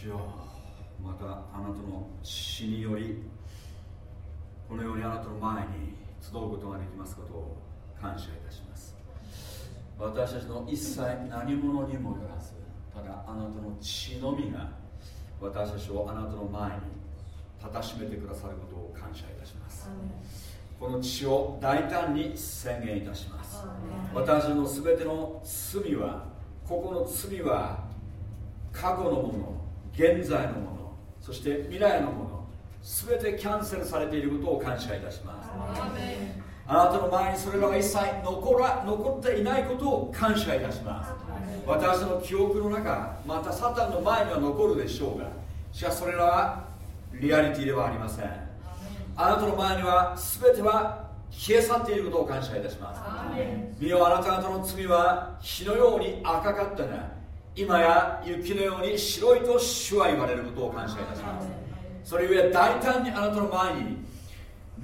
「主よまたあなたの死によりこのようにあなたの前に集うことができますことを感謝いたします。私たちの一切何者にもよらずただあなたの血のみが私たちをあなたの前に立たしめてくださることを感謝いたします。この血を大胆に宣言いたします。私の全ての罪はここの罪は過去のもの現在のものそして未来のもの全てキャンセルされていることを感謝いたします。あなたの前にそれらが一切残ら残っていないことを感謝いたします。私の記憶の中またサタンの前には残るでしょうがしかしそれらはリアリティではありません。あなたの前には全ては消え去っていることを感謝いたします。見よあなた方の罪は火のように赤かったが今や雪のように白いと主は言われることを感謝いたします。それゆえ大胆にあなたの前に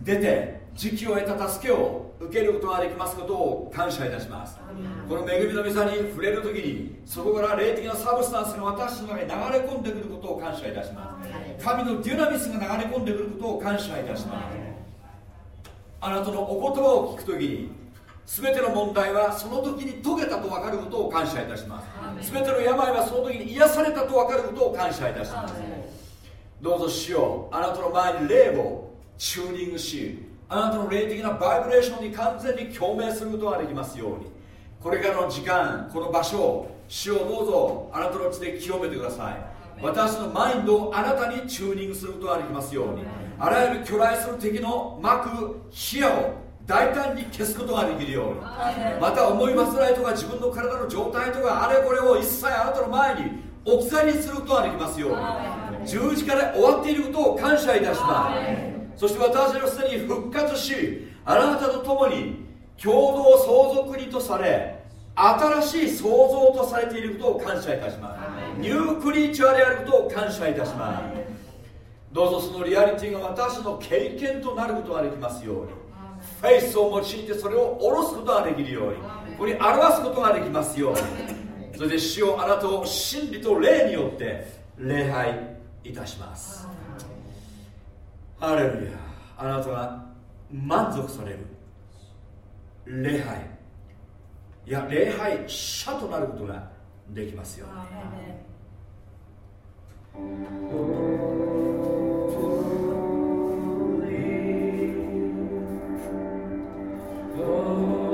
出て時期を得た助けを受けることができますことを感謝いたします。この恵みの御座に触れる時にそこから霊的なサブスタンスが私の中に流れ込んでくることを感謝いたします。神のデュナミスが流れ込んでくることを感謝いたします。あなたのお言葉を聞く時に全ての問題はその時に解けたと分かることを感謝いたします。全ての病はその時に癒されたと分かることを感謝いたします。どうぞしようあなたの前に霊をチューニングしあなたの霊的なバイブレーションに完全に共鳴することができますように。これからの時間この場所を主をどうぞあなたの血で清めてください。私のマインドをあなたにチューニングすることができますように。あらゆる巨来する敵の巻く視野を大胆に消すことができるように。また思い煩いとか自分の体の状態とかあれこれを一切あなたの前に置き去りにすることができますように。十字架で終わっていることを感謝いたします。そして私たちはすでに復活しあなたと共に共同相続人とされ新しい創造とされていることを感謝いたします。ニュークリーチャーであることを感謝いたします。どうぞそのリアリティが私の経験となることができますようにフェイスを用いてそれを下ろすことができるようにここに表すことができますように。それで主をあなたを真理と霊によって礼拝いたします。ハレルヤ。あなたが満足される礼拝。いや礼拝者となることができますように。Oh.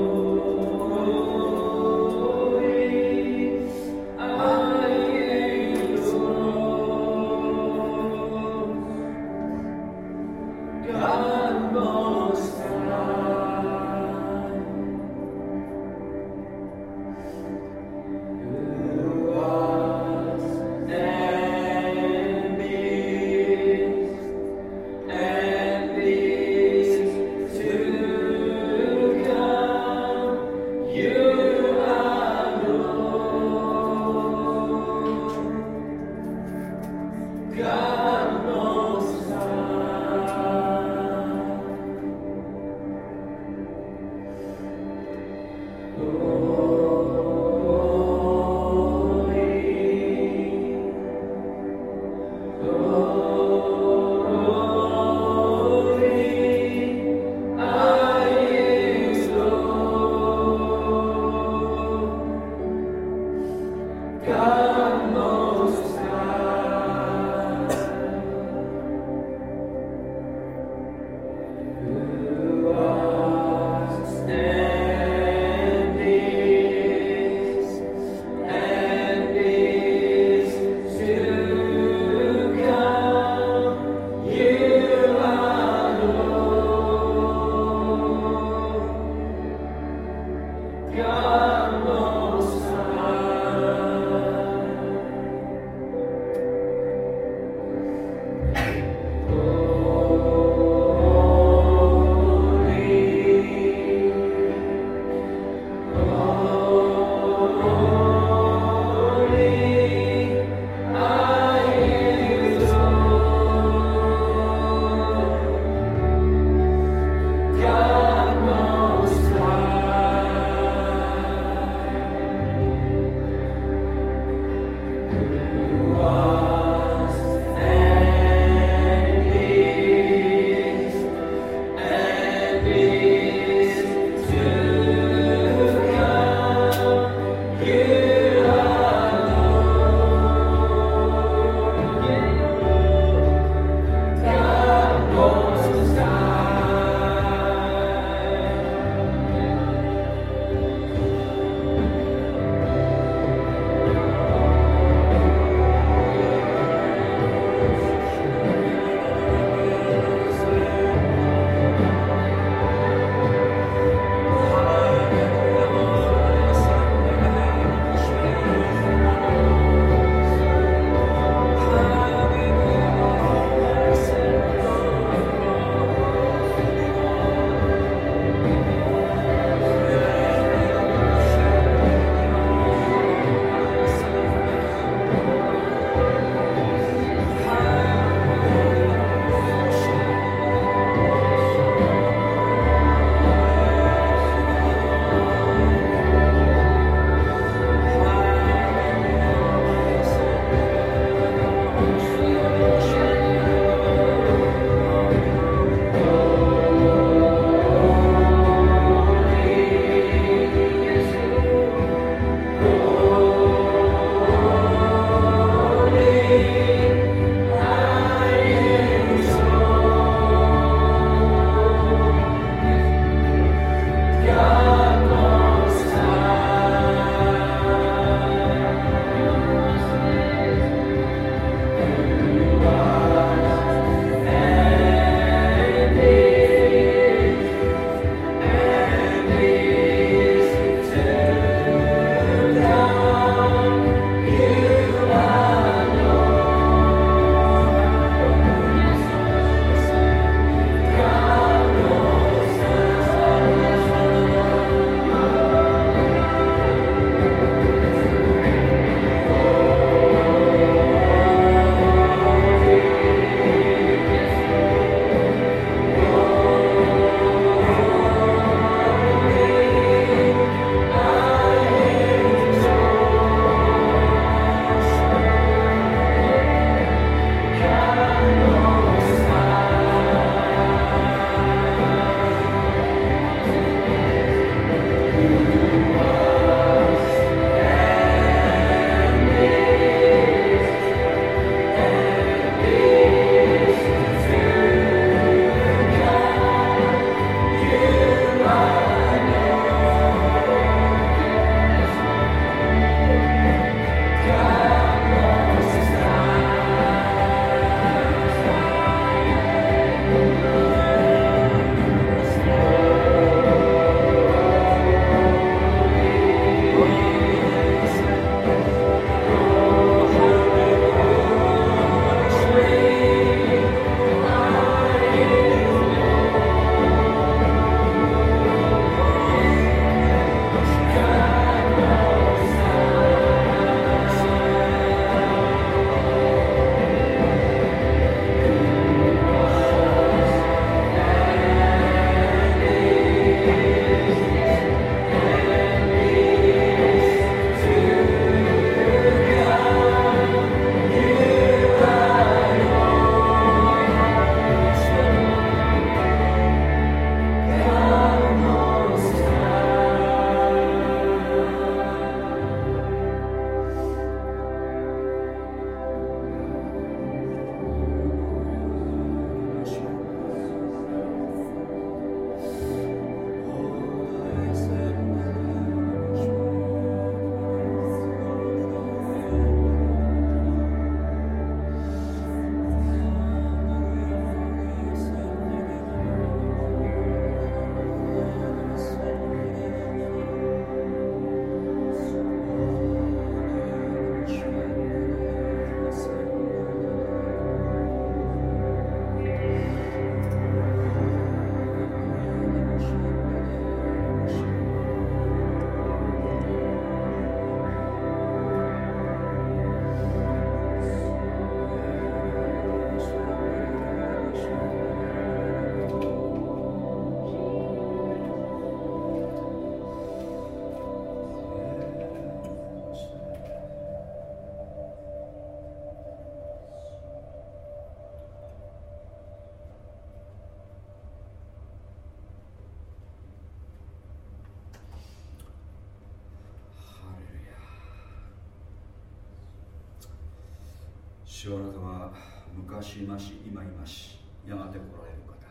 昔いまし今いましやがて来られる方。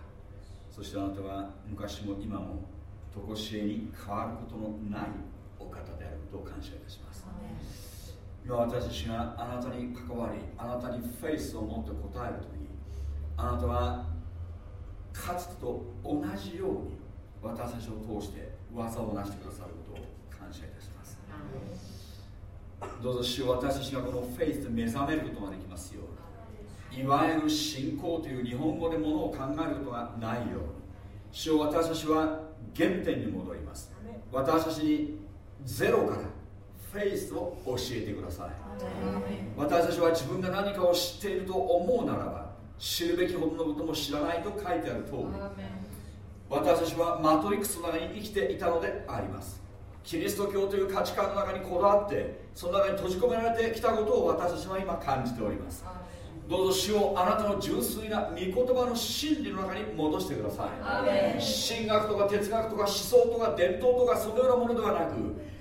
そしてあなたは昔も今も常しえに変わることのないお方であることを感謝いたします。今私たちがあなたに関わりあなたにフェイスを持って答えるときあなたはかつてと同じように私たちを通して技を成してくださることを感謝いたします。どうぞ主私たちがこのフェイスで目覚めることができますようにいわゆる信仰という日本語でものを考えることがないように。主私たちは原点に戻ります。私たちにゼロからフェイスを教えてください。私たちは自分が何かを知っていると思うならば知るべきほどのことも知らないと書いてある通り。私たちはマトリックスの中に生きていたのであります。キリスト教という価値観の中にこだわってその中に閉じ込められてきたことを私たちは今感じておりますどうぞ主をあなたの純粋な御言葉の真理の中に戻してください。神学とか哲学とか思想とか伝統とかそのようなものではなく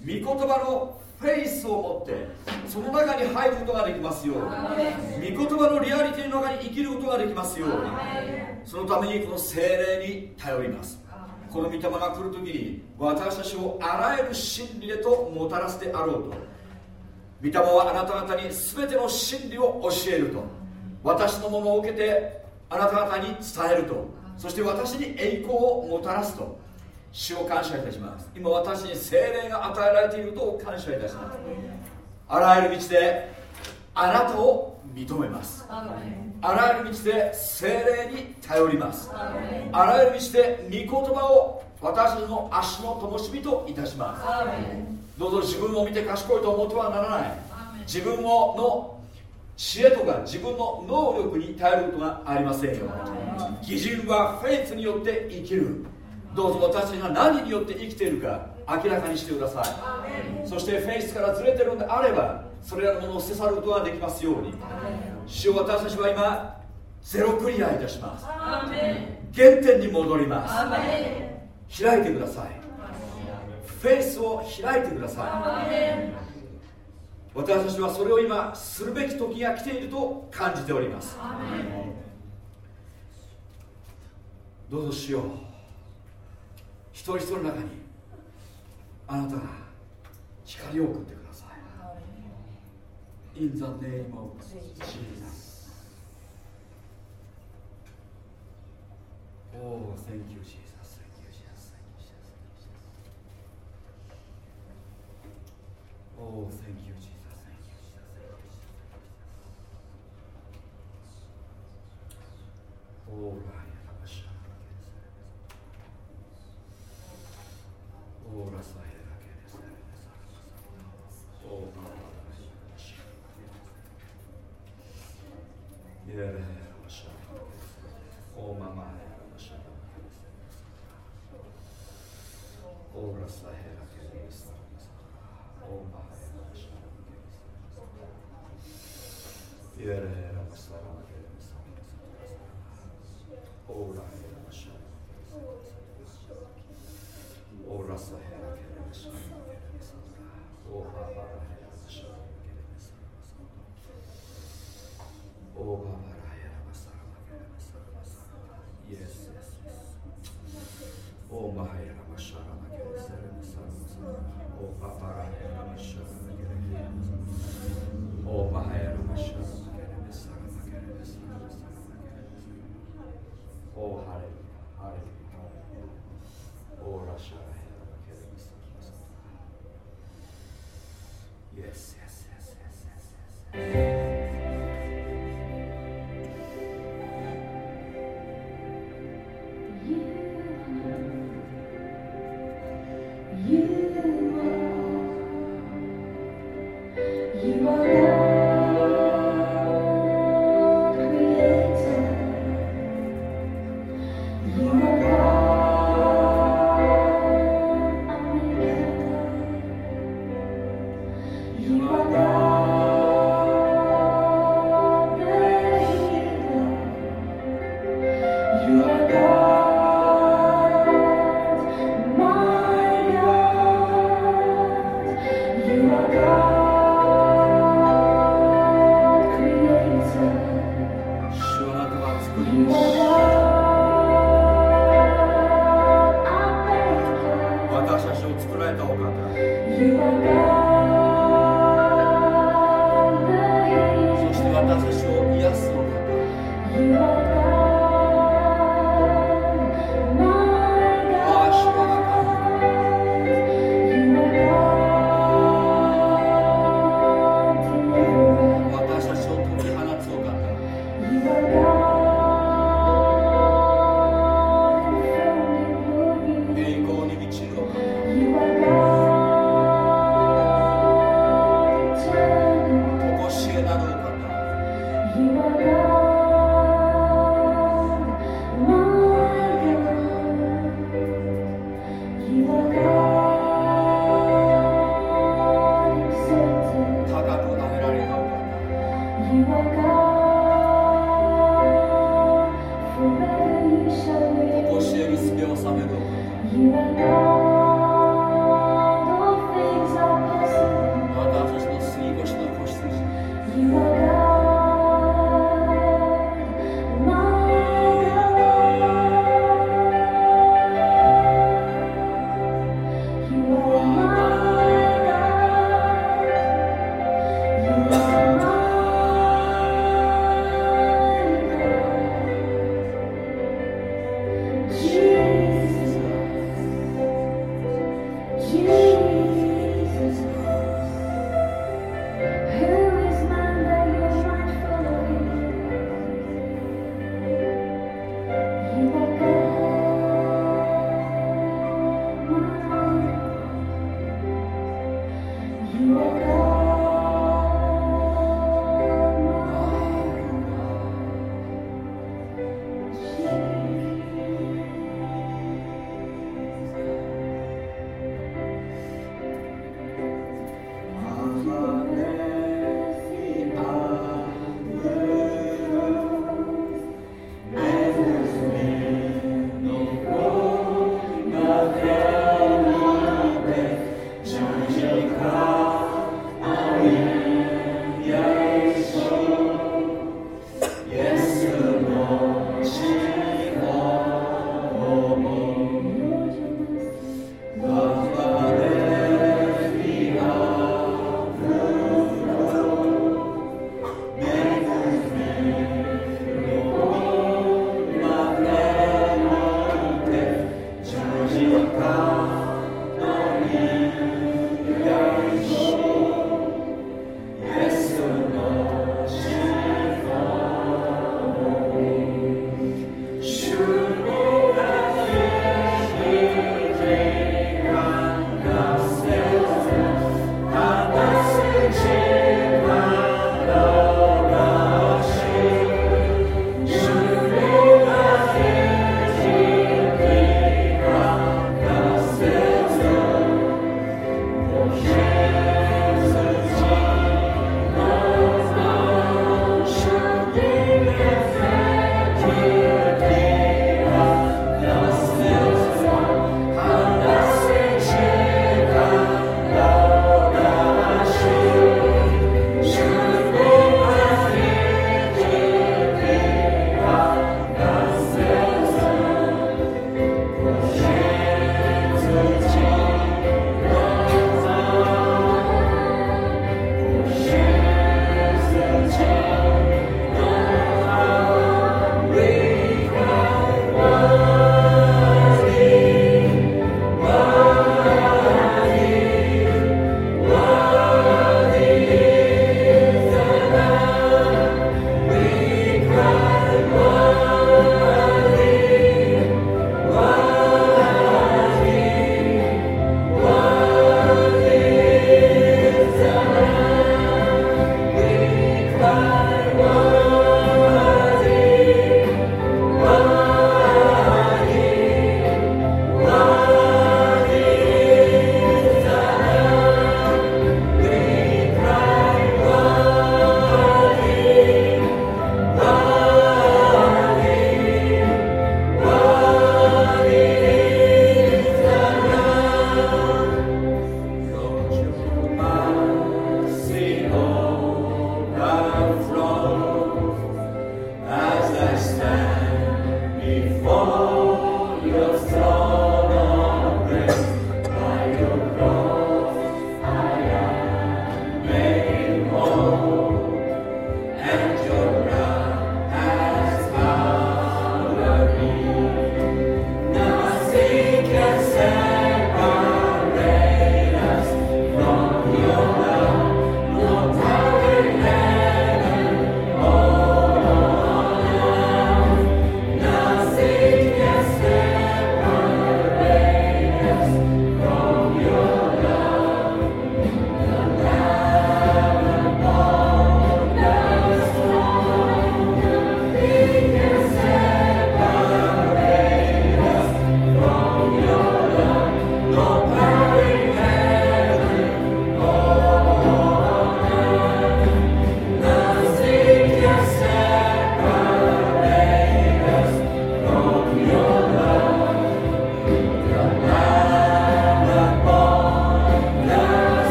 御言葉のフェイスを持ってその中に入ることができますように。御言葉のリアリティの中に生きることができますように。そのためにこの精霊に頼ります。この御霊が来るときに私たちをあらゆる真理へともたらすであろうと。御霊はあなた方に全ての真理を教えると私のものを受けてあなた方に伝えると。そして私に栄光をもたらすと。主を感謝いたします。今私に精霊が与えられていることを感謝いたします。あらゆる道であなたを認めます。あらゆる道で精霊に頼ります。あらゆる道で御言葉を私の足の灯火といたします。どうぞ自分を見て賢いと思ってはならない。自分をの知恵とか自分の能力に頼ることがありませんよ。義人はフェイスによって生きる。どうぞ私たちが何によって生きているか明らかにしてください。そしてフェイスからずれてるのであればそれらのものを捨て去ることができますように。主を私たちは今ゼロクリアいたします。原点に戻ります。開いてください。フェイスを開いてください私たちはそれを今するべき時が来ていると感じておりますどうぞしよう一人一人の中にあなたが光を送ってください In the name of Jesus Oh, thank you, Jesus. Thank you, Jesus. Thank you, Jesus. Oh, thank you, Jesus. Jesus. Oh,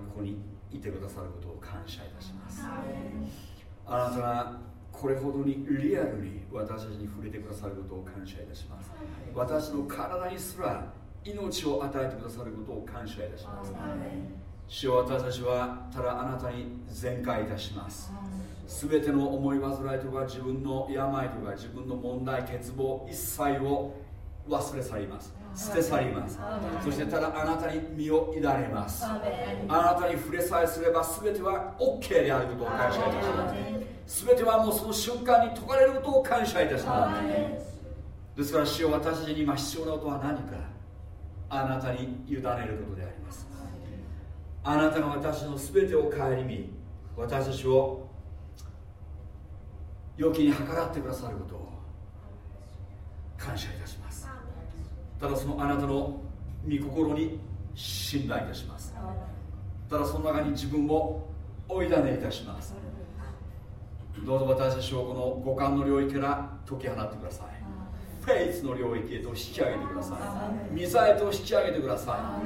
ここにいてくださることを感謝いたします。あなたがこれほどにリアルに私たちに触れてくださることを感謝いたします。私の体にすら命を与えてくださることを感謝いたします。主よ私たちはただあなたに全開いたします。全ての思い煩いとか自分の病とか自分の問題欠乏一切を忘れ去ります捨て去ります。そしてただあなたに身を委ねます。あなたに触れさえすれば全ては OK であることを感謝いたします。全てはもうその瞬間に解かれることを感謝いたします。ですから主よ私たちに今必要なことは何か。あなたに委ねることであります。あなたが私の全てを顧み私たちを良きに計らってくださることを感謝いたしますただそのあなたの御心に信頼いたします。ただその中に自分を追いだねいたします。どうぞ私たちをこの五感の領域から解き放ってください。フェイスの領域へと引き上げてください。御座へと引き上げてくださ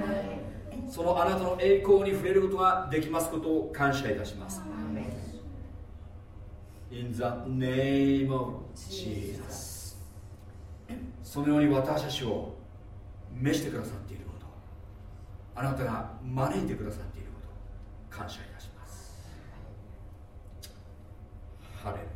い。そのあなたの栄光に触れることができますことを感謝いたします。In the name of Jesus そのように私たちを召してくださっていること。あなたが招いてくださっていること。感謝いたします。ハレル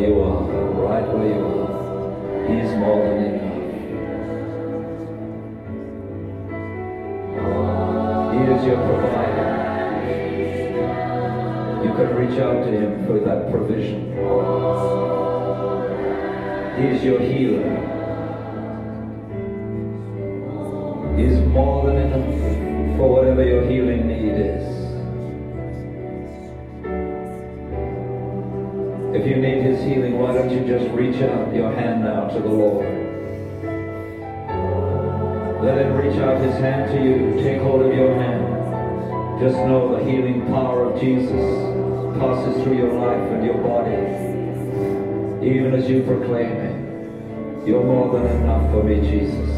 where you are, right where you are. He is more than enough. He is your provider. You can reach out to Him for that provision. He is your healer. Just reach out your hand now to the Lord? Let Him reach out His hand to you. Take hold of your hand. Just know the healing power of Jesus passes through your life and your body. Even as you proclaim it, you're more than enough for me, Jesus.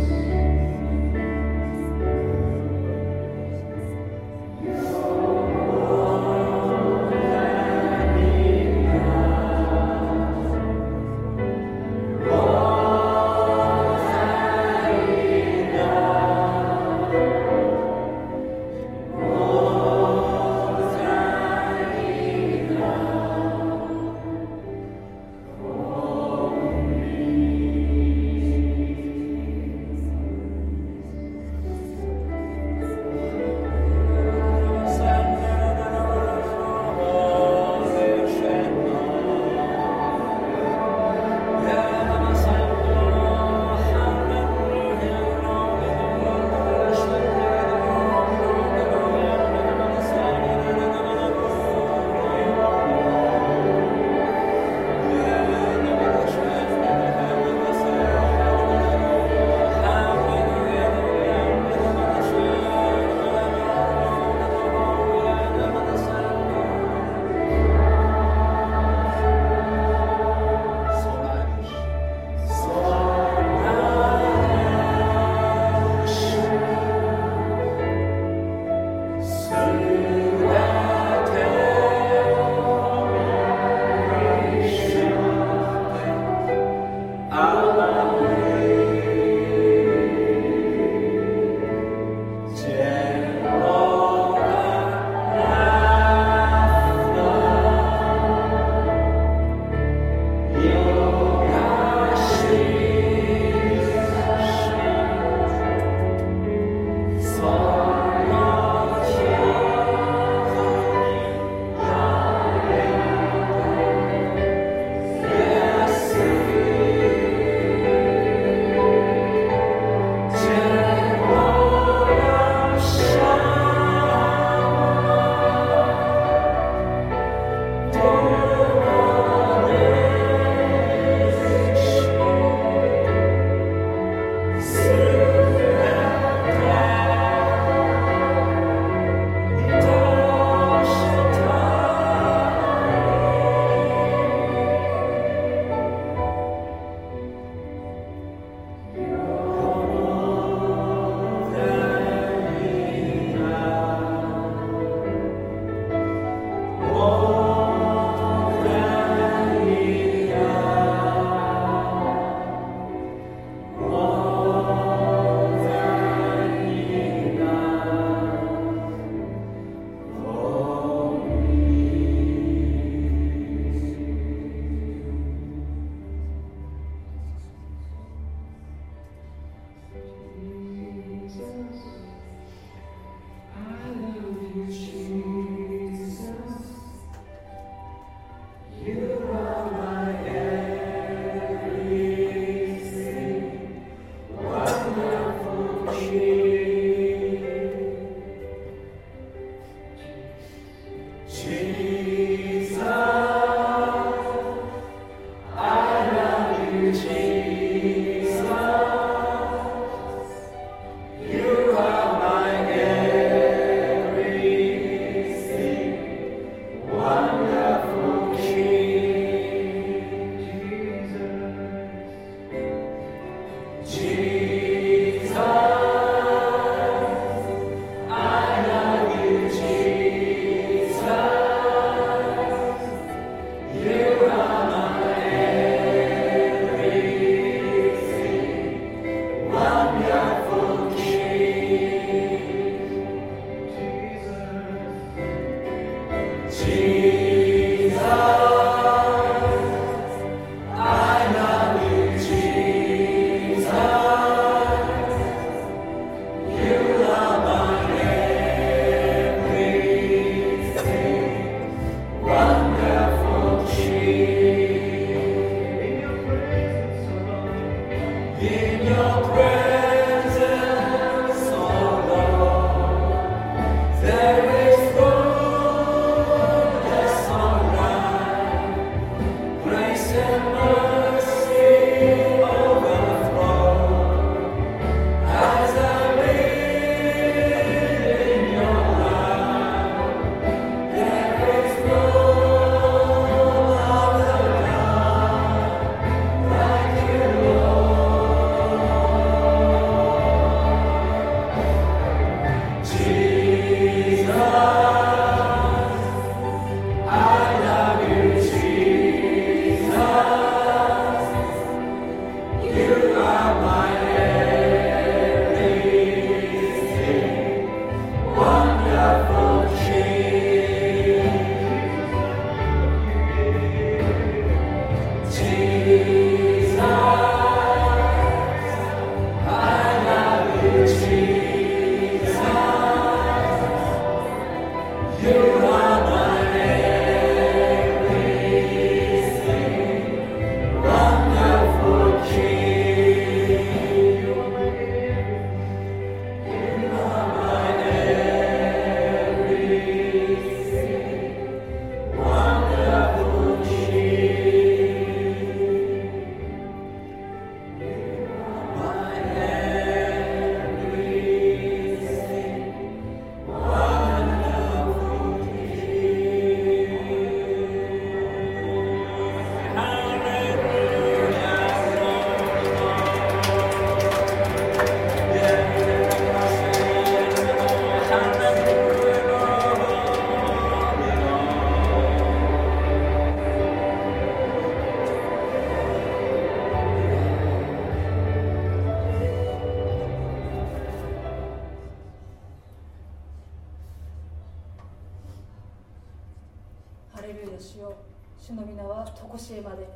皆は常しえまで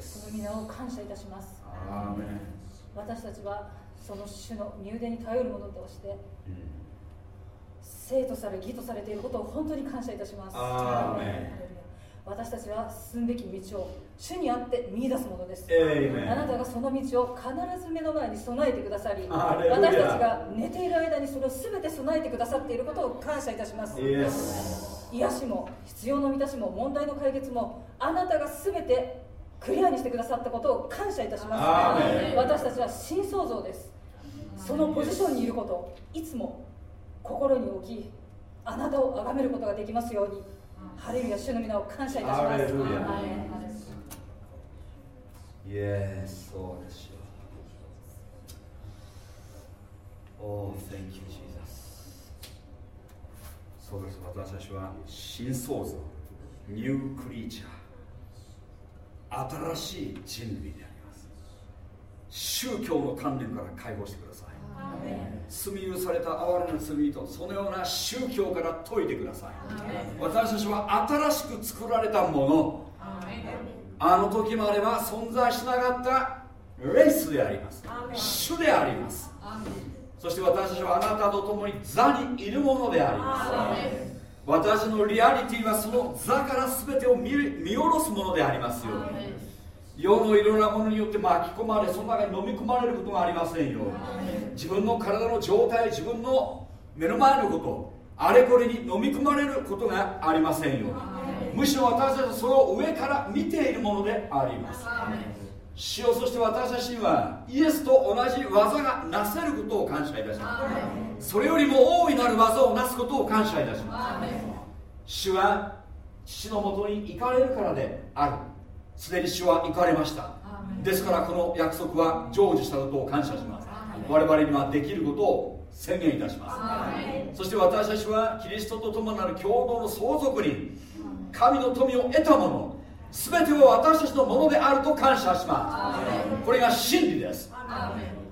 その皆を感謝いたします。私たちはその主の身腕に頼るものとしてうん生とされ義とされていることを本当に感謝いたします。私たちは進むべき道を主にあって見出すものです。あなたがその道を必ず目の前に備えてくださり私たちが寝ている間にそれを全て備えてくださっていることを感謝いたします癒しも必要の満たしも問題の解決もあなたが全てクリアにしてくださったことを感謝いたしアます。私たちは新創造です。そのポジションにいることいつも心に置きあなたを崇めることができますように。ハレルヤ主の皆を感謝いたします。イエスそうですよ。Oh, thank you, Jesus. そうです、私たちは新創造、ニュークリーチャー、新しい人類であります。宗教の観念から解放してください。罪許された哀れな罪とそのような宗教から解いてください。私たちは新しく作られたもの。あの時までは存在しなかったレースであります。主でありますそして私たちはあなたと共に座にいるものであります。私のリアリティはその座から全てを見見下ろすものでありますよ世のいろんなものによって巻き込まれその中に飲み込まれることがありませんよ自分の体の状態自分の目の前のことあれこれに飲み込まれることがありませんよむしろ私たちはそれを上から見ているものであります主よそして私たちにはイエスと同じ技がなせることを感謝いたします。それよりも大いなる技をなすことを感謝いたします。主は父のもとに行かれるからである。すでに主は行かれました。ですからこの約束は成就したことを感謝します。我々にはできることを宣言いたします。そして私たちはキリストと共なる共同の相続に神の富を得たもの全てを私たちのものであると感謝します。これが真理です。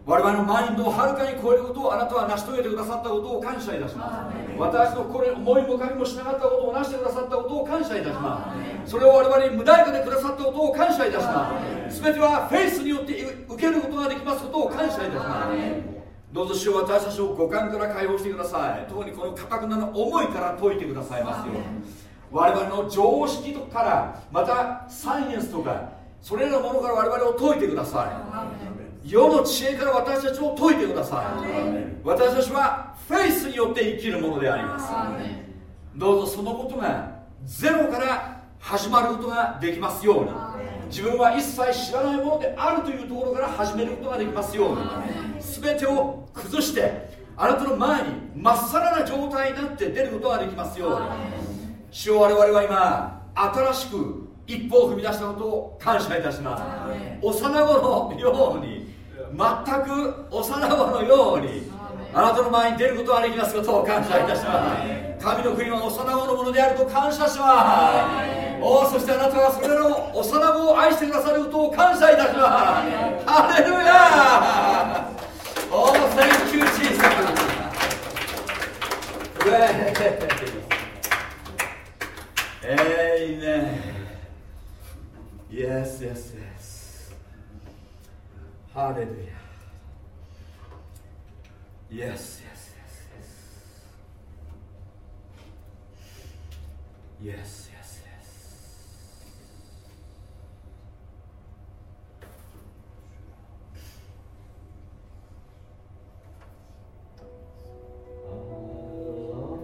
我々のマインドをはるかに超えることをあなたは成し遂げてくださったことを感謝いたします。私のこれ思いもかりもしなかったことを成してくださったことを感謝いたします。それを我々に無代価でくださったことを感謝いたします。全てはフェイスによって受けることができますことを感謝いたします。どうぞ主よ私たちを五感から解放してください。特にこのかたくなの思いから解いてくださいますよ我々の常識とからまたサイエンスとかそれらのものから我々を解いてください。世の知恵から私たちを解いてください。私たちはフェイスによって生きるものであります。どうぞそのことがゼロから始まることができますように。自分は一切知らないものであるというところから始めることができますように。全てを崩してあなたの前にまっさらな状態になって出ることができますように主を我々は今新しく一歩を踏み出したことを感謝いたします。幼子のように全く幼子のようにあなたの前に出ることができますことを感謝いたします。神の国は幼子のものであると感謝します。おそしてあなたはそれらの幼子を愛してくださることを感謝いたします。ハレルヤおー Thank you Jesus Amen. Yes, yes, yes. Hallelujah. Yes, yes, yes, yes. Yes, yes, oh,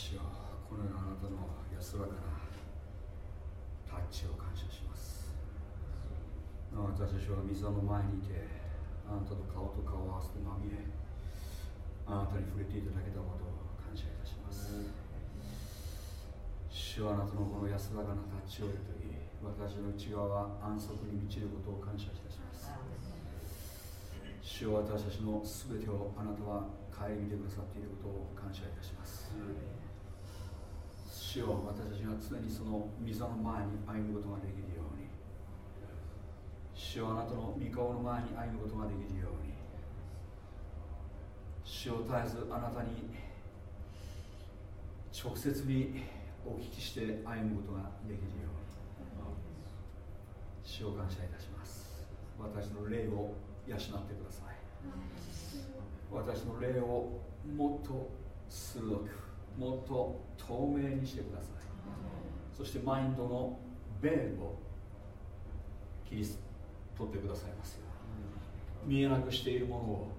主よこのようなあなたの安らかなタッチを感謝します。私たちは水の前にいてあなたと顔と顔を合わせてまみえあなたに触れていただけたことを感謝いたします。主はあなたのこの安らかなタッチを得るとき私の内側は安息に満ちることを感謝いたします。主よ私たちの全てをあなたは顧みてくださっていることを感謝いたします。主よ私たちが常にその溝の前に歩むことができるように。主よあなたの御顔の前に歩むことができるように。主を絶えずあなたに直接にお聞きして歩むことができるように。主を感謝いたします。私の霊を養ってください。私の霊をもっと鋭くもっと透明にしてください。そしてマインドのベールを切り取ってくださいますよ。見えなくしているものを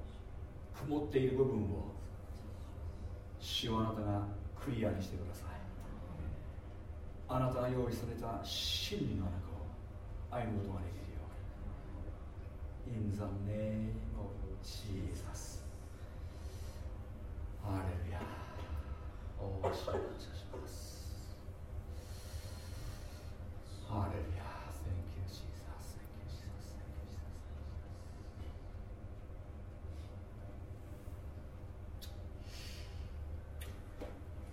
曇っている部分を主をあなたがクリアにしてください。あなたが用意された真理の中を歩むことができるように。In the name of Jesus ハレルヤ。おーし感謝します。ハレルヤ Thank you Jesus Thank you Jesus Thank you Jesus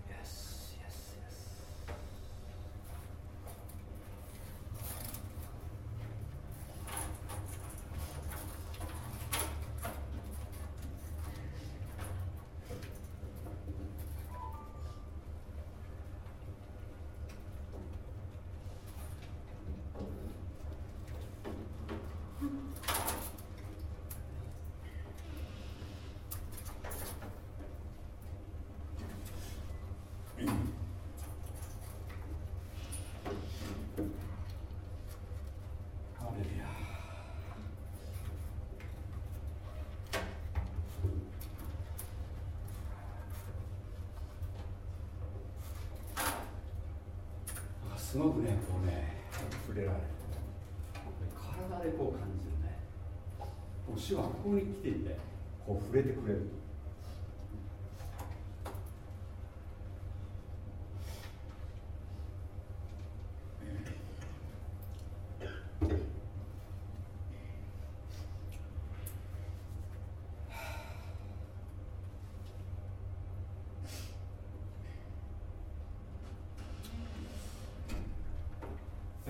Yes, yes, yes. ハレルヤあすごくねこうね触れられる。体でこう感じるね。こう主はここに来ていてこう触れてくれる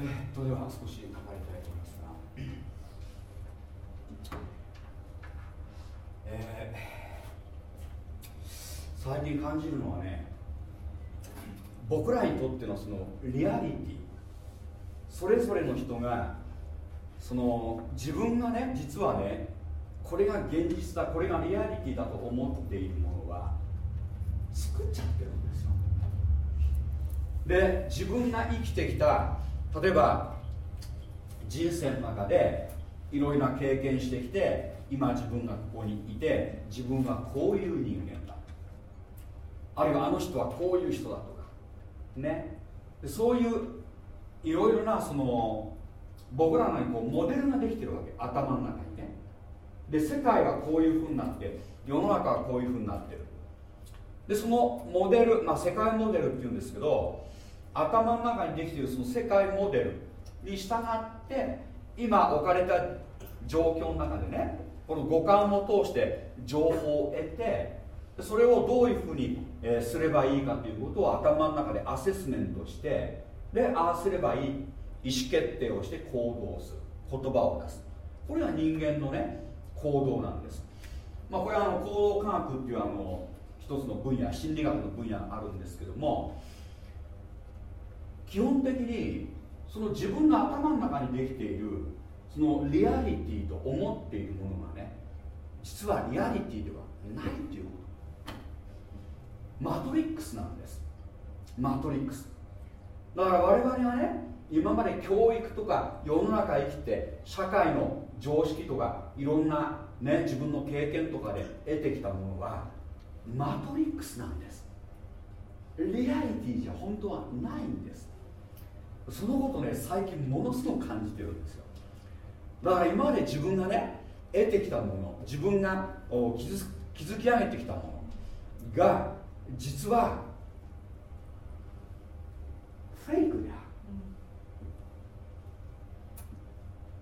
えーっとでは少し語りたいと思いますが、えー最近感じるのはね僕らにとってのそのリアリティそれぞれの人がその自分がね実はねこれが現実だこれがリアリティだと思っているものは作っちゃってるんですよ。で自分が生きてきた例えば人生の中でいろいろな経験してきて今自分がここにいて自分はこういう人間あるいはあの人はこういう人だとか。ね。そういういろいろなその僕らのにこうモデルができてるわけ。頭の中にね。で世界はこういうふうになって世の中はこういうふうになってる。でそのモデル、まあ、世界モデルっていうんですけど頭の中にできているその世界モデルに従って今置かれた状況の中でねこの五感を通して情報を得てそれをどういうふうに、えーすればいいかということを頭の中でアセスメントしてでああすればいい。意思決定をして行動する。言葉を出す。これが人間のね行動なんです。まあこれはあの行動科学っていうあの一つの分野心理学の分野があるんですけども基本的にその自分の頭の中にできているそのリアリティと思っているものがね実はリアリティではないっていうこと。マトリックスなんです。マトリックス。だから我々はね今まで教育とか世の中生きて社会の常識とかいろんな、ね、自分の経験とかで得てきたものはマトリックスなんです。リアリティじゃ本当はないんです。そのことね最近ものすごく感じてるんですよ。だから今まで自分がね得てきたもの自分が築き上げてきたものが実はフェイクであ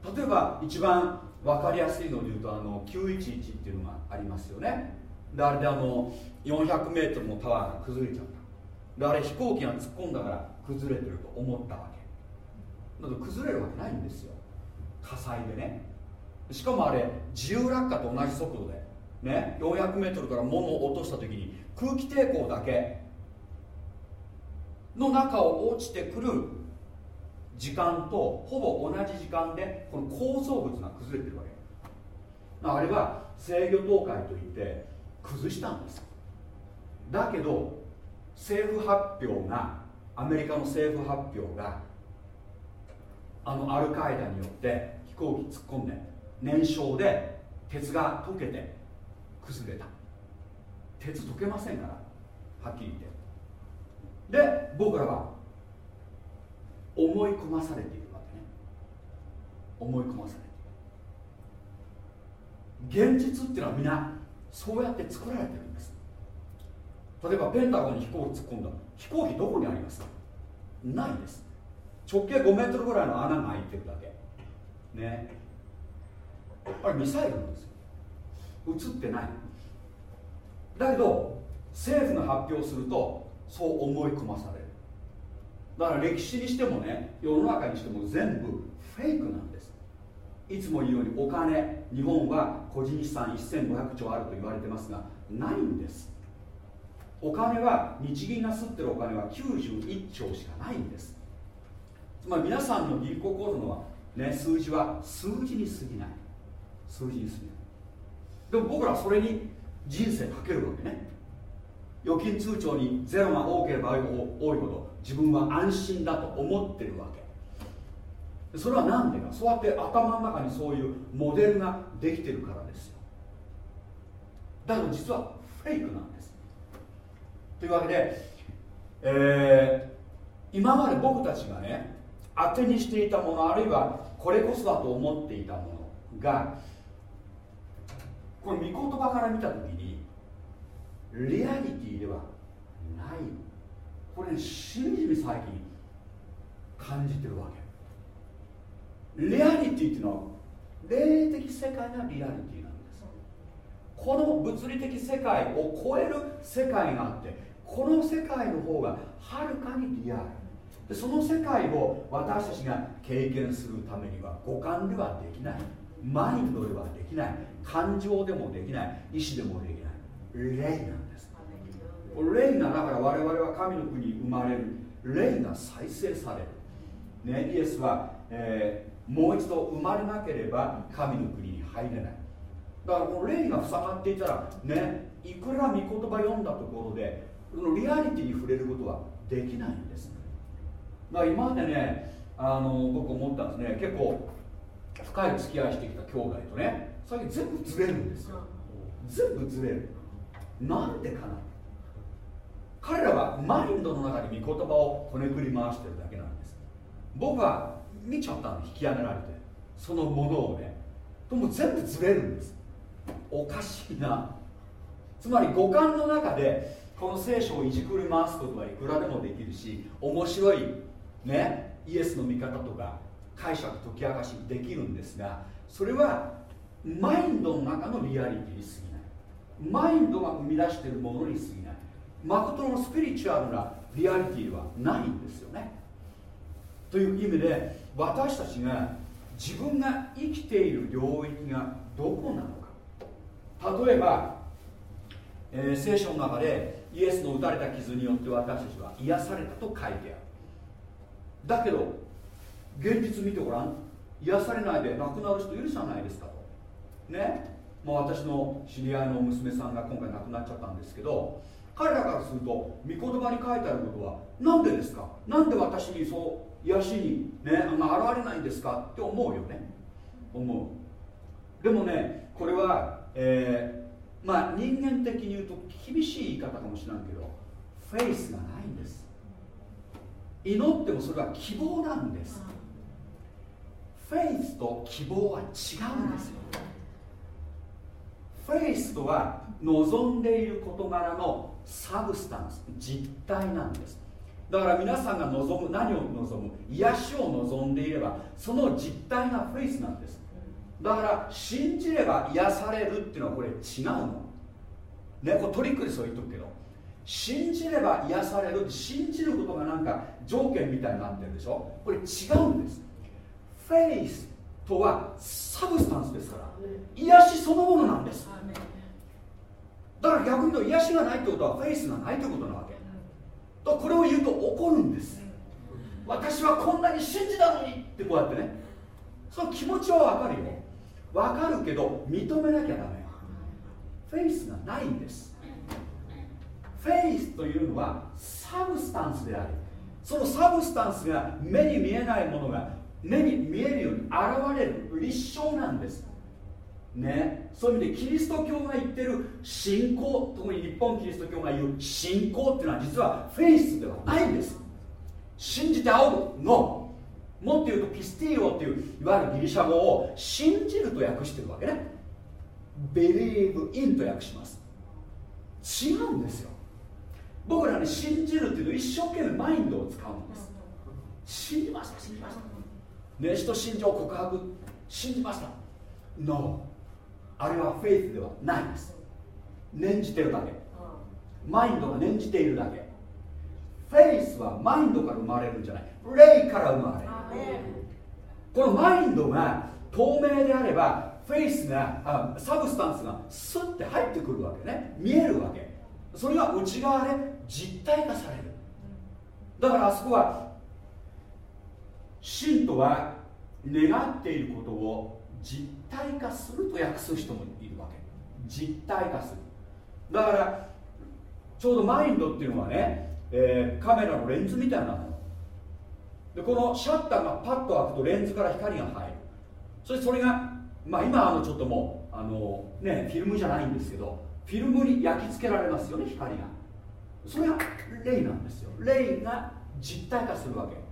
る例えば一番分かりやすいので言うとあの911っていうのがありますよね。であれであの 400m のタワーが崩れちゃった。であれ飛行機が突っ込んだから崩れてると思ったわけ。だって崩れるわけないんですよ。火災でね。しかもあれ自由落下と同じ速度で。ね。400m から物を落とした時に空気抵抗だけの中を落ちてくる時間とほぼ同じ時間でこの構造物が崩れてるわけ。あれは制御倒壊といって崩したんです。だけど政府発表がアメリカの政府発表があのアルカイダによって飛行機突っ込んで燃焼で鉄が溶けて崩れた。鉄溶けませんからはっきり言って。で僕らは思い込まされているわけね。思い込まされている。現実っていうのは皆そうやって作られてるんです。例えばペンタゴンに飛行機突っ込んだ。飛行機どこにありますか？ないです。直径5メートルぐらいの穴が開いてるだけ。ね。あれミサイルなんですよ。映ってない。だけど政府が発表するとそう思い込まされる。だから歴史にしてもね世の中にしても全部フェイクなんです。いつも言うようにお金日本は個人資産1500兆あると言われてますがないんです。お金は日銀が吸ってるお金は91兆しかないんです。つまり皆さんの銀行口座のは、ね、数字は数字に過ぎない。数字に過ぎない。でも僕らそれに人生かけるわけね。預金通帳にゼロが多ければ多いほど自分は安心だと思ってるわけ。それは何でか。そうやって頭の中にそういうモデルができてるからですよ。だけど実はフェイクなんです。というわけで、えー、今まで僕たちがね当てにしていたものあるいはこれこそだと思っていたものがこれ御言葉から見た時にリアリティではない。これねしみじみ最近感じてるわけ。リアリティっていうのは霊的世界がリアリティなんです。この物理的世界を超える世界があってこの世界の方がはるかにリアル。でその世界を私たちが経験するためには五感ではできない。マインドではできない。感情でもできない。意志でもできない。霊なんです。霊がだから我々は神の国に生まれる。霊が再生される、ね、イエスは、えー、もう一度生まれなければ神の国に入れない。だからこの霊が塞がっていたらねいくら御言葉読んだところでそのリアリティに触れることはできないんです。だから今までねあの僕思ったんですね。結構深い付き合いしてきた兄弟とね最近全部ずれるんですよ。全部ずれる。なんでかな。彼らはマインドの中に御言葉をこねくり回してるだけなんです。僕は見ちゃったの引き上げられてそのものをねとも全部ずれるんです。おかしいな。つまり五感の中でこの聖書をいじくり回すことはいくらでもできるし面白いねイエスの見方とか解釈解き明かしできるんですがそれはマインドの中のリアリティに過ぎない。マインドが生み出しているものに過ぎない。誠のスピリチュアルなリアリティはないんですよね。という意味で私たちが自分が生きている領域がどこなのか。例えば、えー聖書の中でイエスの打たれた傷によって私たちは癒されたと書いてある。だけど現実見てごらん。癒されないで亡くなる人いるじゃないですか。とね。もう私の知り合いの娘さんが今回亡くなっちゃったんですけど彼らからすると御言葉に書いてあることは何でですか？なんで私にそう癒しにねあの現れないんですか？って思うよね。思う。でもねこれは、えーまあ人間的に言うと厳しい言い方かもしれないけどフェイスがないんです。祈ってもそれは希望なんです。フェイスと希望は違うんですよ。フェイスとは望んでいる事柄の substance 実体なんです。だから皆さんが望む何を望む？癒しを望んでいればその実体がフェイスなんです。だから信じれば癒されるっていうのはこれ違うの。ねこれトリックでそう言っとくけど。信じれば癒される信じることがなんか条件みたいになってるでしょ？これ違うんです。 faith とは substance ですから癒しそのものなんです。だから逆に言うと癒しがないってことはフェイスがないってことなわけ。だからこれを言うと怒るんです。私はこんなに信じたのにってこうやってねその気持ちは分かるよ。分かるけど認めなきゃダメ。フェイスがないんです。 faith というのは substance でありその substance が目に見えないものが目に見えるように現れる立証なんです。ね、そういう意味でキリスト教が言ってる信仰特に日本キリスト教が言う信仰っていうのは実はフェイスではないんです。信じて仰ぐの。もっと言うとピスティオっていういわゆるギリシャ語を信じると訳してるわけね。believe in と訳します。違うんですよ。僕らね信じるっていうの一生懸命マインドを使うんです。信じました信じましたね人信条告白信じました？No あれはフェイスではないです。念じてるだけ。マインドが念じているだけ。フェイスはマインドから生まれるんじゃない。霊から生まれる。このマインドが透明であれば faith があ substance がスッて入ってくるわけね。見えるわけ。それが内側で実体化される。だからあそこは信徒は願っていることを実体化すると訳す人もいるわけ。実体化する。だからちょうどマインドっていうのはね、えーカメラのレンズみたいなもの。でこのシャッターがパッと開くとレンズから光が入る。そしてそれがまあ今あのちょっともうあのねフィルムじゃないんですけどフィルムに焼き付けられますよね光が。それが霊なんですよ。霊が実体化するわけ。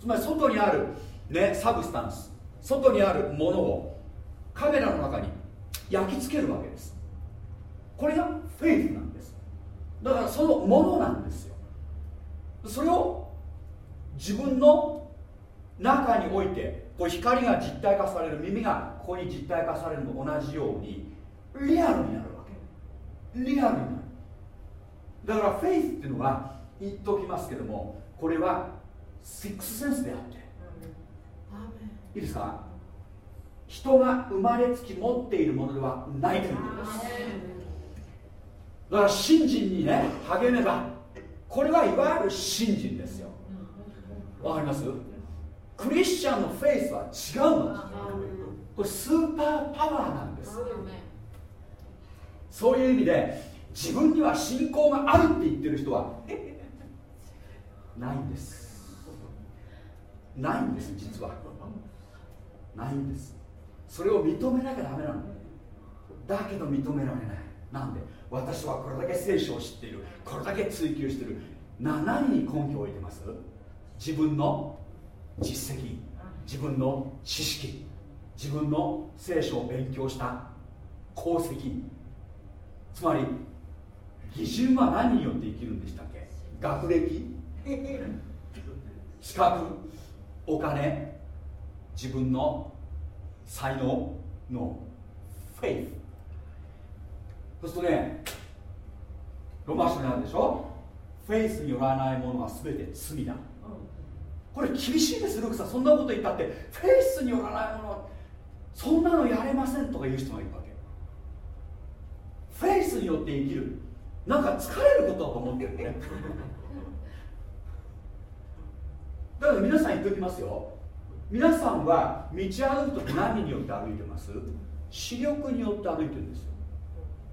つまり外にある、ね、サブスタンス外にあるものをカメラの中に焼き付けるわけです。これがフェイスなんです。だからそのものなんですよ。それを自分の中においてこう光が実体化される耳がここに実体化されるのと同じようにリアルになるわけ。リアルになる。だからフェイスっていうのは言っておきますけどもこれはシックスセンスであって。いいですか？人が生まれつき持っているものではないということです。だから信心にね励めばこれはいわゆる信心ですよ。わかります？クリスチャンのフェイスは違うのこれスーパーパワーなんです。そういう意味で自分には信仰があるって言ってる人はないんですないんです実は。ないんです。それを認めなきゃダメなのだけど認められない。なんで？私はこれだけ聖書を知っている。これだけ追求している。な何に根拠を置いてます？自分の実績。自分の知識。自分の聖書を勉強した。功績。つまり基準は何によって生きるんでしたっけ？学歴。資格お金自分の才能のフェイスそうするとねロマン書にあるでしょ？フェイスによらないものは全て罪だ。これ厳しいですルクさん。そんなこと言ったってフェイスによらないものはそんなのやれませんとか言う人がいるわけ。フェイスによって生きる。なんか疲れることだと思ってるね。だから皆さん言っておきますよ。皆さんは道歩く時何によって歩いてます？視力によって歩いてるんですよ。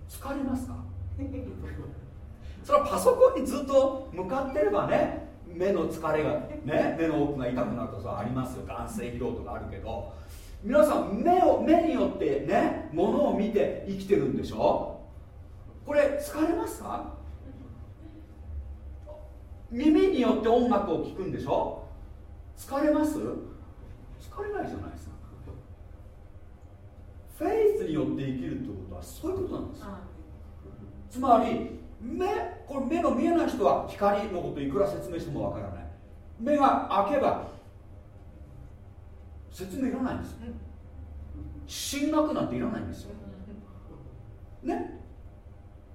疲れますか？それはパソコンにずっと向かってればね目の疲れがね目の奥が痛くなるとさありますよ。眼性疲労とかあるけど。皆さん目を目によってねものを見て生きてるんでしょ？これ疲れますか？耳によって音楽を聴くんでしょ？疲れます？疲れないじゃないですか。フェイスによって生きるってことはそういうことなんですよ。つまり目これ目の見えない人は光のこといくら説明してもわからない。目が開けば説明いらないんですよ。進学なんていらないんですよ。ね？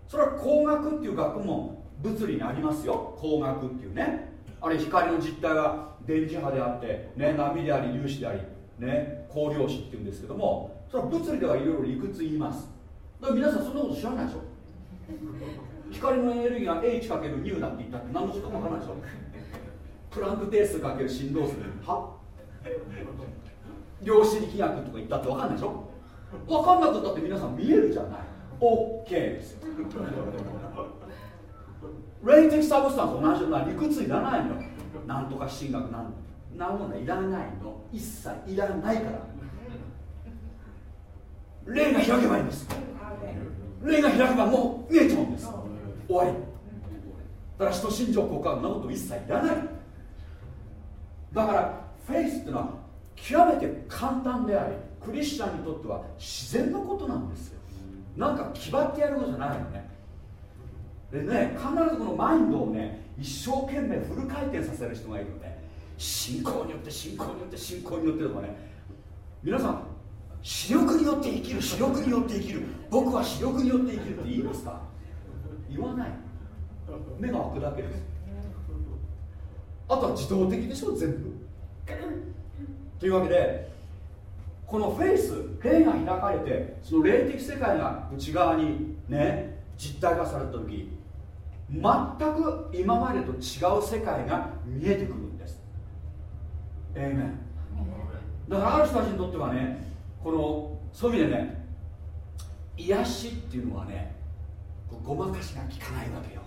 それは工学っていう学問物理にありますよ。工学っていうね。あれ光の実体は電磁波であって、ね、波であり粒子であり、ね、光量子っていうんですけどもそれは物理ではいろいろ理屈言います。だから皆さんそんなこと知らないでしょ？光のエネルギーが H×2 だって言ったって何のことか分からないでしょ？プランク定数かける振動数。は量子力学とか言ったって分かんないでしょ？分かんなくったって皆さん見えるじゃない。OK です。よ霊的サブスタンスと同じような理屈いらないのなんとか進学なんなんものはいらないの。一切いらないから。霊が開けばいいんです。霊が開けばもう見えちゃうんです。終わり。だから人心情告白なこと一切いらない。だからフェイスっていうのは極めて簡単でありクリスチャンにとっては自然のことなんですよ。なんか気張ってやることじゃないのね。でね必ずこのマインドをね一生懸命フル回転させる人がいるのね。信仰によって信仰によって信仰によってとかね。皆さん視力によって生きる視力によって生きる。僕は視力によって生きるって言いますか？言わない。目が開くだけです。あとは自動的でしょ？全部。というわけでこのフェイス霊が開かれてその霊的世界が内側にね実体化された時全く今までと違う世界が見えてくるんです。ええねだからある人たちにとってはねこのそういう意味でね癒しっていうのはねごまかしが効かないわけよ。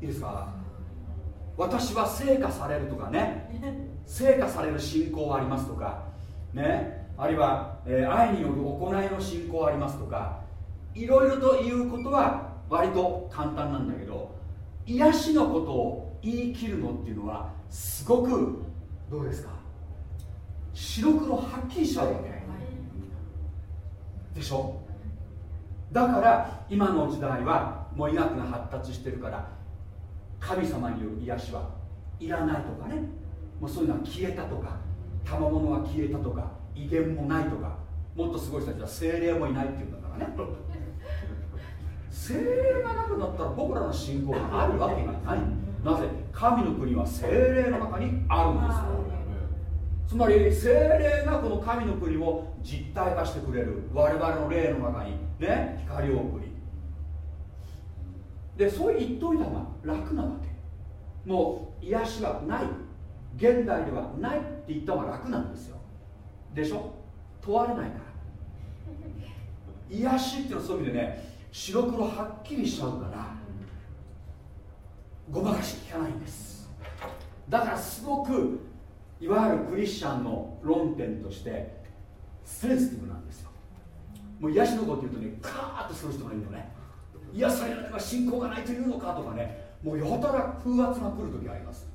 いいですか？私は成果されるとかね成果される信仰はありますとかねあるいは、えー愛による行いの信仰はありますとかいろいろということは割と簡単なんだけど癒しのことを言い切るのっていうのはすごくどうですか？白黒はっきりしちゃうわけでしょ？だから今の時代はもう医学が発達してるから神様による癒しはいらないとかね。もうそういうのは消えたとか賜物は消えたとか威厳もないとかもっとすごい人たちは精霊もいないっていうんだからね精霊がなくなったら僕らの信仰があるわけがない。なぜ？神の国は精霊の中にあるんです。よつまり精霊がこの神の国を実体化してくれる。我々の霊の中にね光を送り。でそう言っといた方が楽なわけ。もう癒しはない。現代ではないって言った方が楽なんですよ。でしょ？問われないから。癒しっていうのはそういう意味でね白黒はっきりしちゃうからごまかし聞かないんです。だからすごくいわゆるクリスチャンの論点としてセンシティブなんですよ。もう癒しのこと言うとねカーッとする人がいるのね。癒されなければ信仰がないというのかとかね。もうやたら風圧が来る時あります。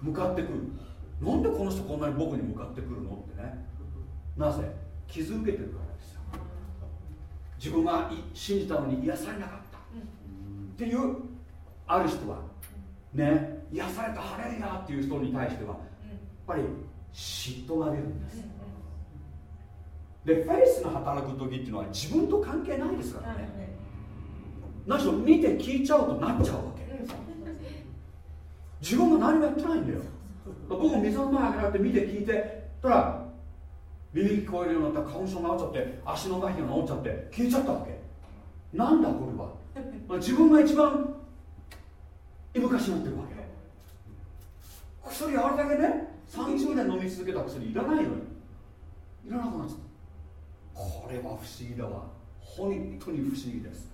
向かってくる。なんでこの人こんなに僕に向かってくるの？ってね。なぜ？傷受けてるから。自分がい信じたのに癒されなかった。っていうある人はね癒されたハレルヤっていう人に対してはやっぱり嫉妬が出るんです。でフェイスが働く時っていうのは自分と関係ないですからね。何しろ見て聞いちゃうとなっちゃうわけ。自分が何もやってないんだよ。僕も水の前上げられて見て聞いてたら耳聞こえるようになったら花粉症治っちゃって足の麻痺が治っちゃって消えちゃったわけ。なんだこれは。自分が一番いぶかしになってるわけ。薬あれだけね30年飲み続けた薬いらないのにいらなくなっちゃった。これは不思議だわ。本当に不思議です。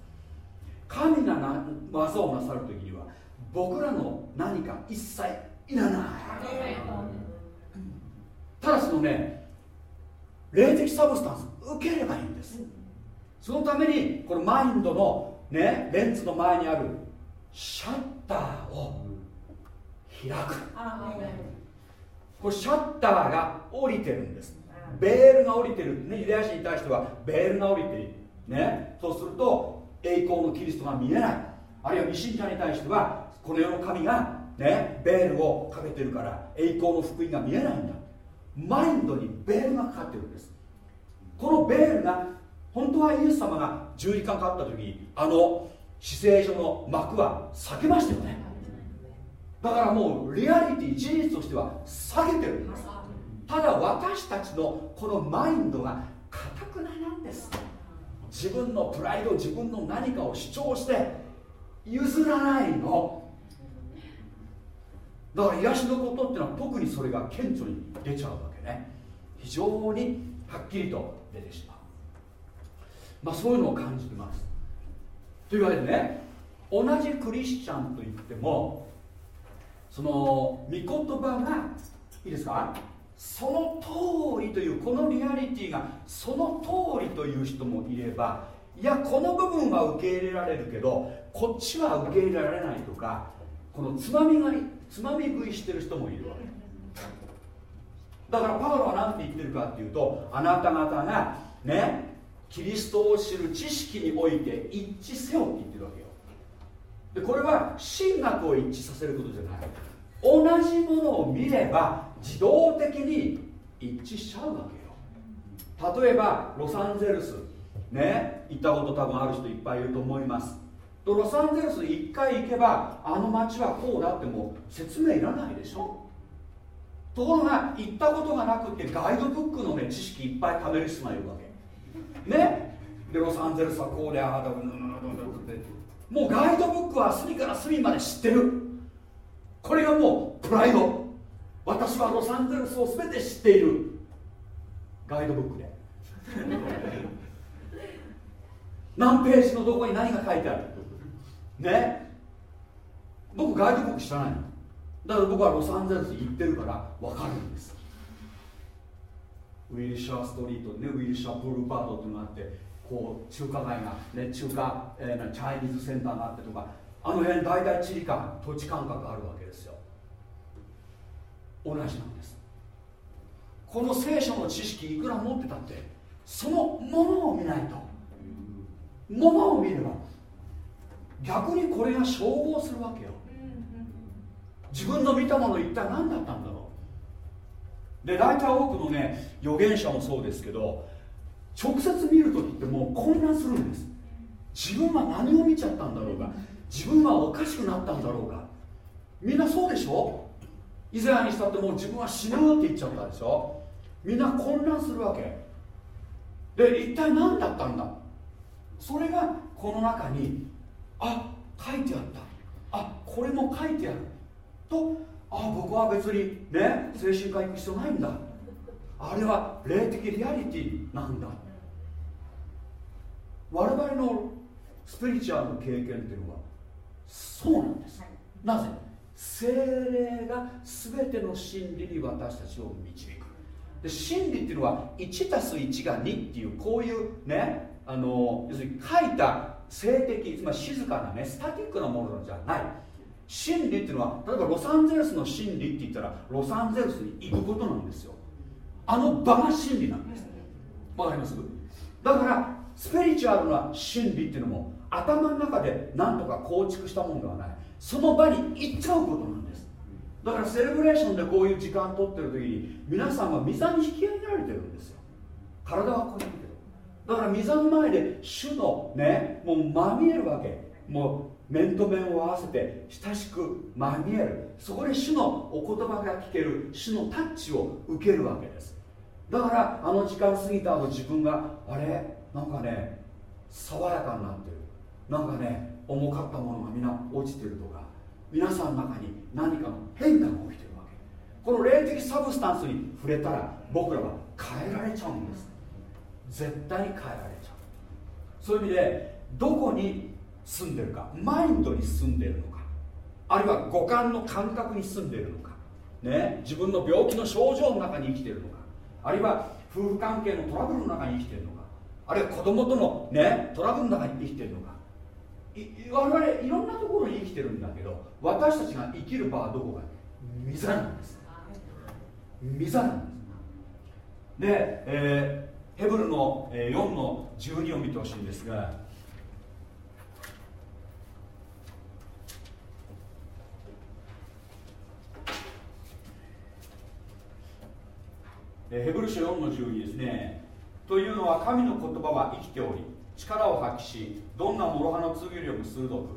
神がな技をなさる時には僕らの何か一切いらない。ただそのね霊的サブスタンス受ければいいんです。そのためにこのマインドのねレンズの前にあるシャッターを開く。これシャッターが降りてるんです。ベールが降りてる、ね、ユダヤ人に対してはベールが降りてる、ね、そうすると栄光のキリストが見えない。あるいは未信者に対してはこの世の神が、ね、ベールをかけてるから栄光の福音が見えないんだマインドにベールがかかってるんです。このベールが本当はイエス様が十字架かかった時にあの死聖所の幕は裂けましたよね。だからもうリアリティ事実としては下げてるんです。ただ私たちのこのマインドがかたくななんです。自分のプライド自分の何かを主張して譲らないの。だから癒しのことっていうのは特にそれが顕著に出ちゃうわね非常にはっきりと出てしまう。まあそういうのを感じてます。というわけでね同じクリスチャンといってもその御言葉がいいですか？その通りというこのリアリティがその通りという人もいればいやこの部分は受け入れられるけどこっちは受け入れられないとかこのつまみがつまみ食いしてる人もいるわけ。だからパウロは何て言ってるかっていうとあなた方がねキリストを知る知識において一致せよって言ってるわけよ。でこれは神学を一致させることじゃない。同じものを見れば自動的に一致しちゃうわけよ。例えばロサンゼルスね行ったこと多分ある人いっぱいいると思います。ロサンゼルス1回行けばあの街はこうだってもう説明いらないでしょ。ところが行ったことがなくてガイドブックのね知識いっぱい貯める人がいるわけ。ね？でロサンゼルスはこうでああだって。もうガイドブックは隅から隅まで知ってる。これがもうプライド。私はロサンゼルスを全て知っている。ガイドブックで。何ページのどこに何が書いてある。ね？僕ガイドブック知らないの。だから僕はロサンゼルスに行ってるから分かるんです。ウィルシャーストリートねウィルシャーブルーバードっていうのがあってこう中華街が、ね、中華、えー、チャイニーズセンターがあってとかあの辺大体地理感土地感覚あるわけですよ。同じなんです。この聖書の知識いくら持ってたってそのものを見ないと。ものを見れば逆にこれが照合するわけよ自分の見たもの一体何だったんだろう。で大体多くのね預言者もそうですけど直接見る時ってもう混乱するんです。自分は何を見ちゃったんだろうが自分はおかしくなったんだろうか。みんなそうでしょ。以前にしたってもう自分は死ぬって言っちゃったでしょ。みんな混乱するわけ。で一体何だったんだ。それがこの中にあ書いてあった。あこれも書いてある。とあ僕は別にね精神科行く必要ないんだ。あれは霊的リアリティなんだ。我々のスピリチュアルの経験っていうのはそうなんです。なぜ？精霊が全ての真理に私たちを導く。で真理っていうのは1たす1が2っていうこういうねあの要するに書いた静的つまり静かなねスタティックなものじゃない。真理っていうのは例えばロサンゼルスの真理って言ったらロサンゼルスに行くことなんですよ。あの場が真理なんです。わかります？だからスピリチュアルな真理っていうのも頭の中で何とか構築したものではない。その場に行っちゃうことなんです。だからセレブレーションでこういう時間取ってる時に皆さんは御座に引き上げられてるんですよ。体はこういうけど。だから御座の前で主のねもうまみえるわけ。もう面と面を合わせて親しくまみえる。そこで主のお言葉が聞ける。主のタッチを受けるわけです。だからあの時間過ぎた後自分があれ？なんかね爽やかになってる。なんかね重かったものがみんな落ちてるとか皆さんの中に何かの変化が起きてるわけ。この霊的サブスタンスに触れたら僕らは変えられちゃうんです。絶対に変えられちゃう。そういう意味でどこに住んでるかマインドに住んでるのかあるいは五感の感覚に住んでるのか、ね、自分の病気の症状の中に生きてるのかあるいは夫婦関係のトラブルの中に生きてるのかあるいは子供との、ね、トラブルの中に生きてるのか我々いろんなところに生きてるんだけど私たちが生きる場はどこか御座なんです。御座なんです。で、えーヘブルの4の12を見てほしいんですがヘブル書4の12ですね。というのは神の言葉は生きており力を発揮しどんな諸刃の剣よりも鋭く。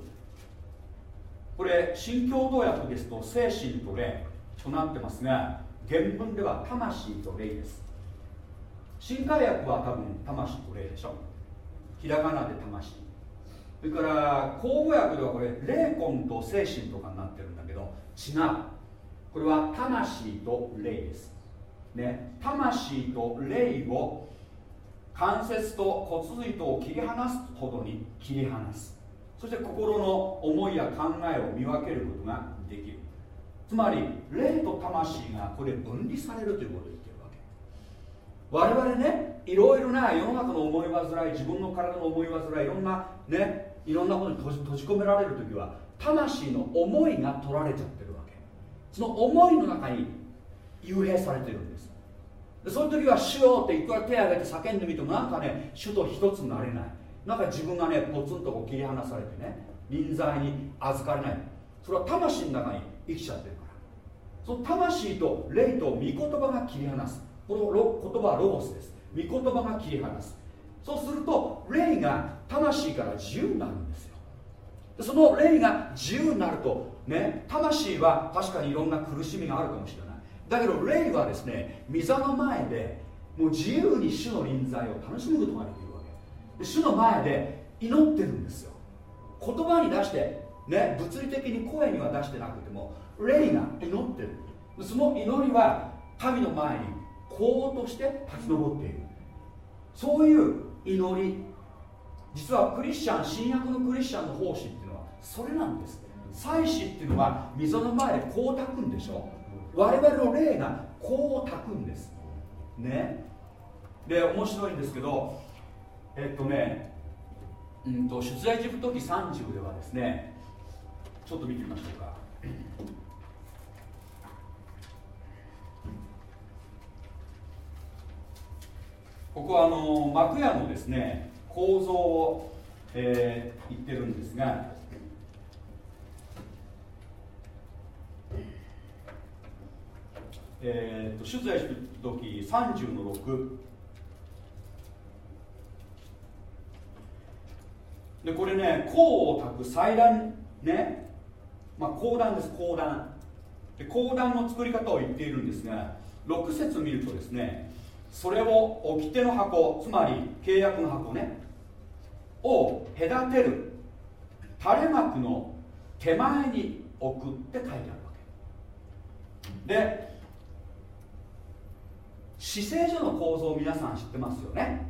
これ新共同訳ですと精神と霊となってますが原文では魂と霊です。新海訳は多分魂と霊でしょひらがなで魂。それから口語訳ではこれ霊魂と精神とかになってるんだけど違うこれは魂と霊です。ね魂と霊を関節と骨髄とを切り離すほどに切り離す。そして心の思いや考えを見分けることができる。つまり霊と魂がこれ分離されるということを言ってるわけ。我々ねいろいろな世の中の思い煩い自分の体の思い煩いいろんなねいろんなことに閉じ閉じ込められる時は魂の思いが取られちゃってるわけ。その思いの中に幽閉されてるんです。でその時は「主よ」っていくら手を挙げて叫んでみてもなんかね主と一つになれない。なんか自分がねポツンとこう切り離されてね臨在に預かれない。それは魂の中に生きちゃってるから。その魂と霊と御言葉が切り離す。この言葉はロゴスです。御言葉が切り離す。そうすると霊が魂から自由になるんですよ。その霊が自由になるとね魂は確かにいろんな苦しみがあるかもしれない。だけど霊はですね御座の前でもう自由に主の臨在を楽しむことができるわけ。主の前で祈ってるんですよ。言葉に出してね物理的に声には出してなくても霊が祈ってる。その祈りは神の前にこうとして立ち上っている。そういう祈り。実はクリスチャン新約のクリスチャンの奉仕っていうのはそれなんです。祭司っていうのは溝の前でこう炊くんでしょ。我々の霊がこう炊くんです。ね。で面白いんですけどえっとねうんと出エジプト記30ではですねちょっと見てみましょうか。ここはあの幕屋のですね構造を、えー言ってるんですがえー、と出在する時30の6でこれね香を炊く祭壇ね。まあ香壇です香壇で香壇の作り方を言っているんですが6節見るとですねそれを掟の箱つまり契約の箱ねを隔てる垂れ幕の手前に置くって書いてあるわけ。で姿勢所の構造皆さん知ってますよね？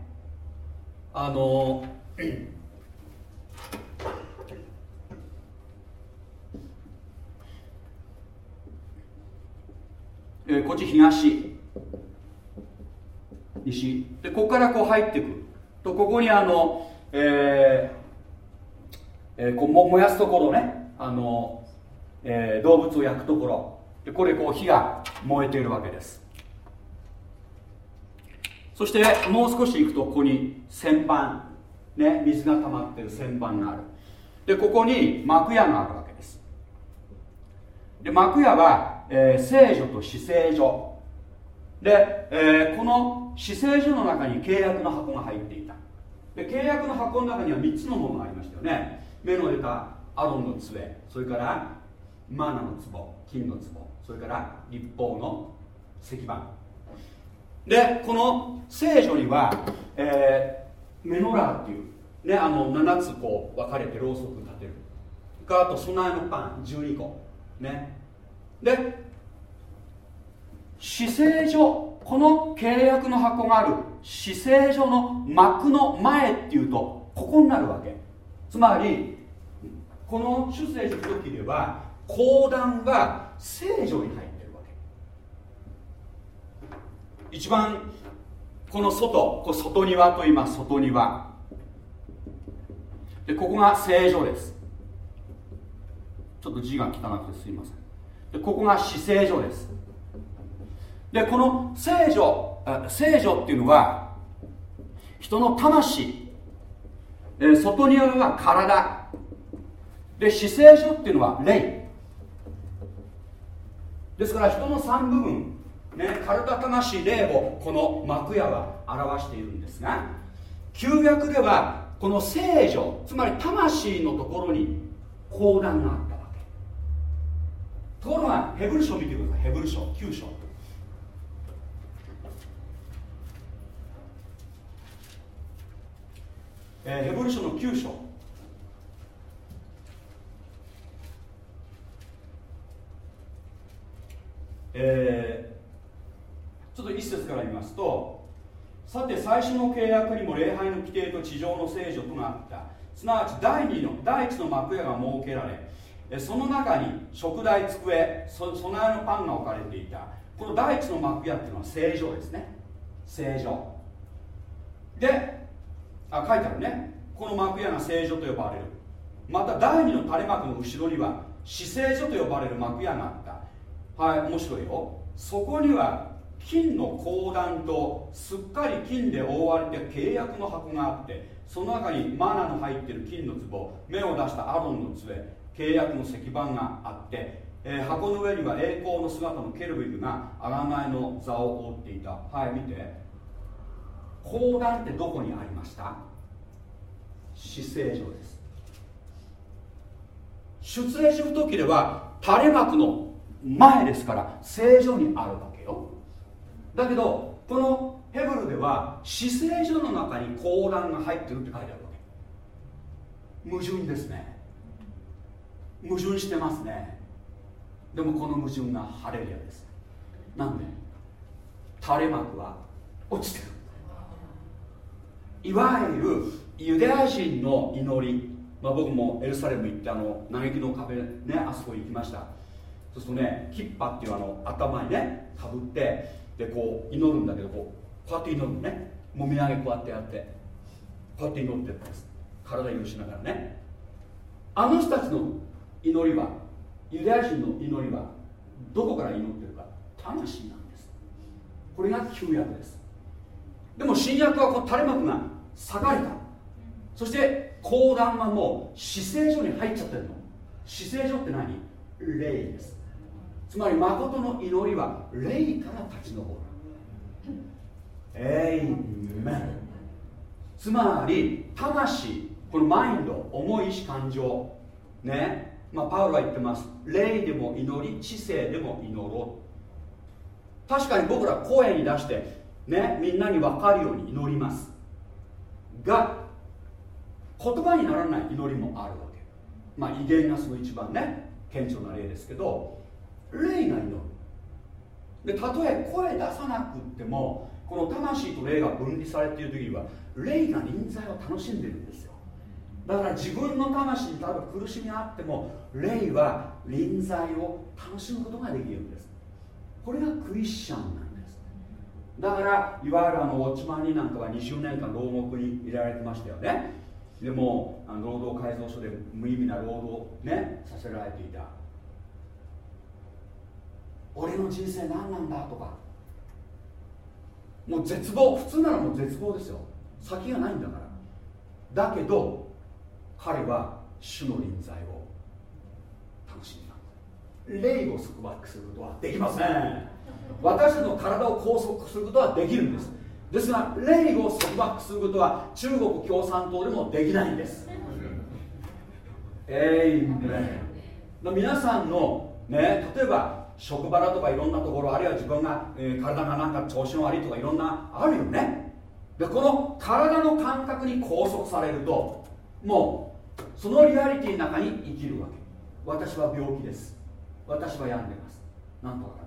あのえーこっち東。西。でここからこう入っていく。とここにあのえーえーこうも燃やすところね。あの、えー動物を焼くところ。でこれこう火が燃えているわけです。そしてもう少し行くとここに旋盤ね水が溜まってる旋盤がある。でここに幕屋があるわけです。で幕屋は、えー聖女と死聖所。で、えーこの死聖所の中に契約の箱が入っていた。で契約の箱の中には3つのものがありましたよね。目の出たアロンの杖それからマナの壺金の壺それから立法の石板でこの聖女には、えーメノラーっていうねあの7つこう分かれてろうそく立てる。かあと備えのパン12個。ね。で死聖所この契約の箱がある死聖所の幕の前っていうとここになるわけ。つまりこの出聖所の時では講談が聖女に入ってるわけ一番この外こ外庭と言います外庭。でここが聖女です。ちょっと字が汚くてすいません。でここが死聖所です。でこの聖女聖女っていうのは人の魂、えー外庭は体。で死聖所っていうのは霊。ですから人の3部分、ね、体魂霊をこの幕屋は表しているんですが旧約ではこの聖女つまり魂のところに講談があったわけ。ところがヘブル書を見てください。ヘブル書9章。えーヘブル書の9章。えーょっと一節から見ますとさて最初の契約にも礼拝の規定と地上の聖女とがあった。すなわち第二の第一の幕屋が設けられその中に食台机備えのパンが置かれていた。この第一の幕屋っていうのは聖女ですね。聖女であ書いてあるね。この幕屋が聖女と呼ばれる。また第二の垂れ幕の後ろには死聖所と呼ばれる幕屋があった。はい面白いよ。そこには金の講談とすっかり金で覆われて契約の箱があってその中にマナの入ってる金の壺目を出したアロンの杖契約の石板があって、えー箱の上には栄光の姿のケルビムが贖いの座を覆っていた。はい見て。講談ってどこにありました？死聖所です。出演する時では垂れ幕の前ですから聖所にあるわだけどこのヘブルでは死聖所の中に講談が入ってるって書いてあるわけ。矛盾ですね。矛盾してますね。でもこの矛盾がハレリアです。なんで？垂れ幕は落ちてる。いわゆるユダヤ人の祈り、まあ、僕もエルサレム行ってあの嘆きの壁ねあそこ行きました。そうするとねキッパっていうあの頭にねかぶってでこう祈るんだけどこうこうやって祈るのね。もみあげこうやってやって。こうやって祈ってるんです。体許しながらね。あの人たちの祈りはユダヤ人の祈りはどこから祈ってるか。魂なんです。これが旧約です。でも新約はこの垂れ幕が裂かれた。そして講談はもう死聖所に入っちゃってるの。死聖所って何？霊です。つまり誠の祈りは霊から立ち上る。エイメン。つまり魂このマインド重い意志感情。ね。まあパウロは言ってます。霊でも祈り知性でも祈ろう。確かに僕ら声に出してねみんなに分かるように祈ります。が言葉にならない祈りもあるわけ。まあ威厳がその一番ね顕著な例ですけど霊が祈る。でたとえ声出さなくってもこの魂と霊が分離されている時には霊が臨在を楽しんでるんですよ。だから自分の魂に例えば苦しみがあっても霊は臨在を楽しむことができるんです。これがクリスチャンなんです。だからいわゆるあのウォッチマンになんかは20年間牢獄にいられてましたよね。でもあの労働改造所で無意味な労働をねさせられていた。俺の人生何なんだとか。もう絶望普通ならもう絶望ですよ。先がないんだから。だけど彼は主の臨在を楽しんだ霊を束縛することはできません。私たちの体を拘束することはできるんです。ですが霊を束縛することは中国共産党でもできないんです。えいめ皆さんのね例えば職場だとかいろんなところあるいは自分が、えー体がなんか調子の悪いとかいろんなあるよね。でこの体の感覚に拘束されるともうそのリアリティの中に生きるわけ。私は病気です。私は病んでます。なんとかか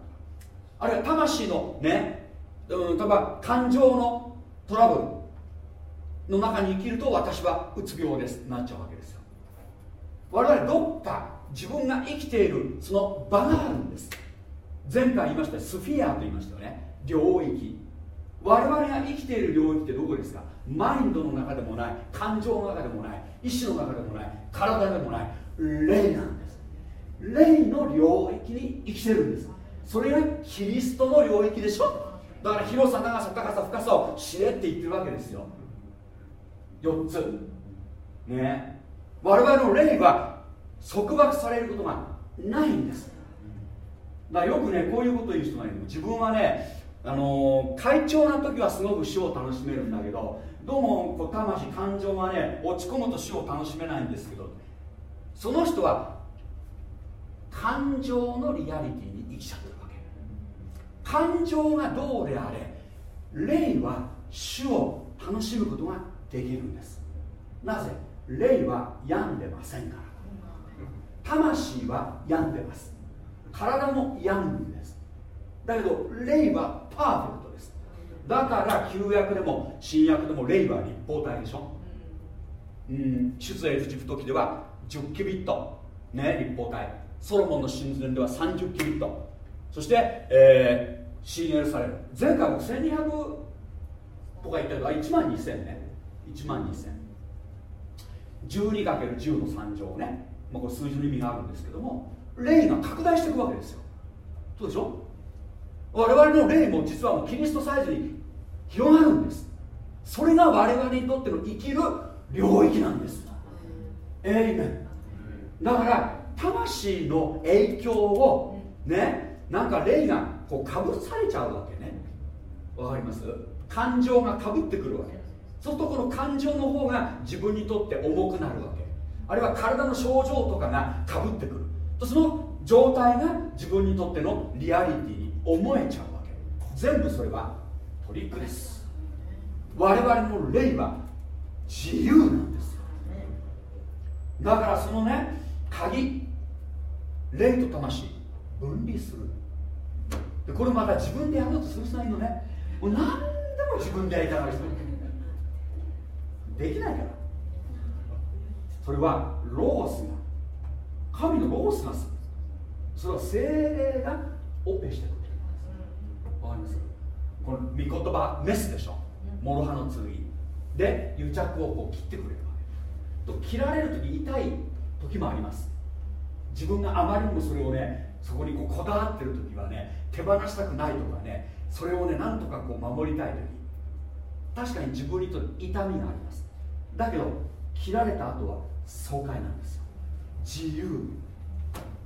あるいは魂のね、うん、例えば感情のトラブルの中に生きると私はうつ病です。なっちゃうわけですよ。我々どっか自分が生きているその場があるんです。前回言いましたスフィアと言いましたよね。領域。我々が生きている領域ってどこですか？マインドの中でもない感情の中でもない意志の中でもない体でもない霊なんです。霊の領域に生きてるんです。それがキリストの領域でしょ？だから広さ長さ高さ深さを知れって言ってるわけですよ。4つ。ね。我々の霊は束縛されることがないんです。だからよくねこういうこと言う人がいる。自分はねあのー、快調な時はすごく死を楽しめるんだけどどうもこう魂感情がね落ち込むと死を楽しめないんですけどその人は感情のリアリティに生きちゃってるわけ。感情がどうであれ霊は主を楽しむことができるんです。なぜ？霊は病んでませんから。魂は病んでます体も病むんです。だけど霊はパーフェクトです。だから旧約でも新約でも霊は立方体でしょ。うん。出エジプト記では10キビット。ね立方体。ソロモンの神殿では30キビット。そして、えー、新エルサレム。前回も1200とか言ったけど1万2000ね。1万2000 12×10 の3乗ね、まあ、これ数字の意味があるんですけども。霊が拡大していくわけですよ。そうでしょ？我々の霊も実はもうキリストサイズに広がるんです。それが我々にとっての生きる領域なんです。エイメン。だから魂の影響をねなんか霊がこうかぶされちゃうわけね。わかります？感情がかぶってくるわけ。そうするとこの感情の方が自分にとって重くなるわけ。あるいは体の症状とかがかぶってくる。とその状態が自分にとってのリアリティに思えちゃうわけ。全部それはトリックです。我々の霊は自由なんですだからそのね鍵霊と魂分離する。でこれまた自分でやろうとする人ないのねもう何でも自分でやりたがる人。できないから。それはロースが神のロースがすそれは精霊がオペしてくれるわかります？この御言葉メスでしょ。諸刃の剣で癒着をこう切ってくれるわけ。と切られる時痛い時もあります。自分があまりにもそれをねそこにこうこだわってる時はね手放したくないとかねそれをねなんとかこう守りたい時。確かに自分にとって痛みがあります。だけど切られた後は爽快なんですよ。自由。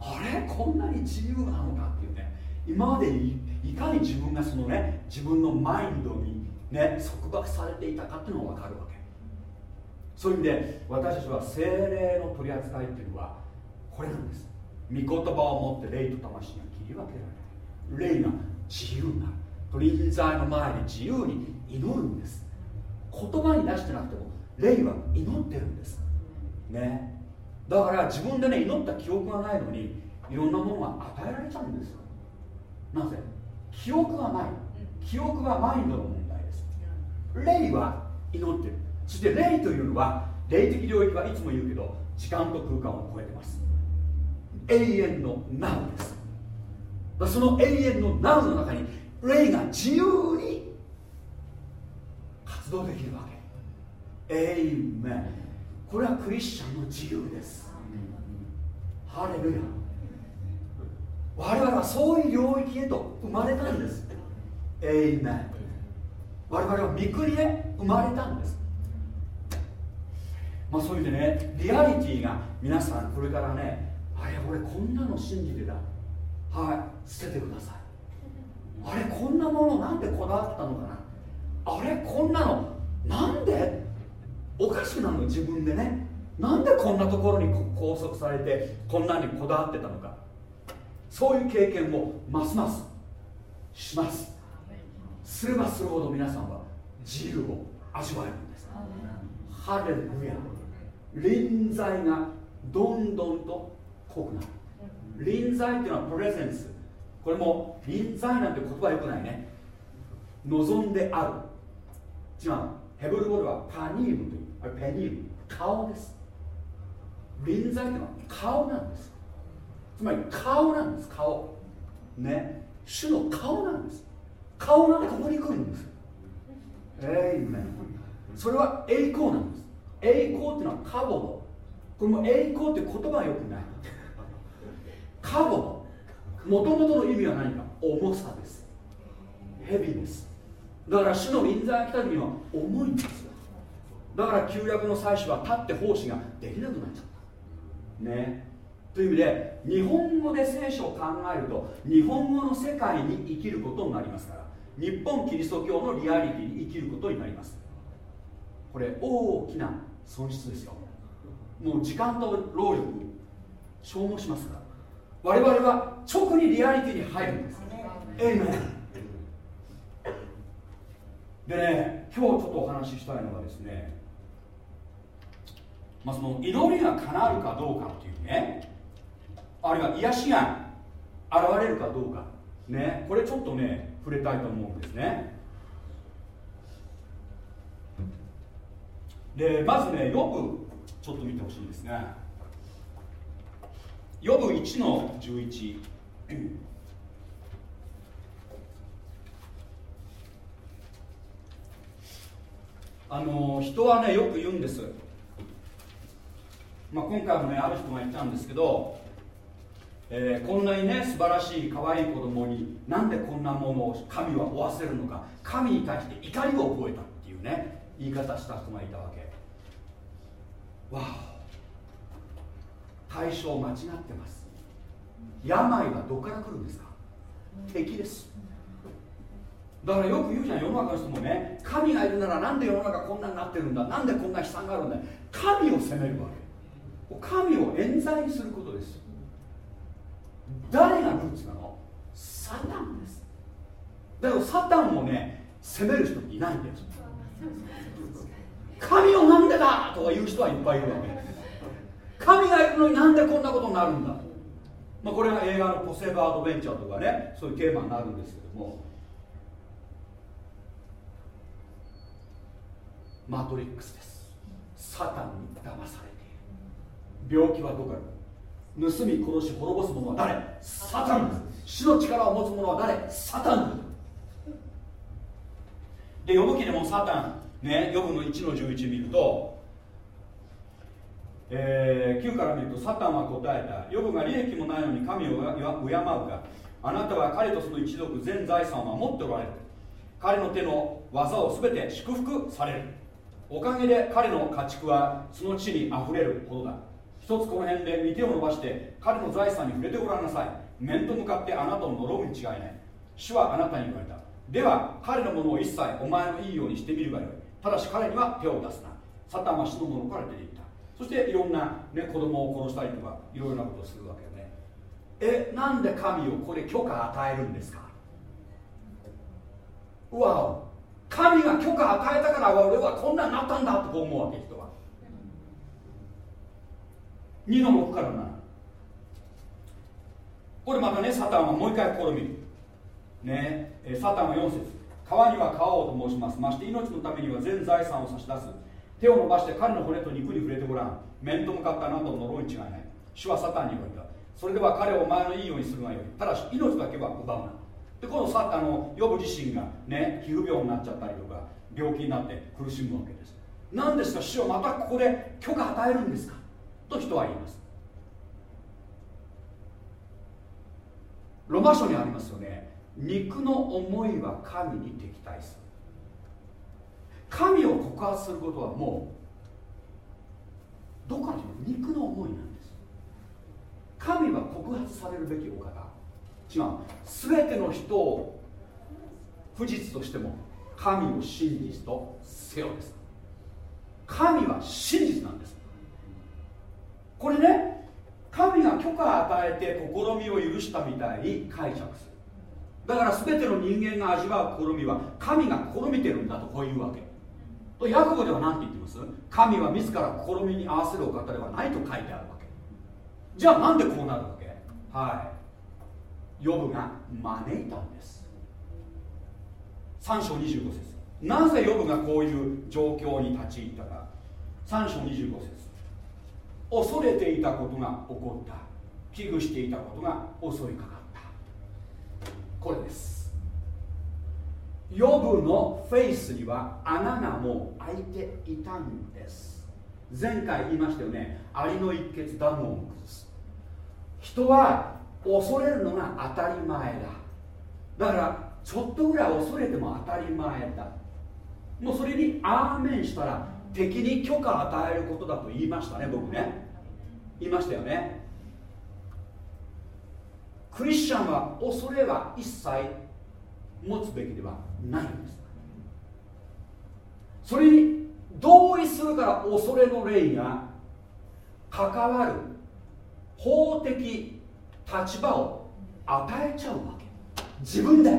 あれ？こんなに自由なのかっていうね。今までいかに自分がそのね自分のマインドにね束縛されていたかっていうのが分かるわけ。そういう意味で私たちは精霊の取り扱いっていうのはこれなんです。御言葉を持って霊と魂が切り分けられる。霊が自由になる。臨在の前に自由に祈るんです。言葉に出してなくても霊は祈ってるんです。ね。だから自分でね祈った記憶がないのにいろんなものが与えられちゃうんですよ。なぜ？記憶がない。記憶はマインドの問題です。霊は祈ってる。そして霊というのは霊的領域はいつも言うけど時間と空間を超えてます。永遠の Now です。その永遠の Now の中に霊が自由に活動できるわけ。エイメンこれはクリスチャンの自由です。ハレルヤ。我々はそういう領域へと生まれたんです。エイメン。我々は御国へ生まれたんです。まあそういう意味でねリアリティが皆さんこれからねあれ俺こんなの信じてた。はい。捨ててください。あれこんなものなんでこだわったのかな。あれこんなのなんで？おかしくなるの自分でね。なんでこんなところに拘束されてこんなにこだわってたのか。そういう経験をますますします。すればするほど皆さんは自由を味わえるんです。ハレルヤ。臨在がどんどんと濃くなる。臨在っていうのはプレゼンス。これも臨在なんて言葉よくないね。望んである。違う。ヘブル語ではパニームというあれペニー顔です。臨在っていうのは顔なんです。つまり顔なんです顔。ね。主の顔なんです。顔がここに来るんです。えいめそれは栄光なんです。栄光っていうのはカボドこれも栄光って言葉はよくない。カボドもともとの意味は何か。重さです。ヘビです。だから主の臨在が来た時には重いんですだから旧約の祭司は立って奉仕ができなくなっちゃった。ね。という意味で日本語で聖書を考えると日本語の世界に生きることになりますから。日本キリスト教のリアリティに生きることになります。これ大きな損失ですよ。もう時間と労力消耗しますから。我々は直にリアリティに入るんです。エイメンでね今日ちょっとお話ししたいのがですねまあ、その祈りが叶うかどうかっていうね。あるいは癒しが現れるかどうか。ね。これちょっとね触れたいと思うんですね。でまずねヨブちょっと見てほしいんですが。ヨブ1の11あの人はねよく言うんです、まあ、今回もねある人が言ったんですけど、えーこんなにね素晴らしい可愛い子供になんでこんなものを神は負わせるのか。神に対して怒りを覚えたっていうね言い方した人がいたわけ。わお。対象間違ってます。病はどこから来るんですか？敵です。だからよく言うじゃん世の中の人もね神がいるならなんで世の中こんなになってるんだなんでこんな悲惨があるんだ。神を責めるわけ。神を冤罪にすることです。誰がルーツなの？サタンです。だけどサタンをね責める人っていないんだよ。神をなんでだとか言う人はいっぱいいるわけ。神がいるのになんでこんなことになるんだ。まあ、これが映画の「ポセブ・アドベンチャー」とかねそういうテーマになるんですけども。マトリックスです。サタンに騙される病気はどこから？盗み殺し滅ぼす者は誰？サタン。死の力を持つ者は誰？サタン。で呼ぶ記でもサタン。ね呼ぶの1の11見るとえー9から見るとサタンは答えた。ヨブが利益もないのに神を敬うか。あなたは彼とその一族全財産を守っておられる。彼の手の技を全て祝福される。おかげで彼の家畜はその地にあふれるほどだ。つこの辺で見手を伸ばして彼の財産に触れてごらんなさい。面と向かってあなたを呪うに違いない。主はあなたに言われた。では彼のものを一切お前のいいようにしてみるがよい。ただし彼には手を出すな。サタンは死のものから出ていった。そしていろんな、ね、子供を殺したりとかいろいろなことをするわけよね。えなんで神をこれ許可与えるんですか？わお。神が許可与えたから俺はこんなになったんだとこう思うわけ人は2の6から7これまたねサタンはもう一回試みる。ねえサタンは4節。川には川をと申します。まして命のためには全財産を差し出す。手を伸ばして彼の骨と肉に触れてごらん。面と向かってあなたを呪うに違いない。主はサタンに言われた。それでは彼をお前のいいようにするがよい。ただし命だけは奪うな。でこのサあのヨブ自身がね皮膚病になっちゃったりとか病気になって苦しむわけです。何ですか？主はまたここで許可与えるんですか？と人は言います。ロマ書にありますよね。肉の思いは神に敵対する。神を告発することはもうどこから来る肉の思いなんです。神は告発されるべきお方。違う。全ての人を不実としても神を真実とせよです。神は真実なんです。これね神が許可を与えて試みを許したみたいに解釈する。だから全ての人間が味わう試みは神が試みてるんだとこういうわけ。とヤコブでは何て言ってます？神は自ら試みに合わせるお方ではないと書いてあるわけ。じゃあなんでこうなるわけ？はい。ヨブが招いたんです。3章25節。なぜヨブがこういう状況に立ち入ったか。3章25節。恐れていたことが起こった。危惧していたことが襲いかかった。これです。ヨブのフェイスには穴がもう開いていたんです。前回言いましたよね。アリの一血ダムを崩す人は恐れるのが当たり前だ。だからちょっとぐらい恐れても当たり前だ。もうそれにアーメンしたら敵に許可を与えることだと言いましたね僕ね。言いましたよね。クリスチャンは恐れは一切持つべきではないんです。それに同意するから恐れの霊が関わる法的立場を与えちゃうわけ。自分で。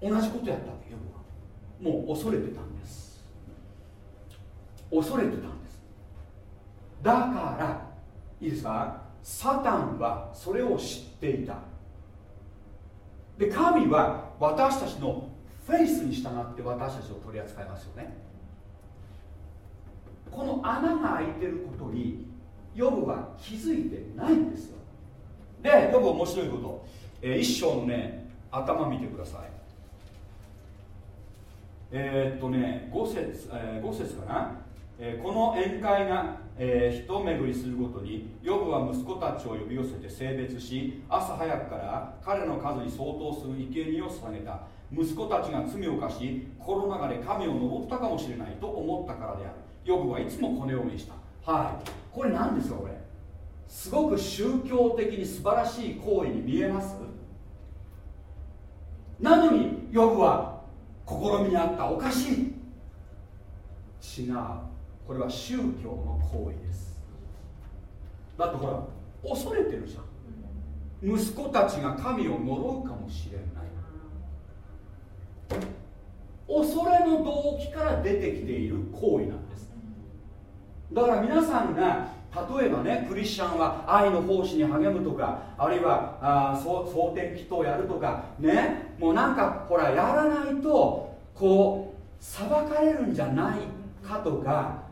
同じことやった。もう恐れてたんです。恐れてたんです。だからいいですか？サタンはそれを知っていた。で神は私たちのフェイスに従って私たちを取り扱いますよね。この穴が開いてることにヨブは気づいてないんですよ。でヨブ面白いこと、えー、一章のね頭見てください。えー、っとね5節、えー、5節かな、えー、この宴会が、えー、一巡りするごとにヨブは息子たちを呼び寄せて性別し朝早くから彼の数に相当する生贄を捧げた。息子たちが罪を犯し心の中で神を登ったかもしれないと思ったからである。ヨブはいつもこのようにした。はい。これ何ですかこれ？すごく宗教的に素晴らしい行為に見えます？なのにヨブは試みにあったおかしい。違う。これは宗教の行為です。だってほら恐れてるじゃん。息子たちが神を呪うかもしれない。恐れの動機から出てきている行為なんです。だから皆さんが例えばねクリスチャンは愛の奉仕に励むとかあるいはあ蒼天祈祷やるとかねもうなんかほらやらないとこう裁かれるんじゃないかとか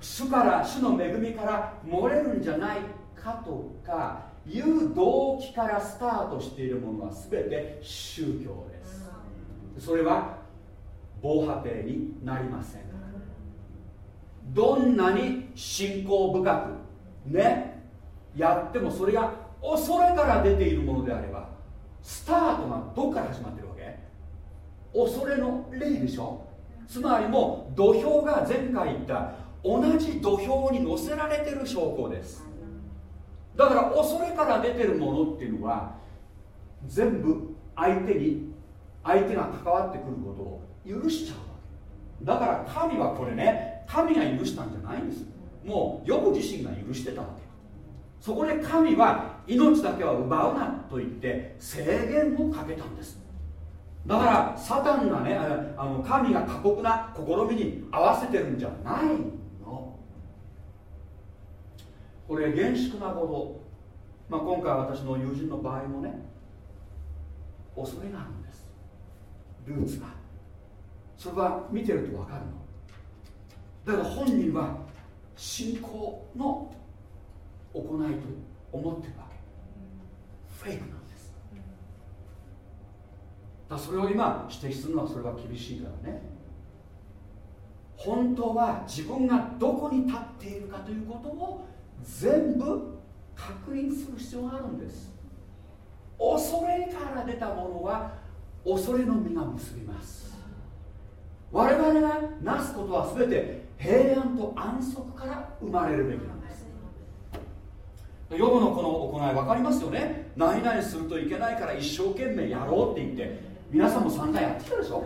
主から主の恵みから漏れるんじゃないかとかいう動機からスタートしているものは全て宗教です。それは防波堤になりません。どんなに信仰深くねやってもそれが恐れから出ているものであればスタートがどこから始まってるわけ？恐れの霊でしょ？つまりもう土俵が前回言った同じ土俵に乗せられてる証拠です。だから恐れから出てるものっていうのは全部相手に相手が関わってくることを許しちゃうわけ。だから神はこれね神が許したんじゃないんです。もうヨブ自身が許してたわけ。そこで神は命だけは奪うなと言って制限をかけたんです。だからサタンがねあの神が過酷な試みに合わせてるんじゃないの。これ厳粛なこと、まあ、今回私の友人の場合もね恐れがあるんです。ルーツが。それは見てると分かるの。だから本人は信仰の行いと思ってるわけ。フェイクなんです。だそれを今指摘するのはそれは厳しいからね。本当は自分がどこに立っているかということを全部確認する必要があるんです。恐れから出たものは恐れの実が結びます。我々がなすことは全て平安と安息から生まれるべきなんです。ヨブのこの行い分かりますよね？何々するといけないから一生懸命やろうって言って皆さんも散々やってきたでしょ？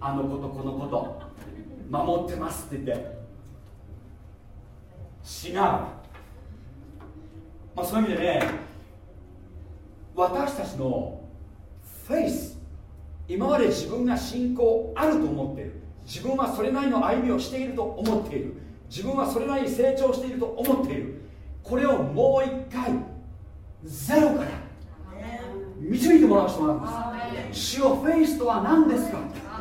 あのことこのこと守ってますって言って。違う、まあ、そういう意味でね私たちのフェイス今まで自分が信仰あると思っている。自分はそれなりの歩みをしていると思っている。自分はそれなりに成長していると思っている。これをもう一回ゼロから導いてもらう人なんです。主をフェイスとは何ですか？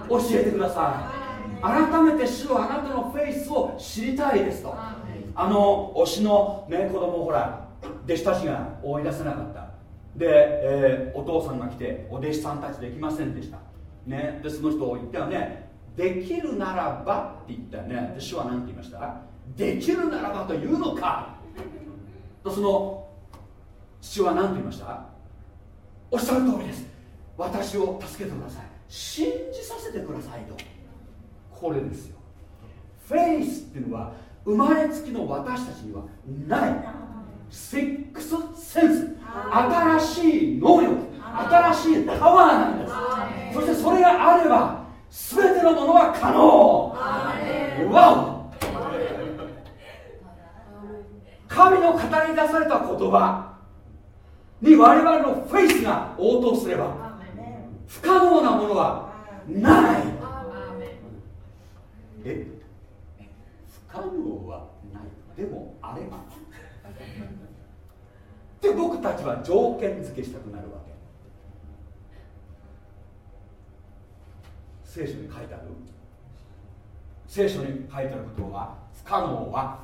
教えてください。改めて主をあなたのフェイスを知りたいですと。あの推しの、ね、子供をほら弟子たちが追い出せなかった。で、えーお父さんが来てお弟子さんたちできませんでした、ね、でその人を言ったよねできるならばって言った。よねで主は何て言いました？できるならばというのか。とその父は何て言いました？おっしゃる通りです。私を助けてください。信じさせてくださいと。これですよ。フェイスっていうのは生まれつきの私たちにはない。セックスセンス。新しい能力。新しいパワーなんです。そしてそれがあれば全てのものは可能。わお神の語り出された言葉に我々のフェイスが応答すれば不可能なものはない。え不可能はない。でもあれば。で僕たちは条件付けしたくなるわけ聖書に書いてある聖書に書いてあることは不可能は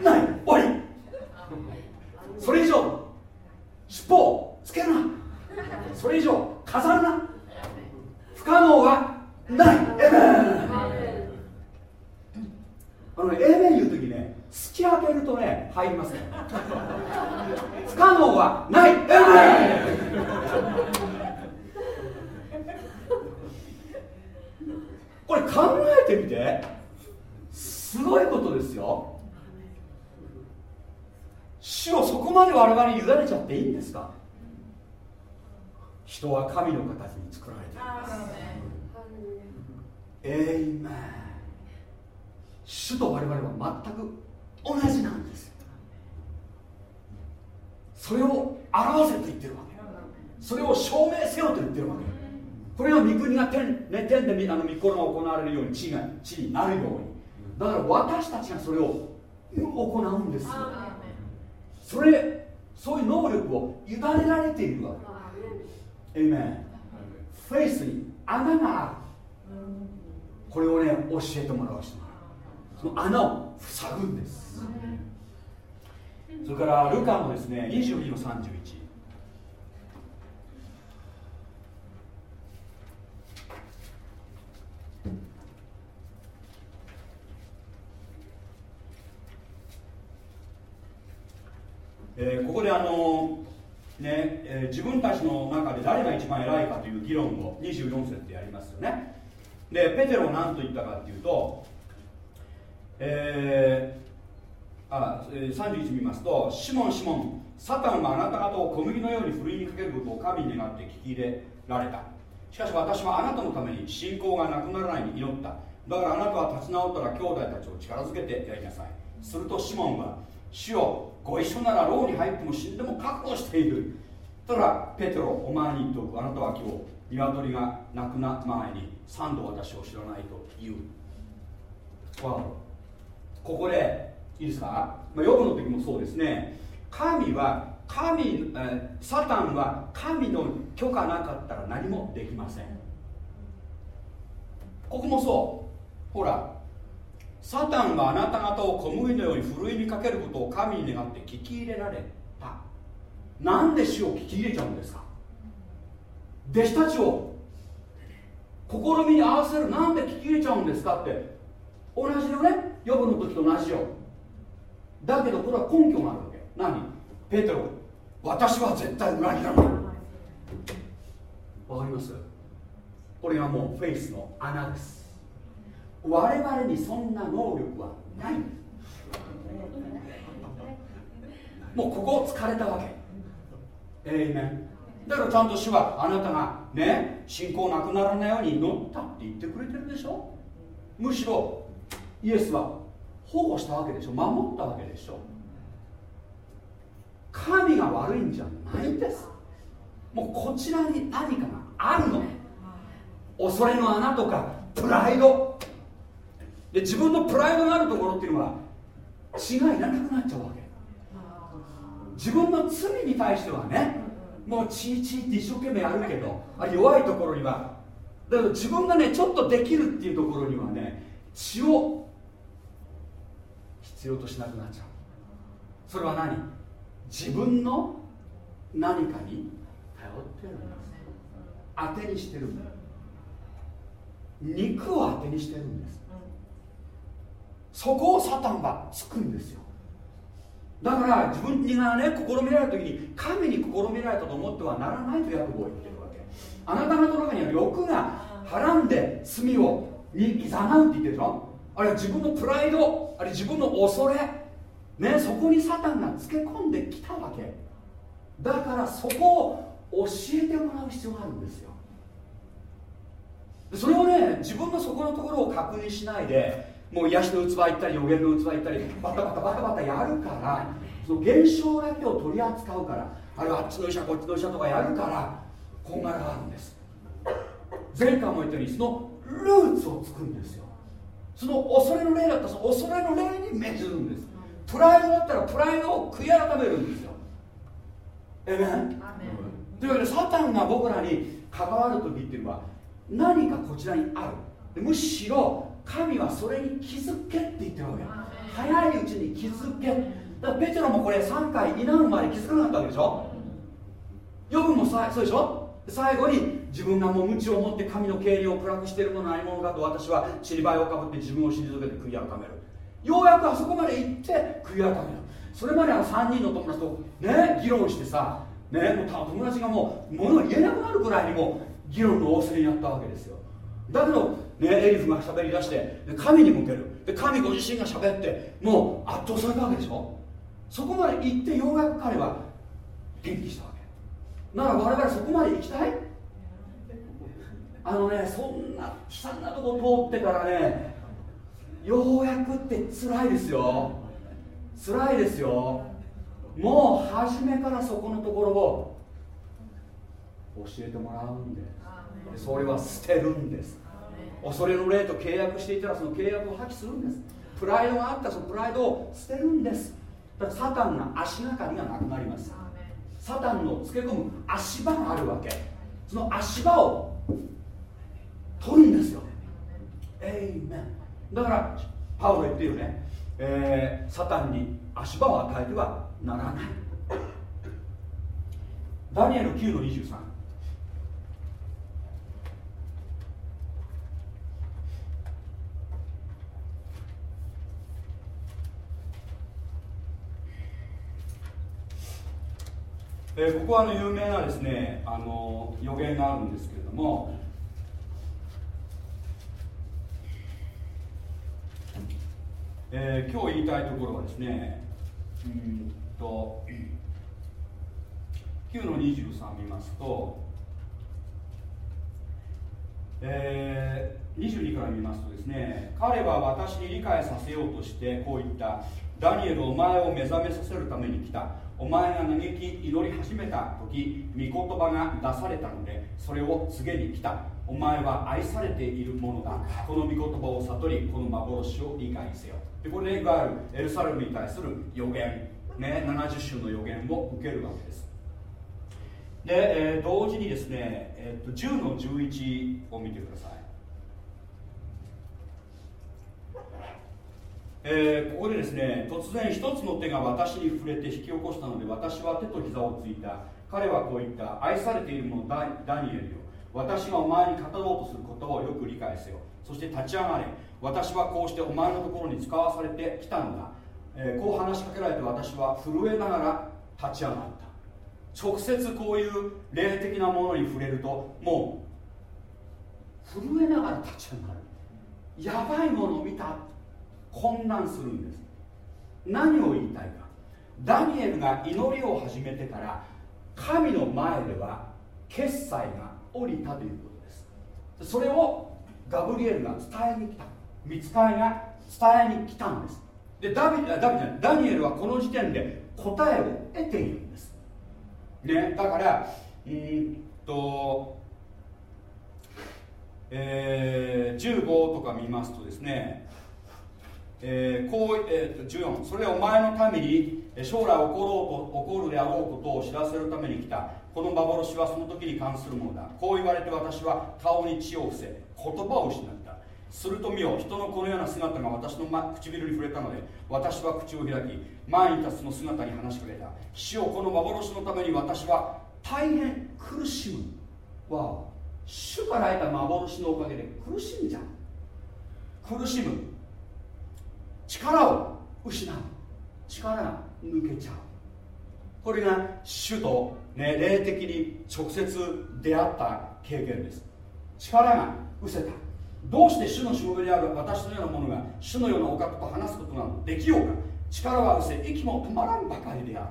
ない。終わり。それ以上尻尾をつけるな。それ以上飾るな。不可能はない。エメンあのエメン言う時ね突き開けるとね入りますね。不可能はない。エメンこれ考えてみて。すごいことですよ。主をそこまで我々に委ねちゃっていいんですか？人は神の形に作られているエイメン主と我々は全く同じなんです。それを表せと言ってるわけ。それを証明せよと言ってるわけ。これが御国が天,、ね、天であの御心が行われるように地が地になるように。だから私たちがそれを行うんですよ。それそういう能力を委ねられているわけ。 Amen faith に穴がある。これをね教えてもらう。その穴を塞ぐんです。それからルカのですね22の31えーここであのねえー自分たちの中で誰が一番偉いかという議論を24節でやりますよね。でペテロは何と言ったかっていうと、えーあ31見ますとシモンシモンサタンはあなた方を小麦のようにふるいにかけることを神に願って聞き入れられた。しかし私はあなたのために信仰がなくならないに祈った。だからあなたは立ち直ったら兄弟たちを力づけてやりなさい。するとシモンは主よご一緒なら牢に入っても死んでも覚悟している。たらペテロお前に言っておく。あなたは今日鶏が亡くなる前に三度私を知らないと言う。わここでいいですか、まあ、ヨブの時もそうですね。神は神、えーサタンは神の許可なかったら何もできません。ここもそう。ほらサタンはあなた方を小麦のようにふるいにかけることを神に願って聞き入れられた。なんで死を聞き入れちゃうんですか？弟子たちを試みに合わせる。なんで聞き入れちゃうんですか？って同じのねヨブの時と同じよ。だけどこれは根拠があるわけ。何？ペテロ私は絶対裏切らない。わかります？これがもうフェイスの穴です。我々にそんな能力はない。もうここを突かれたわけ。えいめんだからちゃんと主はあなたがね信仰なくならないように祈ったって言ってくれてるでしょ。むしろイエスは保護したわけでしょ。守ったわけでしょ。神が悪いんじゃないんです。もうこちらに何かがあるの。恐れの穴とかプライド。で自分のプライドがあるところっていうのは血がいらなくなっちゃうわけ。自分の罪に対してはねもうチーチーって一生懸命やるけどあ弱いところには。だけど自分がねちょっとできるっていうところにはね血を必要としなくなっちゃう。それは何？自分の何かに頼ってるんです当てにしてるんだ。肉を当てにしてるんです。そこをサタンはつくんですよ。だから自分がね試みられた時に神に試みられたと思ってはならないとヤコブは言ってるわけ。あなた方の中には欲がはらんで罪をにいざなうって言ってるでしょ。あれは自分のプライドあれ自分の恐れ。ねそこにサタンがつけ込んできたわけ。だからそこを教えてもらう必要があるんですよ。それをね自分のそこのところを確認しないでもう癒しの器行ったり予言の器行ったりバタバタバタバタやるからその現象だけを取り扱うからあるいはあっちの医者こっちの医者とかやるからこんがらがあるんです。前回も言ったようにそのルーツをつくんですよ。その恐れの霊だったらその恐れの霊に命ずるんです。プライドだったらプライドを悔い改めるんですよ。えめんというわけでサタンが僕らに関わる時っていうのは何かこちらにある。でむしろ神はそれに気づけって言ってるわけ。早いうちに気づけ。だからペテロもこれ3回担う前に気づかなかったわけでしょ。ヨブもさそうでしょ。最後に自分がもう無知を持って神の経理を暗くしているもの何者かと私は知りばいをかぶって自分を退けて悔い改める。ようやくあそこまで行って悔い改める。それまであの3人の友達とね議論してさねもう友達がもう物を言えなくなるぐらいにも議論の仰せになったわけですよ。だけど、ね、エリフが喋り出して神に向ける。で神ご自身が喋ってもう圧倒されたわけでしょ？そこまで行ってようやく彼は元気したわけ。なら我々そこまで行きたい？あのねそんな悲惨なとこ通ってからねようやくって辛いですよ。辛いですよ。もう初めからそこのところを教えてもらうんです。それは捨てるんです。恐れの霊と契約していたらその契約を破棄するんです。プライドがあったらそのプライドを捨てるんです。だからサタンが足がかりがなくなります。サタンのつけ込む足場があるわけ。その足場を取るんですよ。エイメン。だからパウロ言ってるよね、えーサタンに足場を与えてはならない。ダニエル9の23えーここはあの有名なですねあの予言があるんですけれどもえー今日言いたいところはですねうんと9の23見ますと、えー22から見ますとですね彼は私に理解させようとしてこう言った。ダニエルお前を目覚めさせるために来た。お前が嘆き祈り始めた時御言葉が出されたのでそれを告げに来た。お前は愛されているものだ。この御言葉を悟りこの幻を理解せよ。でこれでいわゆるエルサレムに対する予言、ね、70種の予言を受けるわけです。で、えー同時にですね、えーと10の11を見てください。えーここでですね突然一つの手が私に触れて引き起こしたので私は手と膝をついた。彼はこう言った。愛されている者ダダニエルよ。私がお前に語ろうとすることをよく理解せよ。そして立ち上がれ。私はこうしてお前のところに使わされてきたのだ、えーこう話しかけられて私は震えながら立ち上がった。直接こういう霊的なものに触れるともう震えながら立ち上がる。やばいものを見た。混乱するんです。何を言いたいか。ダニエルが祈りを始めてから神の前では決済が降りたということです。それをガブリエルが伝えに来た。見つかりが伝えに来たんです。でダビダビじゃないダニエルはこの時点で答えを得ているんです。ねだからうんとえー15とか見ますとですね、えーこうえーと14それはお前のために将来起ころうと起こるであろうことを知らせるために来た。この幻はその時に関するものだ。こう言われて私は顔に血を伏せ言葉を失った。すると見よ人のこのような姿が私のま唇に触れたので私は口を開き前に立つの姿に話しかけた。死をこの幻のために私は大変苦しむ。わ主から得た幻のおかげで苦しんじゃう。苦しむ。力を失う。力が抜けちゃう。これが主と、ね、霊的に直接出会った経験です。力が失せた。どうして主のしもべである私のようなものが主のようなお方と話すことができようか。力は失せ息も止まらんばかりである。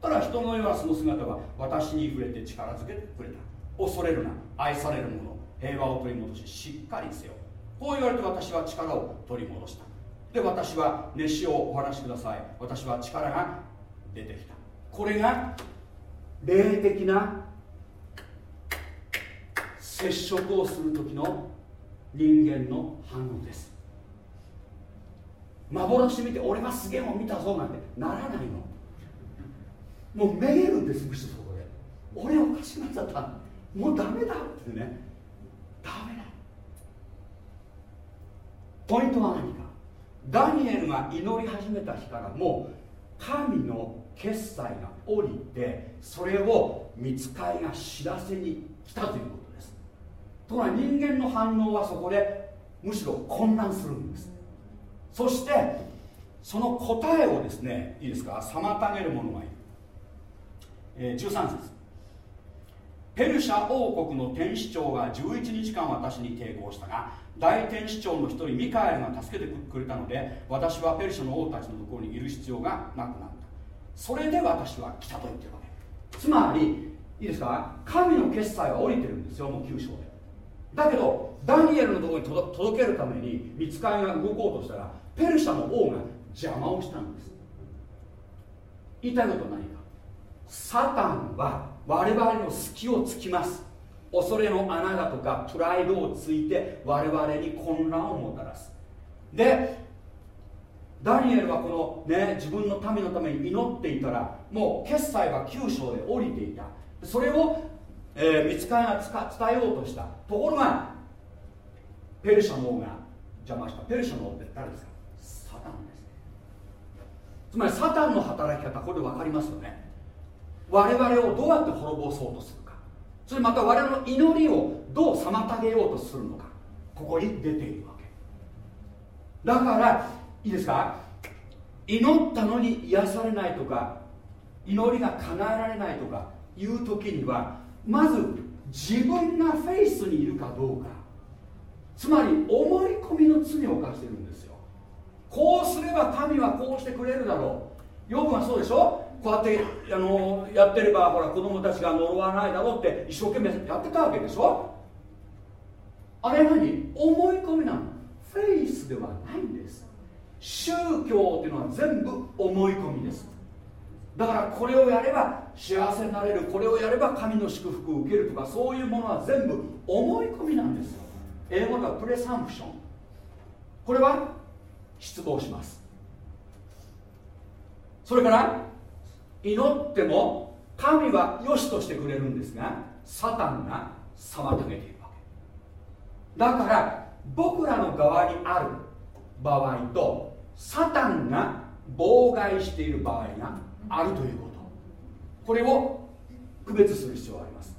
ただ人のようなその姿は私に触れて力づけてくれた。恐れるな。愛される者平和を取り戻ししっかりせよ。こう言われて私は力を取り戻した。で私は熱死をお話しください。私は力が出てきた。これが霊的な接触をする時の人間の反応です。幻見て俺はすげえもん見たぞなんてならないの。もうめげるんですむしろそこで。俺おかしくなっちゃった。もうダメだってね。ダメだ。ポイントは何か。ダニエルが祈り始めた日からもう神の決済が降りてそれを見つかいが知らせに来たということです。ところが人間の反応はそこでむしろ混乱するんです。そしてその答えをですねいいですか？妨げる者がいる、えー13節。ペルシャ王国の天使長が11日間私に抵抗したが大天使長の一人ミカエルが助けてくれたので私はペルシャの王たちのところにいる必要がなくなった。それで私は来たと言ってるわけ。つまりいいですか？神の決済は降りてるんですよもう9章で。だけどダニエルのところに届けるために見つかいが動こうとしたらペルシャの王が邪魔をしたんです。言いたいことは何か？サタンは我々の隙をつきます。恐れの穴だとかプライドをついて我々に混乱をもたらす。でダニエルはこのね自分の民のために祈っていたらもう決済は9章で降りていた。それを、えー、見つかりが伝えようとした。ところがペルシャの王が邪魔した。ペルシャの王って誰ですか？サタンです。つまりサタンの働き方これ分かりますよね。我々をどうやって滅ぼそうとするそれまた我々の祈りをどう妨げようとするのか。ここに出ているわけ。だからいいですか？祈ったのに癒されないとか祈りが叶えられないとかいう時にはまず自分がフェイスにいるかどうか。つまり思い込みの罪を犯してるんですよ。こうすれば神はこうしてくれるだろう。ヨブはそうでしょ？こうやってあのやってればほら子供たちが呪わないだろうって一生懸命やってたわけでしょ？あれ何？思い込みなの。フェイスではないんです。宗教っていうのは全部思い込みです。だからこれをやれば幸せになれる。これをやれば神の祝福を受けるとかそういうものは全部思い込みなんですよ。英語ではプレサンプション。これは失望します。それから祈っても神は良しとしてくれるんですがサタンが妨げているわけ。だから僕らの側にある場合とサタンが妨害している場合があるということ。これを区別する必要があります。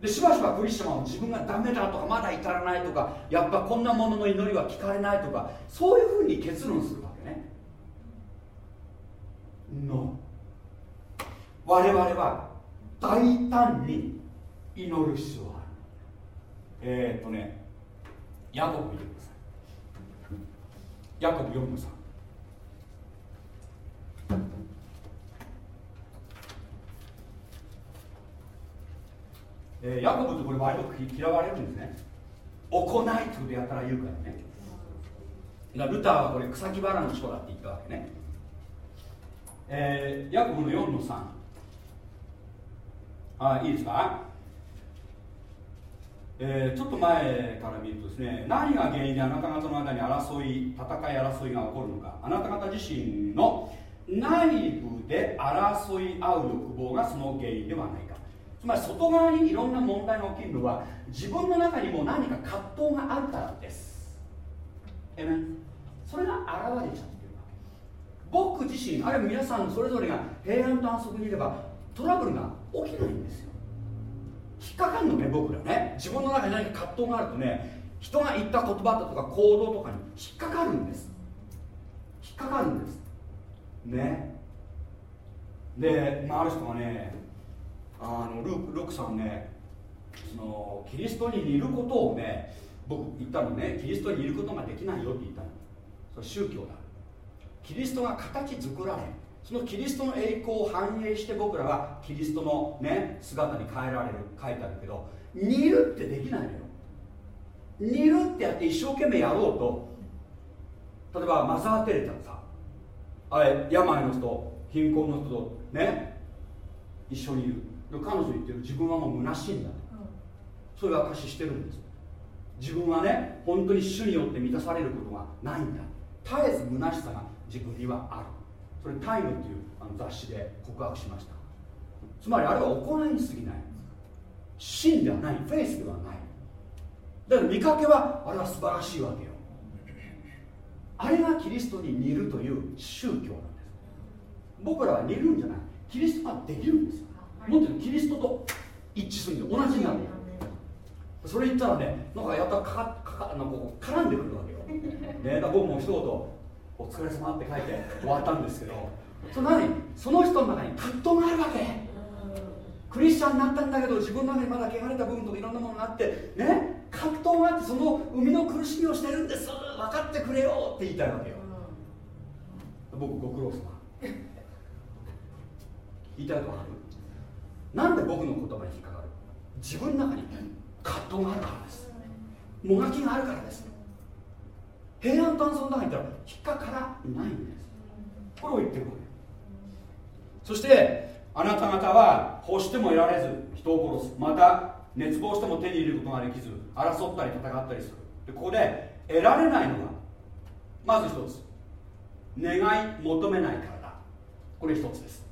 でしばしばクリスチャンは自分がダメだとかまだ至らないとかやっぱこんなものの祈りは聞かれないとかそういうふうに結論するわけね。No 我々は大胆に祈る必要がある。えー、っとねヤコブ見てください。ヤコブ4の3えー、ヤコブってこれ割と嫌われるんですね。行いってことやったら言うからね。ルターはこれ草木原の人だって言ったわけね。えー、ヤコブの4の3あいいですか？えーちょっと前から見るとですね何が原因であなた方の間に争い戦い争いが起こるのか。あなた方自身の内部で争い合う欲望がその原因ではないか。つまり外側にいろんな問題が起きるのは自分の中にも何か葛藤があるからです。えめそれが現れちゃってるわけ。僕自身あるいは皆さんそれぞれが平安と安息にいればトラブルが起きないんですよ。引っかかるのね僕らね。自分の中に何か葛藤があるとね人が言った言葉だとか行動とかに引っかかるんです。引っかかるんです。ね。で、まあ、ある人がねあのルークルークさんねそのキリストに似ることをね僕言ったのねキリストに似ることができないよって言ったの。それ宗教だ。キリストが形作られそのキリストの栄光を反映して僕らはキリストの、ね、姿に変えられる書いてあるけど似るってできないのよ。似るってやって一生懸命やろうと。例えばマザー・テレサさあれ病の人貧困の人とね一緒にいる。で彼女言ってる自分はもう虚しいんだそういう証ししてるんです。自分はね本当に主によって満たされることがないんだ。絶えず虚しさが自分にはあるそれ「タイムっていうあの雑誌で告白しました。つまりあれは行いに過ぎない。真ではない。フェイスではない。だから見かけはあれは素晴らしいわけよ。あれがキリストに似るという宗教なんです。僕らは似るんじゃない。キリストができるんですよ。もっとキリストと一致するんで同じになるそれ言ったらねなんかやったらかかかかなんかこう絡んでくるわけよ、ね、だから僕も一言「お疲れ様って書いて終わったんですけど その何その人の中に葛藤があるわけ。クリスチャンになったんだけど自分の中にまだ汚れた部分とかいろんなものがあってね葛藤があってその生みの苦しみをしてるんです。分かってくれよって言いたいわけよ。僕ご苦労様。言いたいことある？なんで僕の言葉に引っかかる？自分の中に葛藤があるからです。もがきがあるからです。平安と安息の中にたら引っかからないんです。これを言ってるわけそしてあなた方は欲しても得られず人を殺す。また熱望しても手に入れることができず争ったり戦ったりする。でここで得られないのがまず一つ願い求めないからだこれ一つです。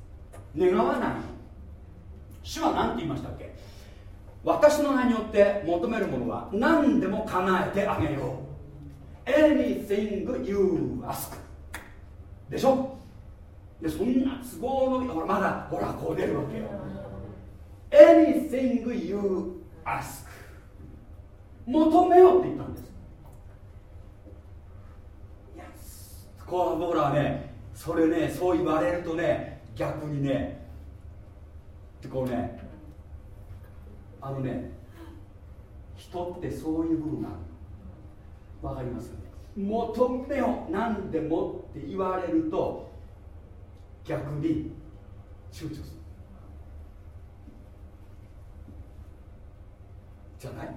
願わない。主は何て言いましたっけ？私の名によって求めるものは何でも叶えてあげよう Anything you ask. でしょ？でそんな都合のほらまだほらこう出るわけよ。Anything you ask. 求めようって言ったんです。いやこう僕らはねそれねそう言われるとね逆にねってこうねあのね人ってそういう部分がある。わかります？求めよ。何でもって言われると逆に躊躇する。じゃない？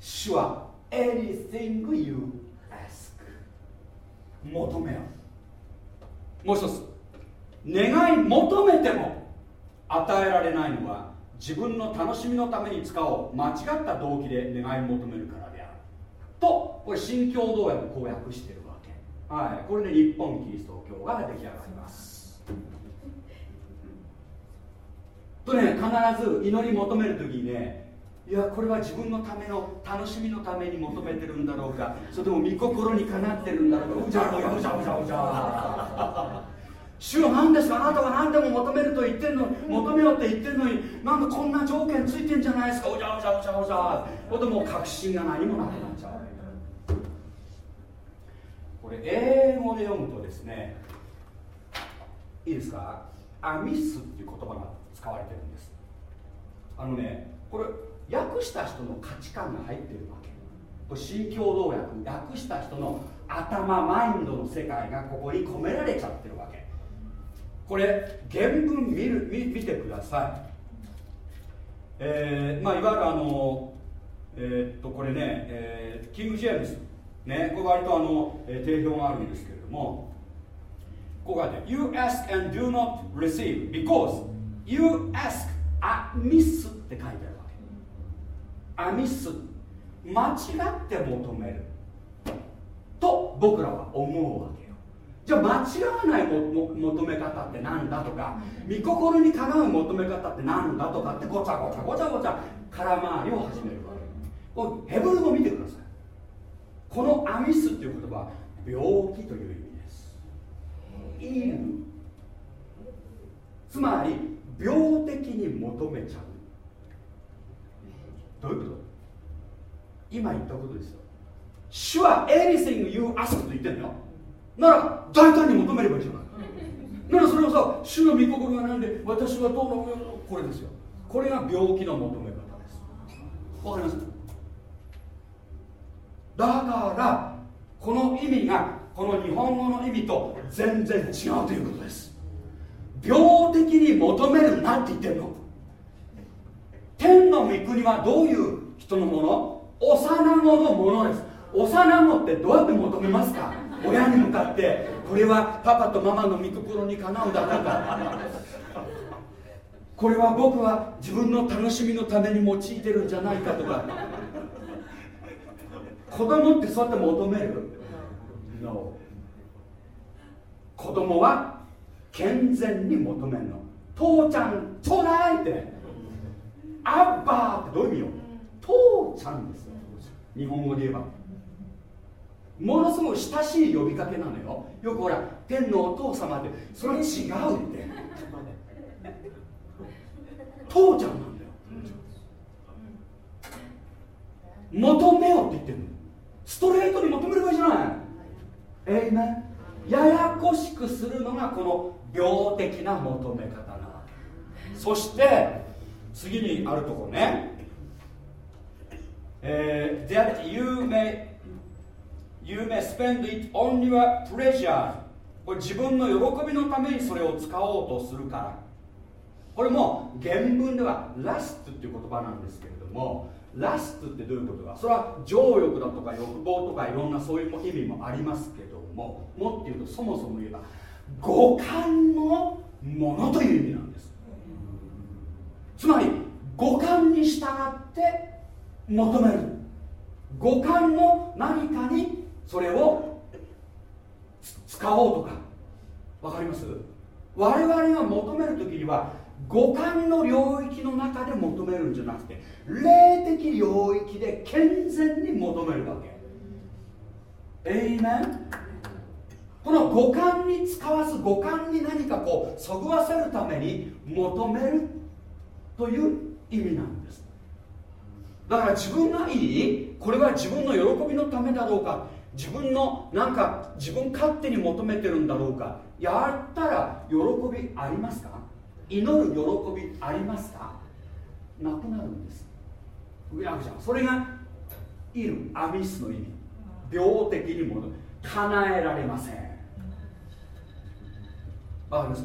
主は anything you ask 求めよ。もう一つ。願い求めても与えられないのは自分の楽しみのために使おう間違った動機で願い求めるから。とこれ新共同訳こう訳してるわけ。はい。これで日本キリスト教が出来上がります。とね必ず祈り求める時にねいやこれは自分のための楽しみのために求めてるんだろうか。それとも御心にかなってるんだろうか。うじゃうじゃうじゃうじゃうじゃ主は何ですかあなたは何でも求めると言ってんの求めようって言ってんのになんかこんな条件ついてんじゃないですか。おじゃおじゃおじゃおじゃこれでもう確信が何もなくなっちゃう。これ英語で読むとですねいいですか？アミスっていう言葉が使われてるんです。あのねこれ訳した人の価値観が入ってるわけ。これ新共同訳訳した人の頭マインドの世界がここに込められちゃってるわけ。これ原文見る見見てください。えーまあ、いわゆるあのえーっとこれね、えーキング・ジェームス。ねこれ割とあの、え定評があるんですけれどもここがね You ask and do not receive because you ask amiss って書いてあるわアミス間違って求める。と僕らは思うわけよ。じゃあ間違わない求め方ってなんだとか御心にかなう求め方ってなんだとかってごちゃごちゃごちゃごちゃ空回りを始めるわけ。これヘブル語見てください。このアミスっていう言葉は病気という意味です。イル。つまり病的に求めちゃう。どういうこと？今言ったことですよ。主は anything you ask と言ってんだよ。なら大胆に求めればいいじゃない。ならそれをさ主の御心がなんで私はどうのこれですよ。これが病気の求め方です。わかります？だからこの意味がこの日本語の意味と全然違うということです。病的に求めるなって言ってるの。天の御国はどういう人のもの？幼子のものです。幼子ってどうやって求めますか？親に向かって。これはパパとママの御心にかなうだとか。これは僕は自分の楽しみのために用いてるんじゃないかとか。子供ってそうやって求める？No 子供は健全に求めるの。父ちゃんちょうだいって。アッバーってどういう意味よ？父ちゃんですよ。日本語で言えば。ものすごい親しい呼びかけなのよ。よくほら天のお父様って。それ違うって。父ちゃんなんだよ。求めよって言ってるのストレートに求めればいいじゃない。えいめややこしくするのがこの病的な求め方なわけ。そして次にあるところね。えー that you may you may spend it on your pleasure これ自分の喜びのためにそれを使おうとするから。これも原文ではラストっていう言葉なんですけれどもラストってどういうことかそれは情欲だとか欲望とかいろんなそういう意味もありますけどももっと言うとそもそも言えば五感のものという意味なんです。つまり五感に従って求める。五感の何かにそれを使おうとか。わかります？我々が求める時には五感の領域の中で求めるんじゃなくて霊的領域で健全に求めるわけ。エイメンこの五感に使わず五感に何かこうそぐわせるために求めるという意味なんです。だから自分がいいこれは自分の喜びのためだろうか。自分のなんか自分勝手に求めてるんだろうか。やったら喜びありますか？祈る喜びありますか？なくなるんです。じゃんそれがいるアミスの意味。病的にも叶えられません。わかります？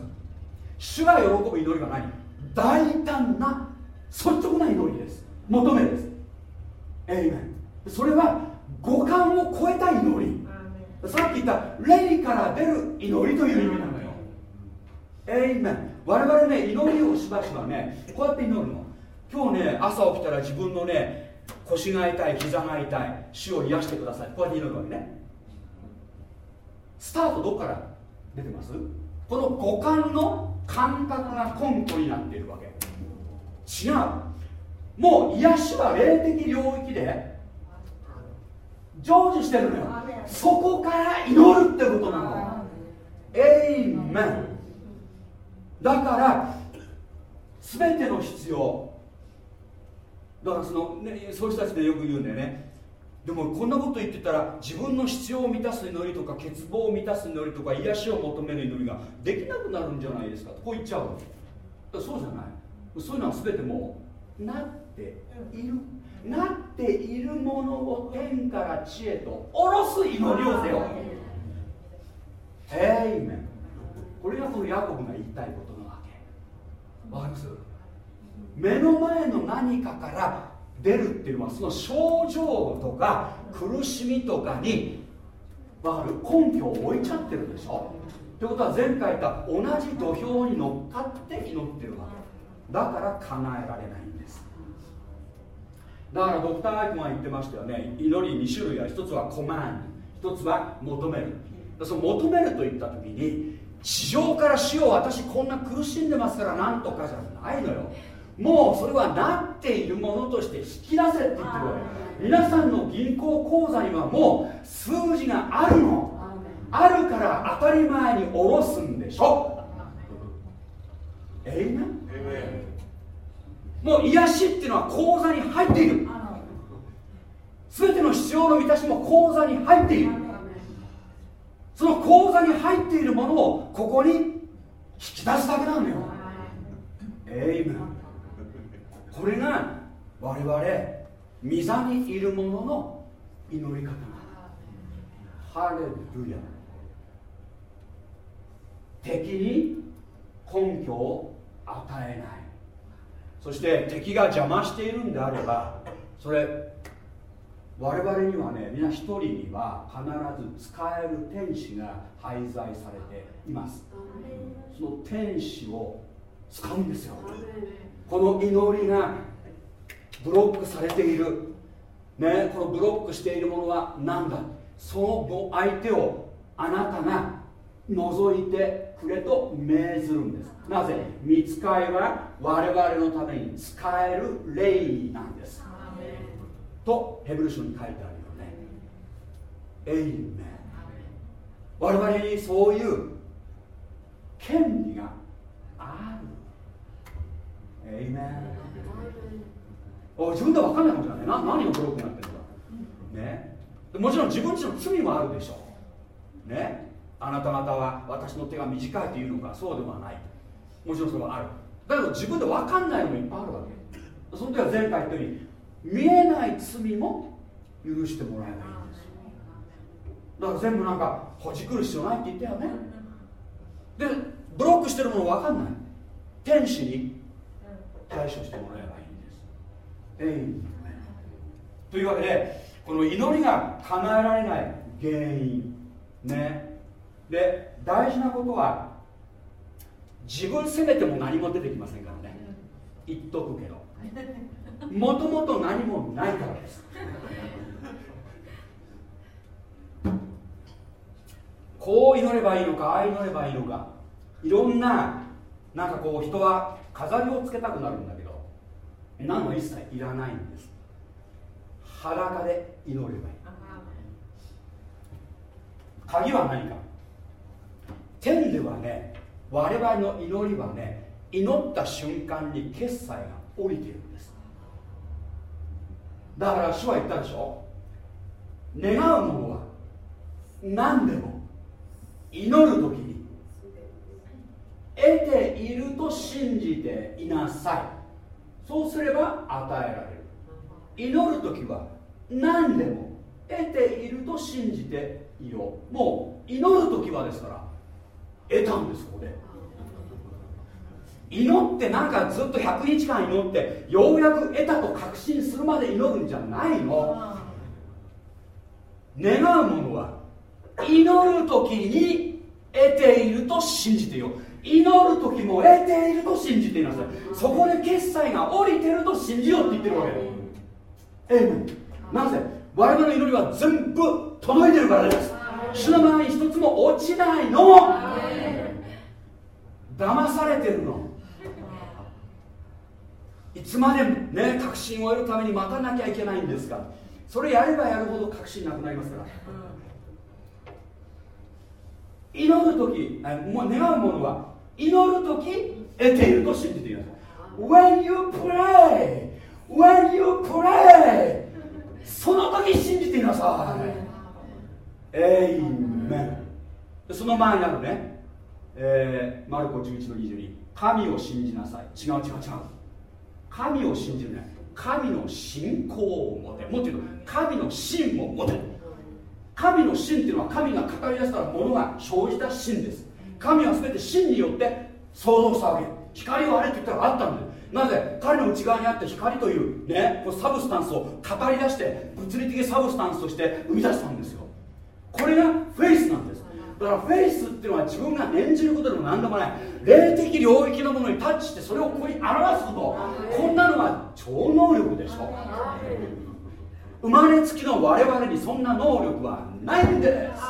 主が喜ぶ祈りは何大胆な率直な祈りです。求めです。エイメンそれは五感を超えた祈り。さっき言った霊から出る祈りという意味なのよ。エイメン我々ね祈りをしばしばねこうやって祈るの。今日ね朝起きたら自分のね腰が痛い膝が痛い主を癒してください。こうやって祈るわけね。スタートどこから出てます？この五感の感覚が根拠になっているわけ。違う。もう癒しは霊的領域で成就してるのよ。そこから祈るってことなの。エイメンだから全ての必要。だからその、ね、そういう人たちでよく言うんだよね。でもこんなこと言ってたら自分の必要を満たす祈りとか欠乏を満たす祈りとか癒しを求める祈りができなくなるんじゃないですか。こう言っちゃうそうじゃない。そういうのは全てもうなっている。なっているものを天から地へと下ろす祈りをせよ。ヘイメン。これがこのヤコブが言いたいこと。わかります？目の前の何かから出るっていうのはその症状とか苦しみとかにわかる？根拠を置いちゃってるでしょ？ってことは前回言った同じ土俵に乗っかって祈ってるわけ。だから叶えられないんです。だからドクター・アイクマン言ってましたよね。祈り2種類ある。一つはコマンド。一つは求める。その求めると言った時に地上から死を私こんな苦しんでますからなんとかじゃないのよ。もうそれはなっているものとして引き出せって言ってる皆さんの銀行口座にはもう数字があるの。あるから当たり前に下ろすんでしょ。えいな。もう癒しっていうのは口座に入っている。全ての必要の満たしも口座に入っているその口座に入っているものをここに引き出すだけなのよ。エイメンこれが我々御座にいる者の祈り方なハレルヤ。敵に根拠を与えない。そして敵が邪魔しているんであればそれ我々にはね皆一人には必ず使える天使が配在されています。その天使を使うんですよ。この祈りがブロックされている。ねこのブロックしているものは何だ？その相手をあなたが除いてくれと命ずるんです。なぜ？見つかいは我々のために使える霊なんですとヘブル書に書いてあるよね。エイメン。我々にそういう権利がある。エイメン。お自分では分かんないかもしれない。な何がブロックになってるのか。ね。もちろん自分自身の罪もあるでしょう。ね。あなた方は私の手が短いというのか。そうではない。もちろんそれはある。だけど自分で分かんないのもいっぱいあるわけ。その時は前回言ったように見えない罪も許してもらえばいいんです。だから全部なんかほじくる必要ないって言ったよね。でブロックしてるもの分かんない。天使に対処してもらえばいいんです。えいというわけでこの祈りが叶えられない原因。ね。で大事なことは自分責めても何も出てきませんからね。言っとくけどもともと何もないからです。こう祈ればいいのかああ祈ればいいのか。いろんななんかこう人は飾りをつけたくなるんだけど何も一切いらないんです。裸で祈ればいい。鍵は何か。天ではね我々の祈りはね祈った瞬間に決済が降りているだから主は言ったでしょ？願うものは何でも祈る時に得ていると信じていなさい。そうすれば与えられる。祈る時は何でも得ていると信じていようもう祈る時はですから得たんですここで祈ってなんかずっと100日間祈ってようやく得たと確信するまで祈るんじゃないの？願うものは祈る時に得ていると信じてよ。祈る時も得ていると信じていなさい。そこで決済が降りてると信じようって言ってるわけ。ええなぜ？我々の祈りは全部届いてるからです。主の前に一つも落ちないの。騙されてるの。いつまでもね確信を得るために待たなきゃいけないんですか。それやればやるほど確信なくなりますから。祈る時もう願うものは祈る時得ていると信じています。When you pray When you pray その時信じていなさい。エイメンその前にあるね、えー、マルコ11の22神を信じなさい。違う違う違う。神を信じるね。神の信仰を持て。もっと言うと神の信を持て。神の信っていうのは神が語り出したものが生じた信です。神は全て信によって創造したわけ光をあれって言ったらあったんだよ。なぜ？彼の内側にあって光というねこの substance を語り出して物理的 substance として生み出したんですよ。これがフェイスなんです。だからフェイスっていうのは自分が演じることでも何でもない。霊的領域のものにタッチしてそれをここに表すこと。こんなのは超能力でしょ。生まれつきの我々にそんな能力はないんです。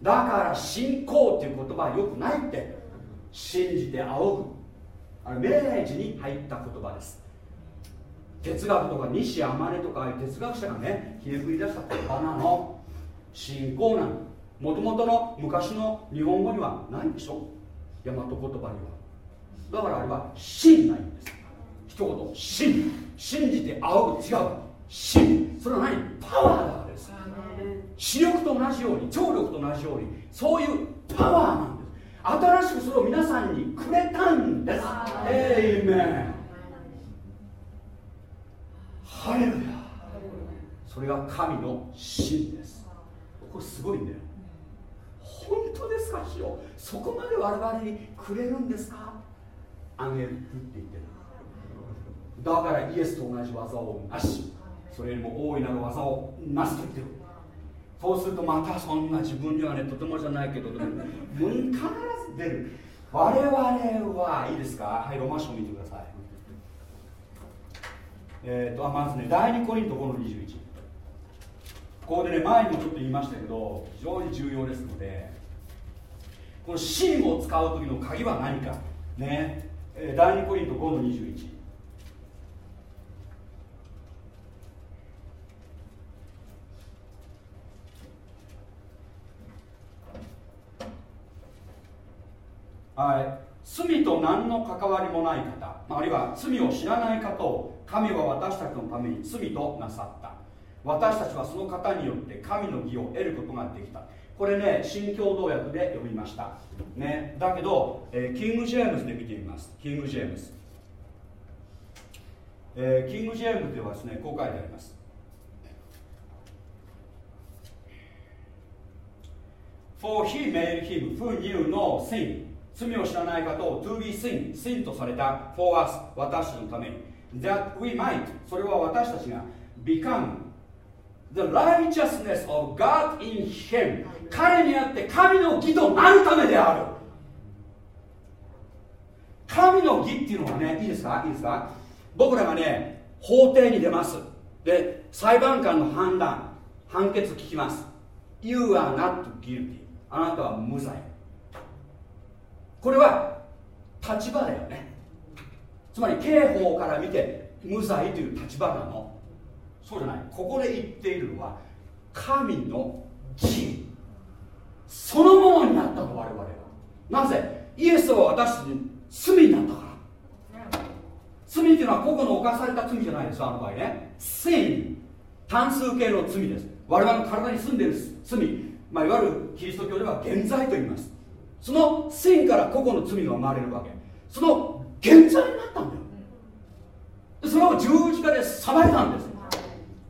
だから信仰っていう言葉はよくないって。信じて仰ぐ。あれ明治に入った言葉です。哲学とか西天音とか哲学者がねひねくり出した言葉なの。信仰なのもともとの昔の日本語にはないでしょ？大和言葉には。だからあれは信ないんです。一言信信じて仰ぐ違う。信それは何パワーだからです。視力と同じように聴力と同じようにそういうパワーなんです。新しくそれを皆さんにくれたんです。エイメンハレルヤ。それが神の真です。これすごいんだよ本当ですか主よそこまで我々にくれるんですか？あげるって言ってる。だからイエスと同じ技をなし。それよりも大いなる技をなすと言ってる。そうするとまたそんな自分にはねとてもじゃないけどでも必ず出る。我々はいいですか？はいロマン書を見てください。えー、とまずね第2コリント5の21ここでね前にもちょっと言いましたけど非常に重要ですのでこの芯を使う時の鍵は何か。ね、第2コリント5の21はい、罪と何の関わりもない方、ああるいは罪を知らない方を神は私たちのために罪となさった。私たちはその方によって神の義を得ることができた。これね新共同訳で読みました、ね、だけど、えーキング・ジェームズで見てみます。キング・ジェームズ、えーキング・ジェームズではですねこう書いてあります。For he made him who knew no sin. 罪を知らない方を to be sin. Sin とされた。For us 私たちのために。That we might それは私たちが become the righteousness of God in him. 彼にあって神の義となるためである。神の義っていうのはねいいですか？いいですか？僕らがね法廷に出ます。で裁判官の判断判決聞きます。You are not guilty. あなたは無罪。これは立場だよね。つまり刑法から見て無罪という立場なの。そうじゃない。ここで言っているのは神の義。そのものになったの我々は。なぜ？イエスは私たちに罪になったから。罪っていうのは個々の犯された罪じゃないですあの場合ね。罪単数形の罪です。我々の体に住んでいる罪、まあ、いわゆるキリスト教では現在と言います。その罪から個々の罪が生まれるわけ。その現在になったんだよ。それを十字架で裁いたんです。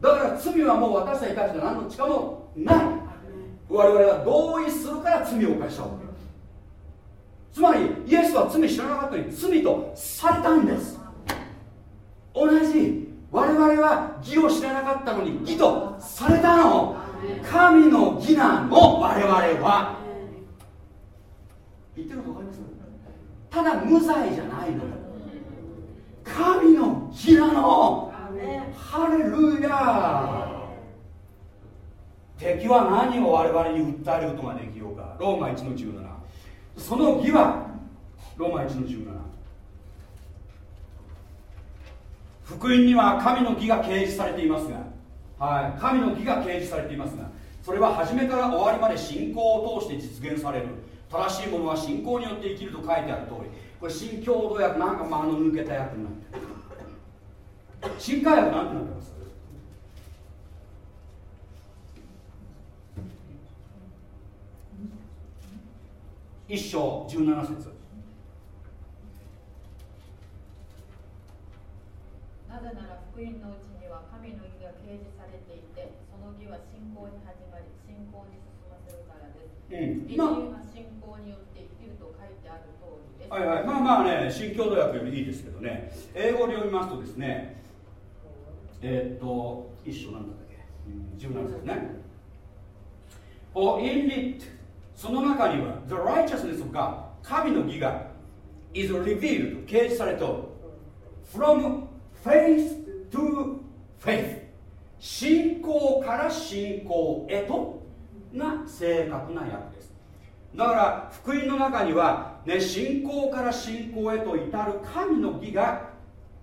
だから罪はもう私たちに対して何の力もない。我々は同意するから罪を犯したわけつまりイエスは罪知らなかったのに罪とされたんです。同じ我々は義を知らなかったのに義とされたの。神の義なの我々は。言ってること分かります？ただ無罪じゃないの神の義なの。ハレルヤ敵は何を我々に訴えることができようか。ローマ1の17その義はローマ1の17福音には神の義が掲示されていますが、はい、神の義が掲示されていますがそれは初めから終わりまで信仰を通して実現される。正しいものは信仰によって生きると書いてある通り。これ新共同訳なんか間の抜けた訳になってる。新海訳なんてなってます？一章17節。なぜなら福音のうちには神の義が掲示されていて、その義は信仰に始まり、信仰に進ませるからです。うん。義人は信仰によって生きると書いてある通りです。はいはい、まあまあね、新共同訳よりいいですけどね、英語で読みますとですね、えーっと、一章なんだっけ、うん17節ね。For in it, その中には The righteousness of God 神の義が is revealed 掲示されておる from faith to faith 信仰から信仰へとが正確な訳ですだから福音の中には、ね、信仰から信仰へと至る神の義が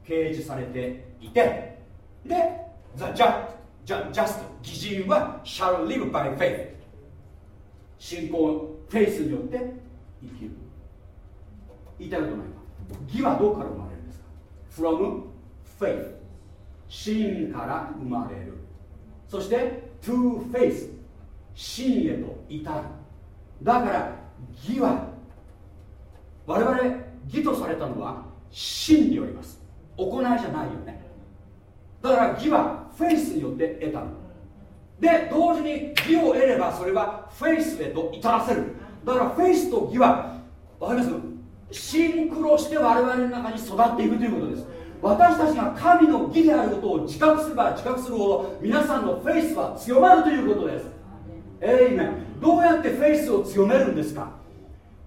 掲示されていてで The just, just 義人は shall live by faith 信仰フェイスによって生きる。言いたいことないか。義はどこから生まれるんですか？From faith 信から生まれる。そして to faith 信へと至る。だから義は我々義とされたのは信によります。行いじゃないよね。だから義はフェイスによって得たの。で同時に義を得ればそれはフェイスへと至らせる。だからフェイスと義はわかります？シンクロして我々の中に育っていくということです。私たちが神の義であることを自覚すれば自覚するほど皆さんのフェイスは強まるということです。えいめどうやってフェイスを強めるんですか？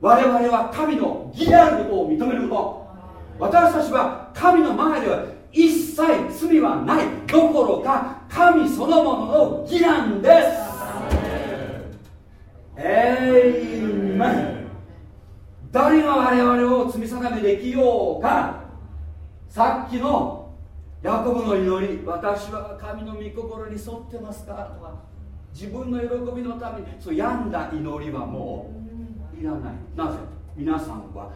我々は神の義であることを認めること。私たちは神の前では一切罪はないどころか神そのものの義なんです。えいめ誰が我々を罪定めできようか。さっきのヤコブの祈り私は神の御心に沿ってますかとか自分の喜びのためにそう病んだ祈りはもういらない。なぜ？皆さんは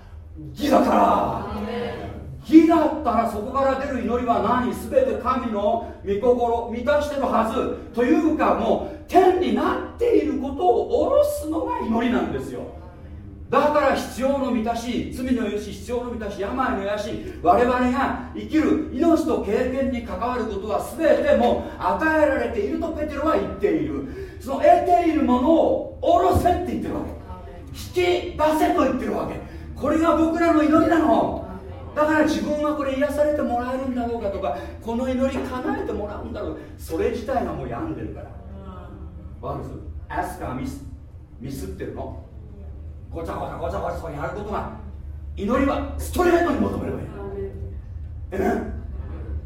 義だから。義だったらそこから出る祈りは何全て神の御心満たしてるはず。というかもう天になっていることを下ろすのが祈りなんですよ。だから必要の満たし罪の許し必要の満たし病の癒し我々が生きる命と経験に関わることは全てもう与えられているとペテロは言っている。その得ているものを下ろせって言ってるわけ。引き出せと言ってるわけ。これが僕らの祈りなの。だから自分はこれ癒されてもらえるんだろうかとかこの祈り叶えてもらうんだろうそれ自体がもう病んでるから。わかる？んですアスカーミスミスってるの？ごちゃごちゃごちゃごちゃそうやることが。祈りはストレートに求めればいい。えね？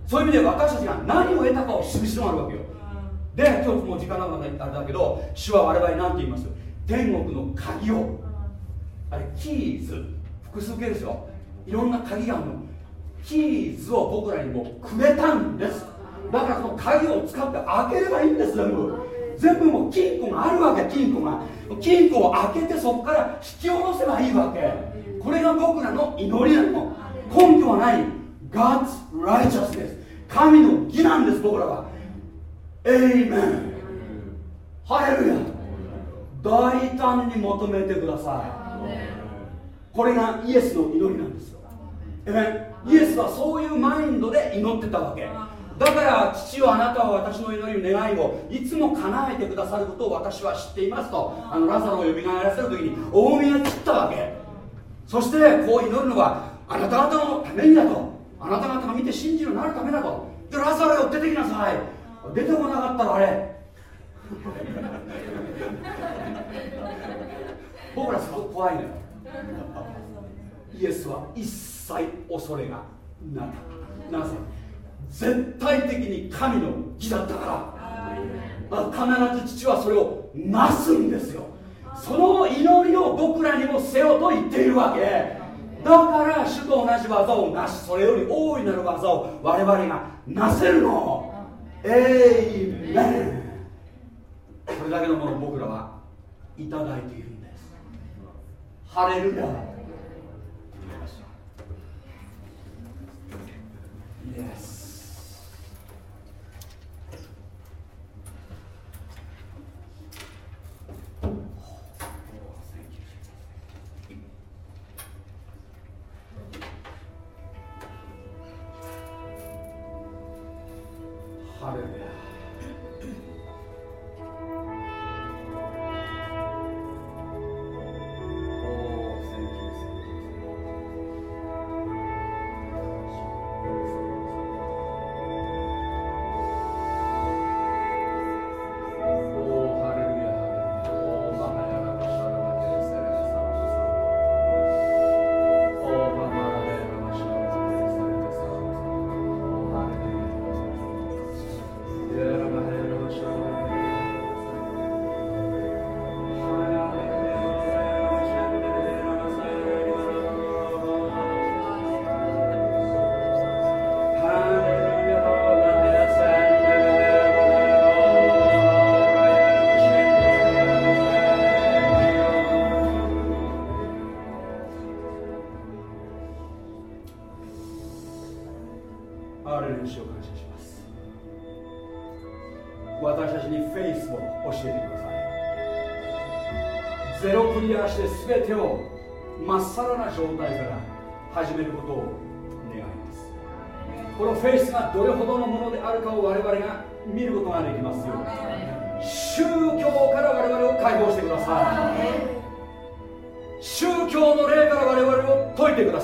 そういう意味で私たちが何を得たかを知る必要があるわけよ。で今日もう時間なのであれだけど主は我々に何て言います？天国の鍵を。あれキーズ。複数形ですよいろんな鍵があるの。キーズを僕らにもくれたんです。だからその鍵を使って開ければいいんです全部。全部もう金庫があるわけ金庫が。金庫を開けてそこから引き下ろせばいいわけ。これが僕らの祈りなの。根拠は何 God's righteousness です神の義なんです僕らは。エイメンハレルヤ大胆に求めてください。これがイエスの祈りなんですイエスはそういうマインドで祈ってたわけ。だから父はあなたは私の祈り願いをいつも叶えてくださることを私は知っていますとあのラザロを蘇らせる時に大宮切ったわけ。そしてこう祈るのはあなた方のためにだと。あなた方が見て信じるようになるためだと。でラザロよ出てきなさい。出てこなかったらあれ。僕らすごく怖いのよ。イエスは一切恐れがなかった。なぜ？絶対的に神の義だったから。必ず父はそれをなすんですよ。その祈りを僕らにもせよと言っているわけ。だから主と同じ技をなしそれより大いなる技を我々がなせるの。エイメン。それだけのものを僕らはいただいているんです。ハレルヤ。Yes.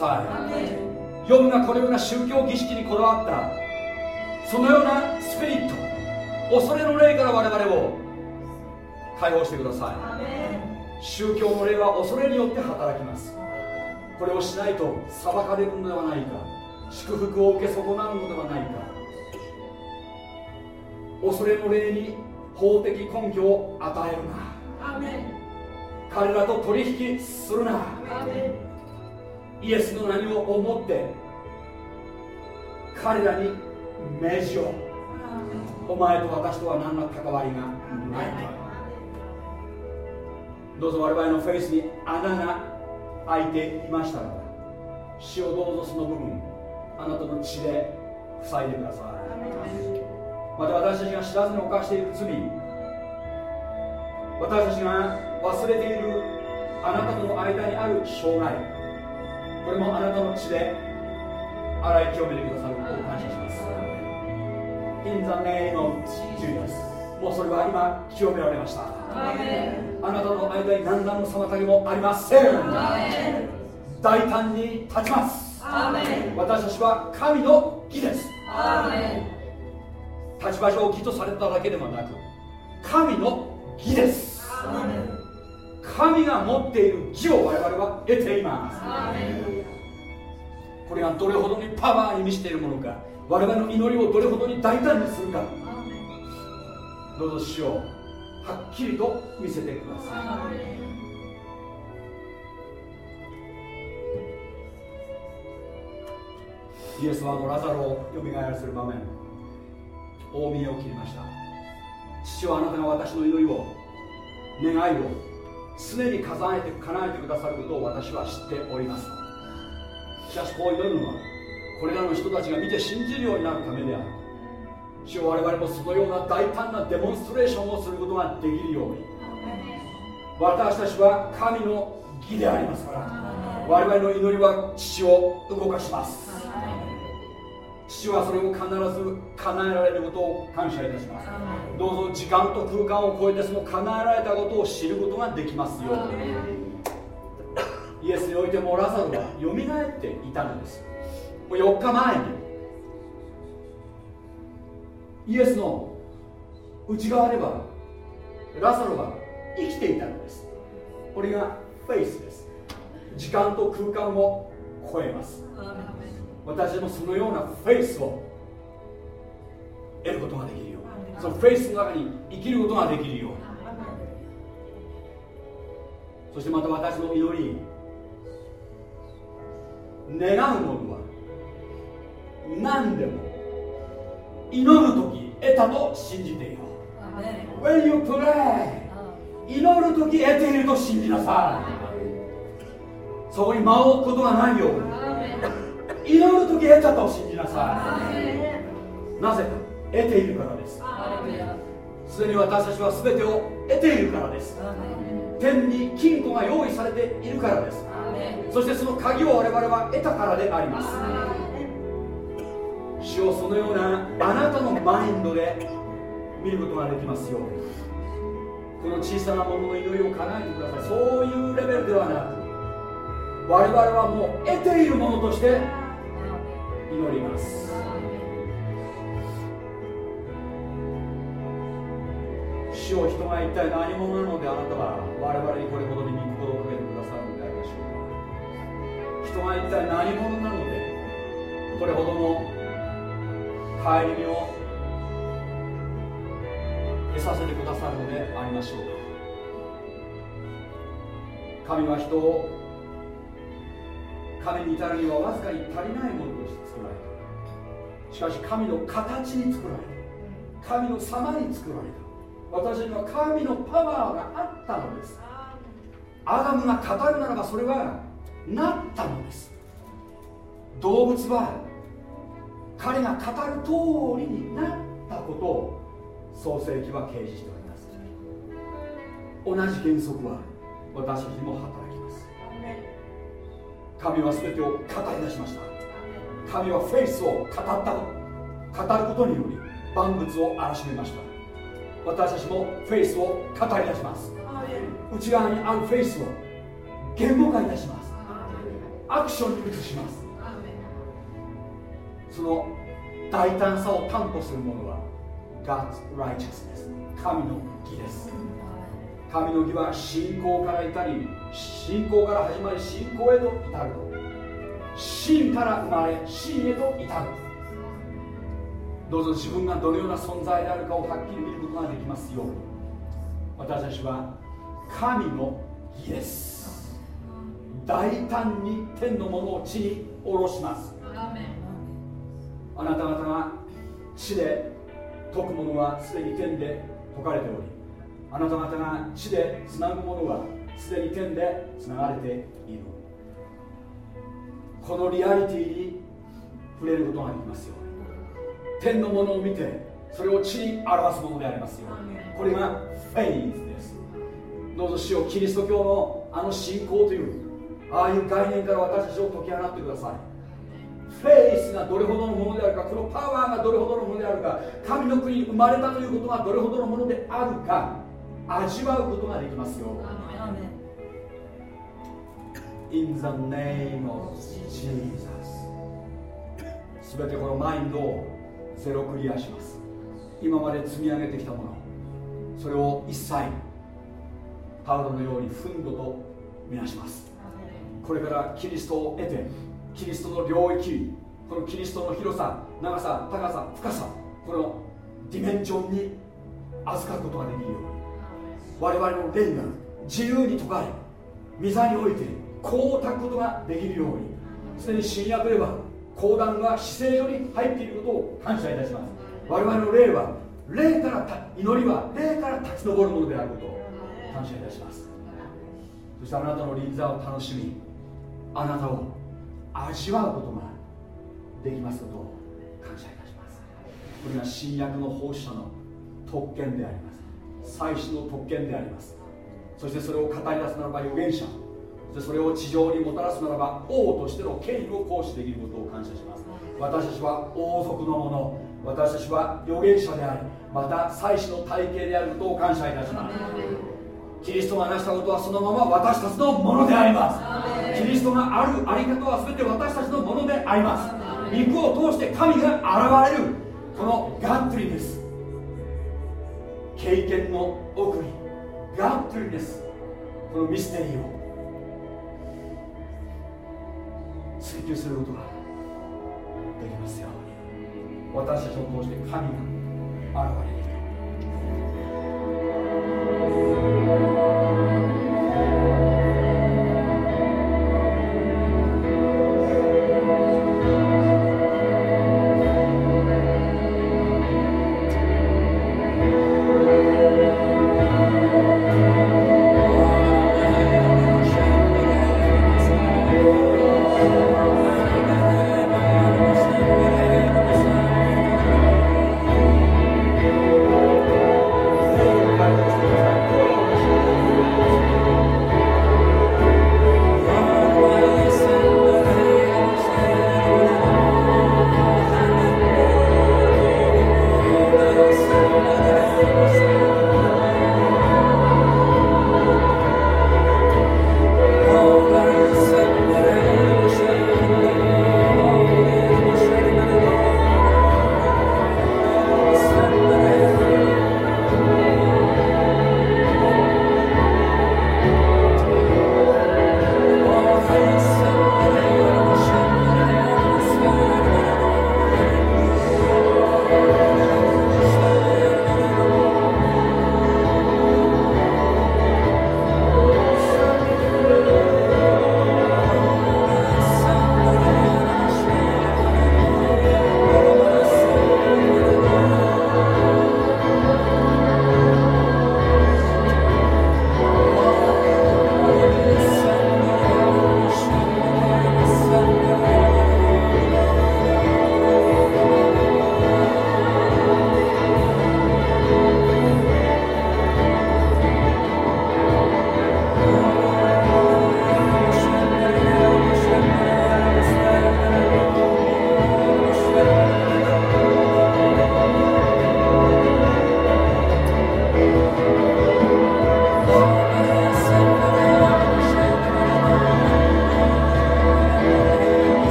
さい。ヨブがこのような宗教儀式にこだわったそのようなスピリット恐れの霊から我々を解放してください。宗教の霊は恐れによって働きます。これをしないと裁かれるのではないか。祝福を受け損なうのではないか。恐れの霊に法的根拠を与えるな。彼らと取引するなイエスの名を思って彼らに命じようお前と私とは何ら関わりがない。とどうぞ我々のフェイスに穴が開いていましたらば死をどうぞその部分あなたの血で塞いでください。また私たちが知らずに犯している罪私たちが忘れているあなたとの間にある障害これもあなたの血で洗い清めてくださることを感謝します。In the name of Jesus もうそれは今清められました。あなたの間に何らの妨げもありません。大胆に立ちます。私たちは神の義です。立場上義とされただけではなく神の義です神が持っている義を我々は得ています。これがどれほどにパワーに満ちているものか。我々の祈りをどれほどに大胆にするか。どうぞ主をはっきりと見せてください。イエスはあのラザロをよみがえらせる場面。大見えを切りました。父はあなたが私の祈りを願いを常に叶えて叶えてくださることを私は知っております。しかしこう祈るのはこれらの人たちが見て信じるようになるためである。主を我々もそのような大胆なデモンストレーションをすることができるように。私たちは神の義でありますから我々の祈りは父を動かします。父はそれを必ず叶えられることを感謝いたします。どうぞ時間と空間を超えてその叶えられたことを知ることができますように。イエスにおいてもラザロはよみがえっていたのです。もう4日前にイエスの内側ではラザロは生きていたのです。これがフェイスです。時間と空間を超えます私もそのようなフェイスを得ることができるように。そのフェイスの中に生きることができるように。そしてまた私の祈り願うものは何でも祈る時得たと信じていよう When you pray 祈る時得ていると信じなさい。そこに間を置くことがないように祈る時得たと信じなさい。なぜ？か得ているからです。すでに私たちは全てを得ているからです。天に金庫が用意されているからです。そしてその鍵を我々は得たからであります。主をそのようなあなたのマインドで見ることができますように。この小さなものの祈りを叶えてください。そういうレベルではなく我々はもう得ているものとして祈ります。主を人が一体何者なのであなたは我々にこれほどに御心をかけてくださるのでありましょうか。人が一体何者なのでこれほどの帰り身を得させてくださるのでありましょうか。神は人を神に至るにはわずかに足りないものとして作られた。しかし神の形に作られた。神の様に作られた。私には神のパワーがあったのです。アダムが語るならばそれはなったのです。動物は彼が語る通りになったことを創世記は掲示しております。同じ原則は私にも働神は全てを語り出しました。神はフェイスを語った。語ることにより万物を荒らしめました。私たちもフェイスを語り出します。内側にあるフェイスを言語化いたします。アクションに移します。その大胆さを担保するものは God's righteousness 神の義です。神の義は信仰から至り信仰から始まり信仰へと至ると。真から生まれ真へと至る。どうぞ自分がどのような存在であるかをはっきり見ることができますよう。に私たちは神の義です。大胆に天のものを地に下ろします。あなた方が地で解くものはすでに天で解かれておりあなた方が地でつなぐものはすでに天でつながれている。このリアリティに触れることができますよ天のものを見てそれを地に表すものでありますよこれがフェイスです。どうぞ主よキリスト教のあの信仰というああいう概念から私たちを解き放ってください。フェイスがどれほどのものであるかこのパワーがどれほどのものであるか神の国に生まれたということがどれほどのものであるか味わうことができますよ。In the name of Jesus すべてこのマインドをゼロクリアします。今まで積み上げてきたものそれを一切パウロのように憤怒とみなします。これからキリストを得てキリストの領域このキリストの広さ長さ高さ深さこのディメンションに預かることができるように我々の霊が自由に解かれ御座においてこうたくことができるようにすでに新約では講談が姿勢より入っていることを感謝いたします。我々の霊は霊から祈りは霊から立ち上るものであることを感謝いたしますそしてあなたの臨座を楽しみあなたを味わうことができますことを感謝いたしますこれが新約の奉仕者の特権であります祭司の特権であります。そしてそれを語り出すならば預言者。そしてそれを地上にもたらすならば王としての権威を行使できることを感謝します。私たちは王族のもの。私たちは預言者でありまた祭司の体系であることを感謝いたします。キリストが成したことはそのまま私たちのものであります。キリストがあるあり方は全て私たちのものであります。肉を通して神が現れるこのガットリーです経験の奥にガッというんです。このミステリーを。追求することができますように。私たちを通して神が現れる。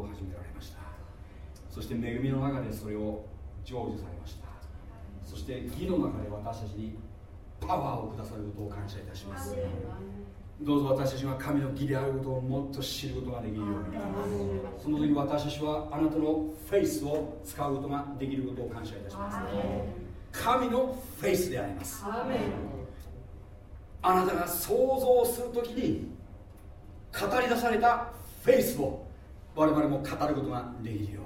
を始められました。そして恵みの中でそれを成就されました。そして義の中で私たちにパワーをくださることを感謝いたします。どうぞ私たちが神の義であることをもっと知ることができるように。その時私たちはあなたのフェイスを使うことができることを感謝いたします。神のフェイスであります。あなたが想像するときに語り出されたフェイスを我々も語ることができるよう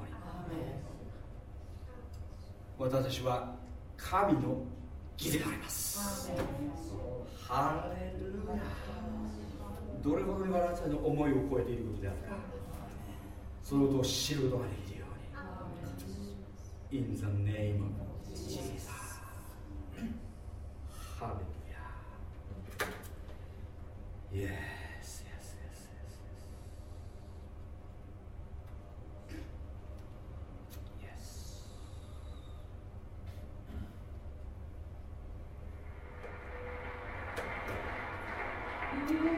に。私たちは神の義であります。ハレルヤ。どれほどに私たちの思いを超えていることであるか。そのことを知ることができるように。In the name of Jesus ハレルヤ。Yes, Min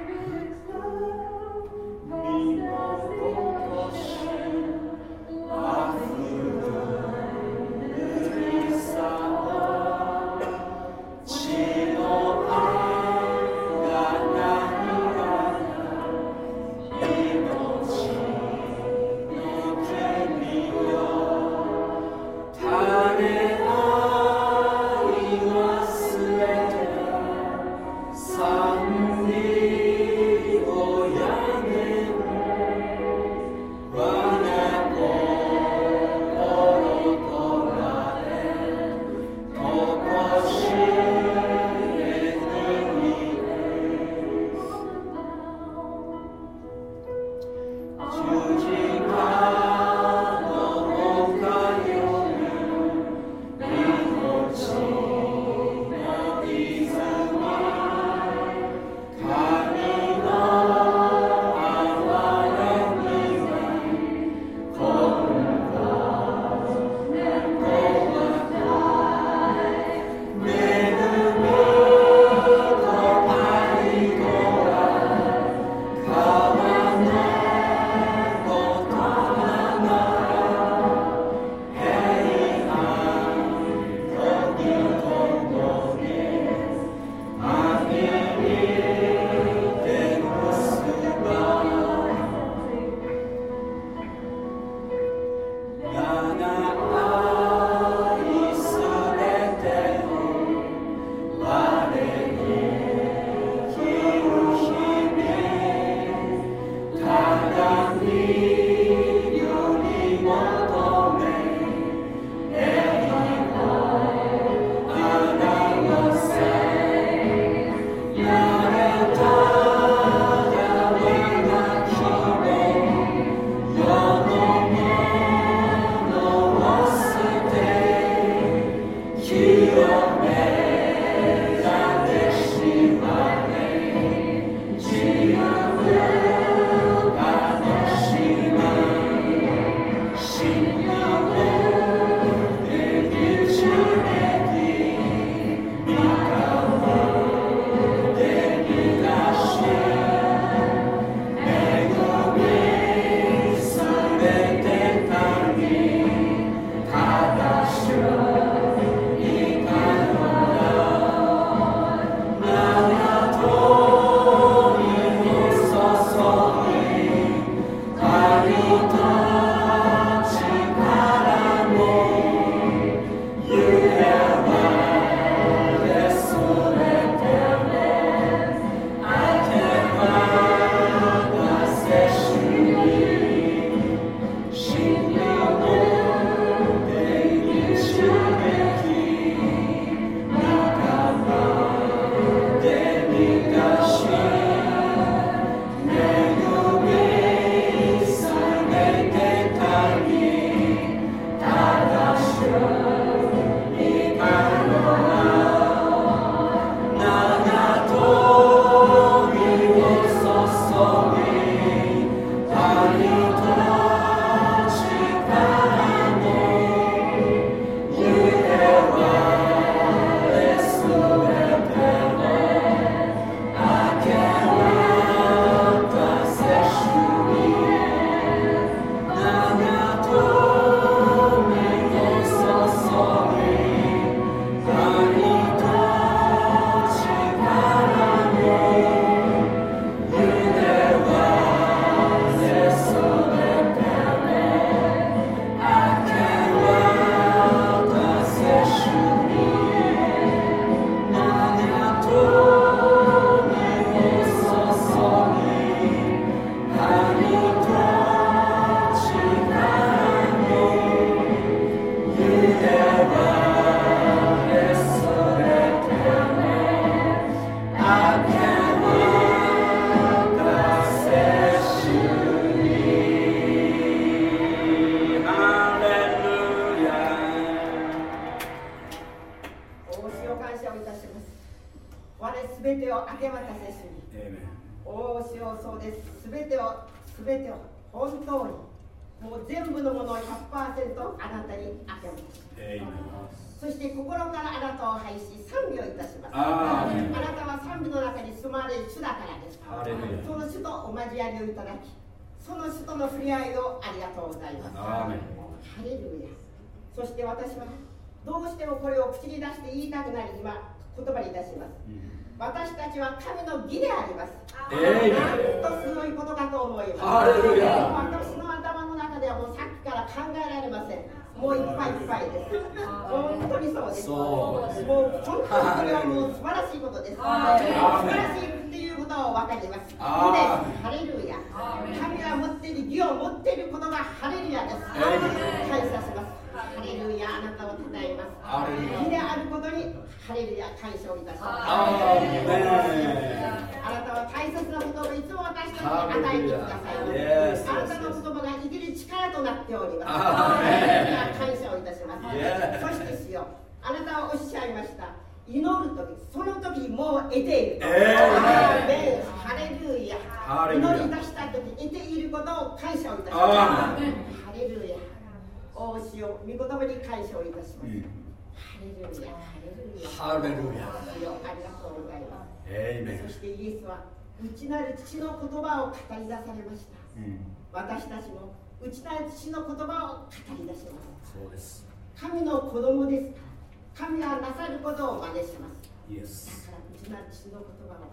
されました。うん。私たちも内なる父の言葉を語り出します。そうです。神の子供ですから神がなさることを真似します。イエスだから内なる父の言葉を語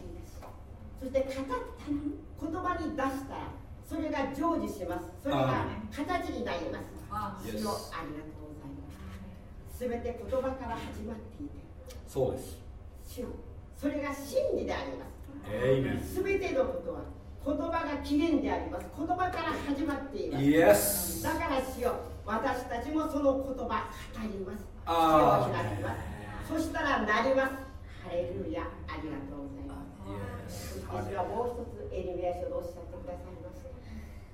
り出しそして語った言葉に出したらそれが成就します。それが形になります。主よありがとうございます。すべて言葉から始まっていてそうです。主よそれが真理であります。すべてのことは言葉が起源であります。言葉から始まっています。イエスだからしよ私たちもその言葉語ります。あー。口を開きます。そしたらなります。ハレルヤ。ありがとうございます。そして主はもう一つエリメア書でおっしゃってくださいました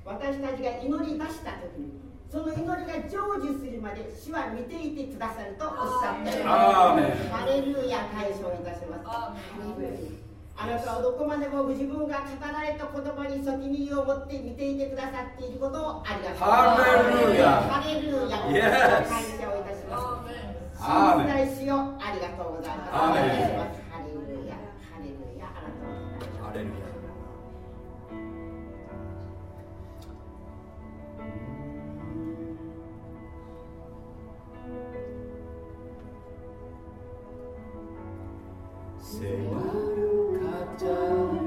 私たちが祈り出した時にその祈りが成就するまで主は見ていてくださるとおっしゃっていアーメンます。ハレルヤ感謝をいたします。ハレルヤあなたはどこまでもご自分が語られた言葉に責任を持って見ていてくださっていることをありがとう。ございますハレルヤハレルヤ感謝をいたします。信じたい主よありがとうございます。ハレルヤハレルヤあなたを。ハレルヤ聖な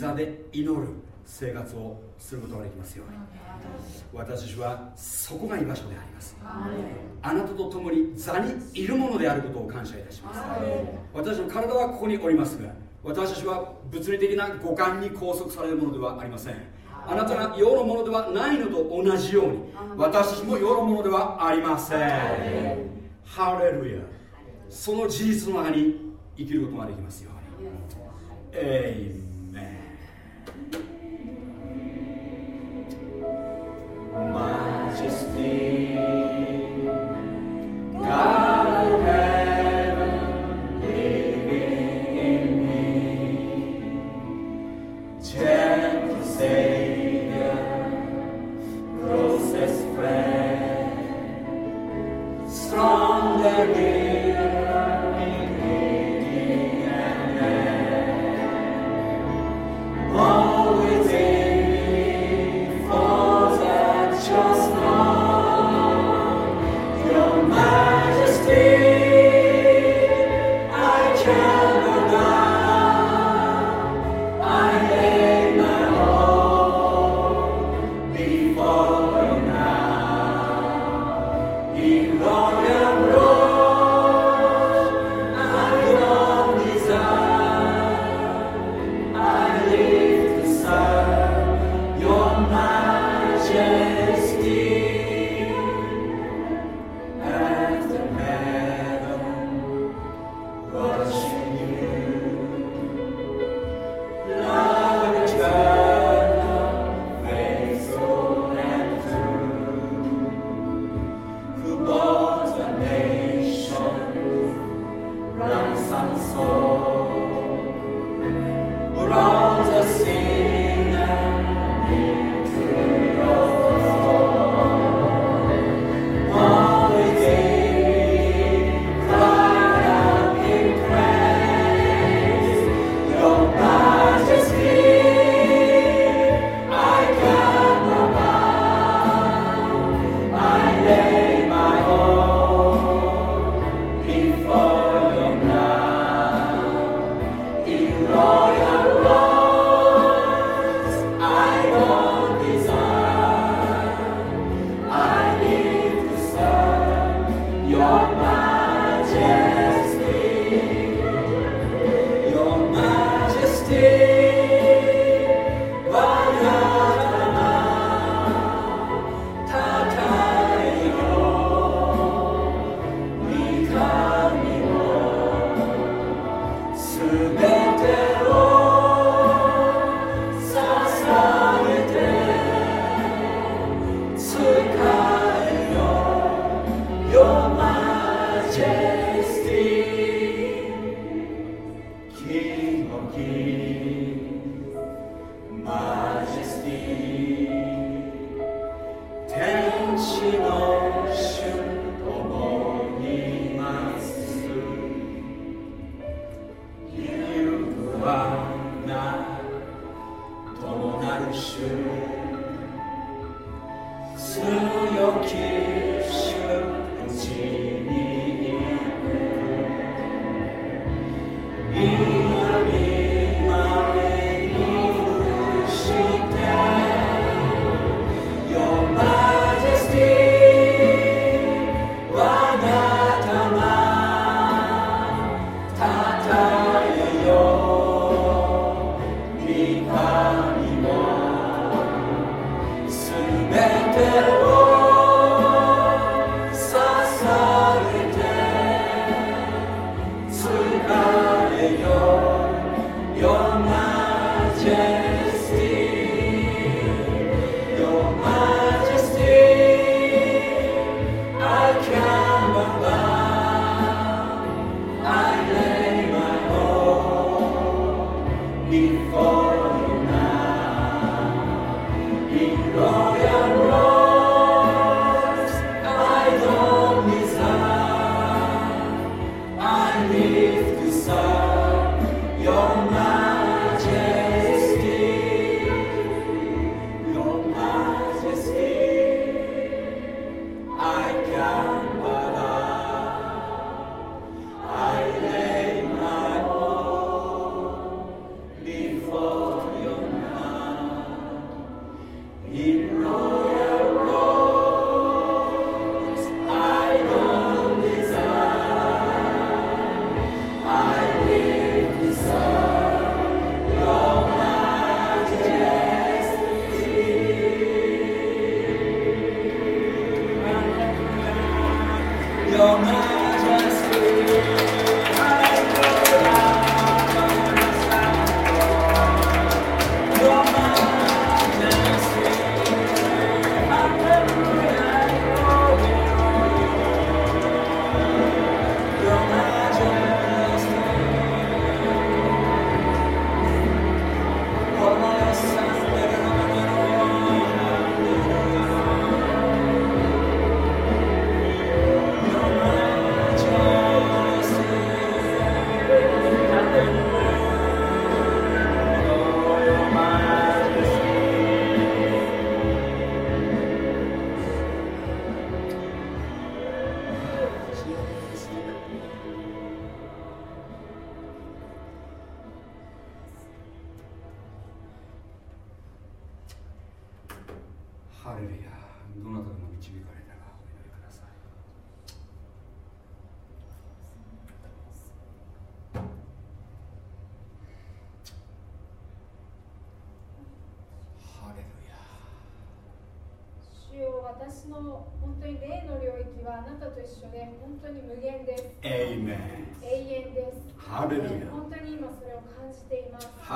御座で祈る生活をすることができますように。私たちはそこが居場所であります。あなたと共に座にいるものであることを感謝いたします。私の体はここにおりますが私たちは物理的な五感に拘束されるものではありません。あなたが世のものではないのと同じように私たちも世のものではありません。ハレルヤ。その事実の中に生きることができますように。エイメ Majesty. God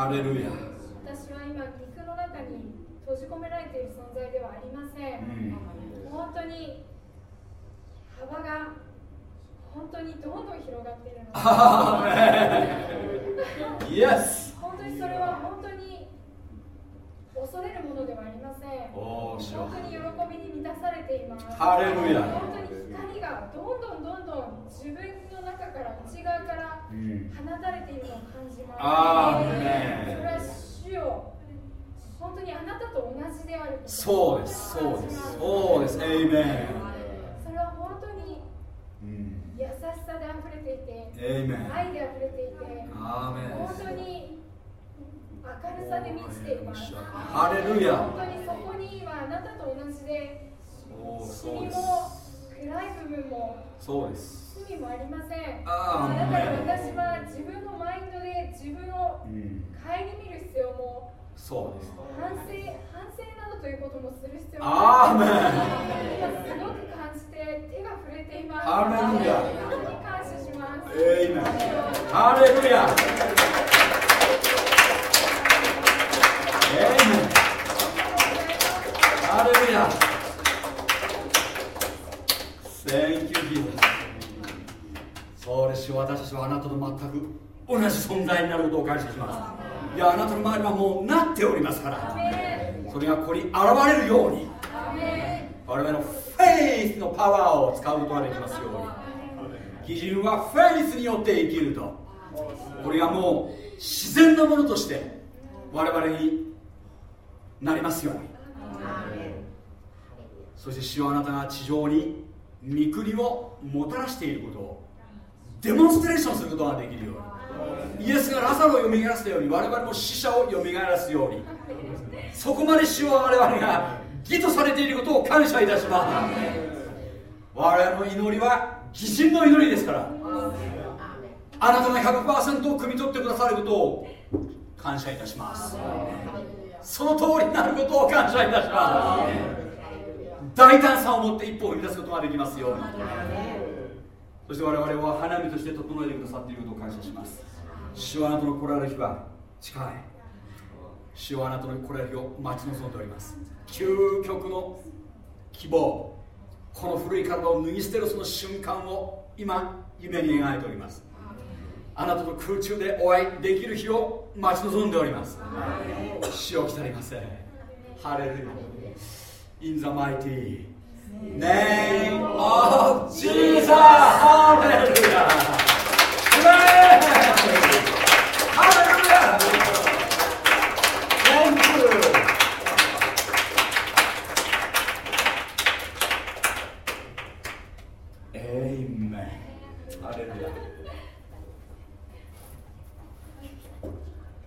ハレルヤ私は今肉の中に閉じ込められている存在ではありません、本当に幅が本当にどんどん広がっているのアーメンイエス本当にそれは本当に恐れるものではありません。本当に喜びに満たされています。ハレルヤがどんどんどんどん自分の中から内側からうん。放たれているのを感じます。それは主よ。本当にあなたと同じであるそうですそうです。そうです。エイメンそれは本当にうん。優しさで溢れていて愛で溢れていて本当に明るさで満ちています。ハレルヤ本当にそこにはあなたと同じでそうシそうです。ミも暗い部分もそうです。罪もありません。あーだから私は自分のマインドで自分をうん。顧みる必要もそうです。反省反省などということもする必要もアーメン。今すごく感じて手が触れています。ハレルヤ。本当に感謝します。エイメン。ハレルヤ。エイメン。ハレルヤ Thank you, Jesus. そうですよ。私たちはあなたと全く同じ存在になることを感謝します。いやあなたの周りはもうなっておりますから。それがここに現れるように。我々のフェイスのパワーを使うことができますように。基準はフェイスによって生きると。これがもう自然なものとして我々になりますように。そして主はあなたが地上に御国をもたらしていることをデモンストレーションすることができるように。イエスがラザロをよみがえらせたように我々も死者をよみがえらすように。そこまで主は我々が義とされていることを感謝いたします。我々の祈りは義人の祈りですから。あなたが100%を汲み取ってくださることを感謝いたします。その通りになることを感謝いたします。大胆さを持って一歩を踏み出すことができますように。そして我々は花見として整えてくださっていることを感謝します。主はあなたの来られる日は近い。主はあなたの来られる日を待ち望んでおります。究極の希望。この古い体を脱ぎ捨てるその瞬間を今夢に描いております。あなたと空中でお会いできる日を待ち望んでおります。死を来たりません。ハレルヤ In the mighty name of Jesus! Hallelujah! Praise!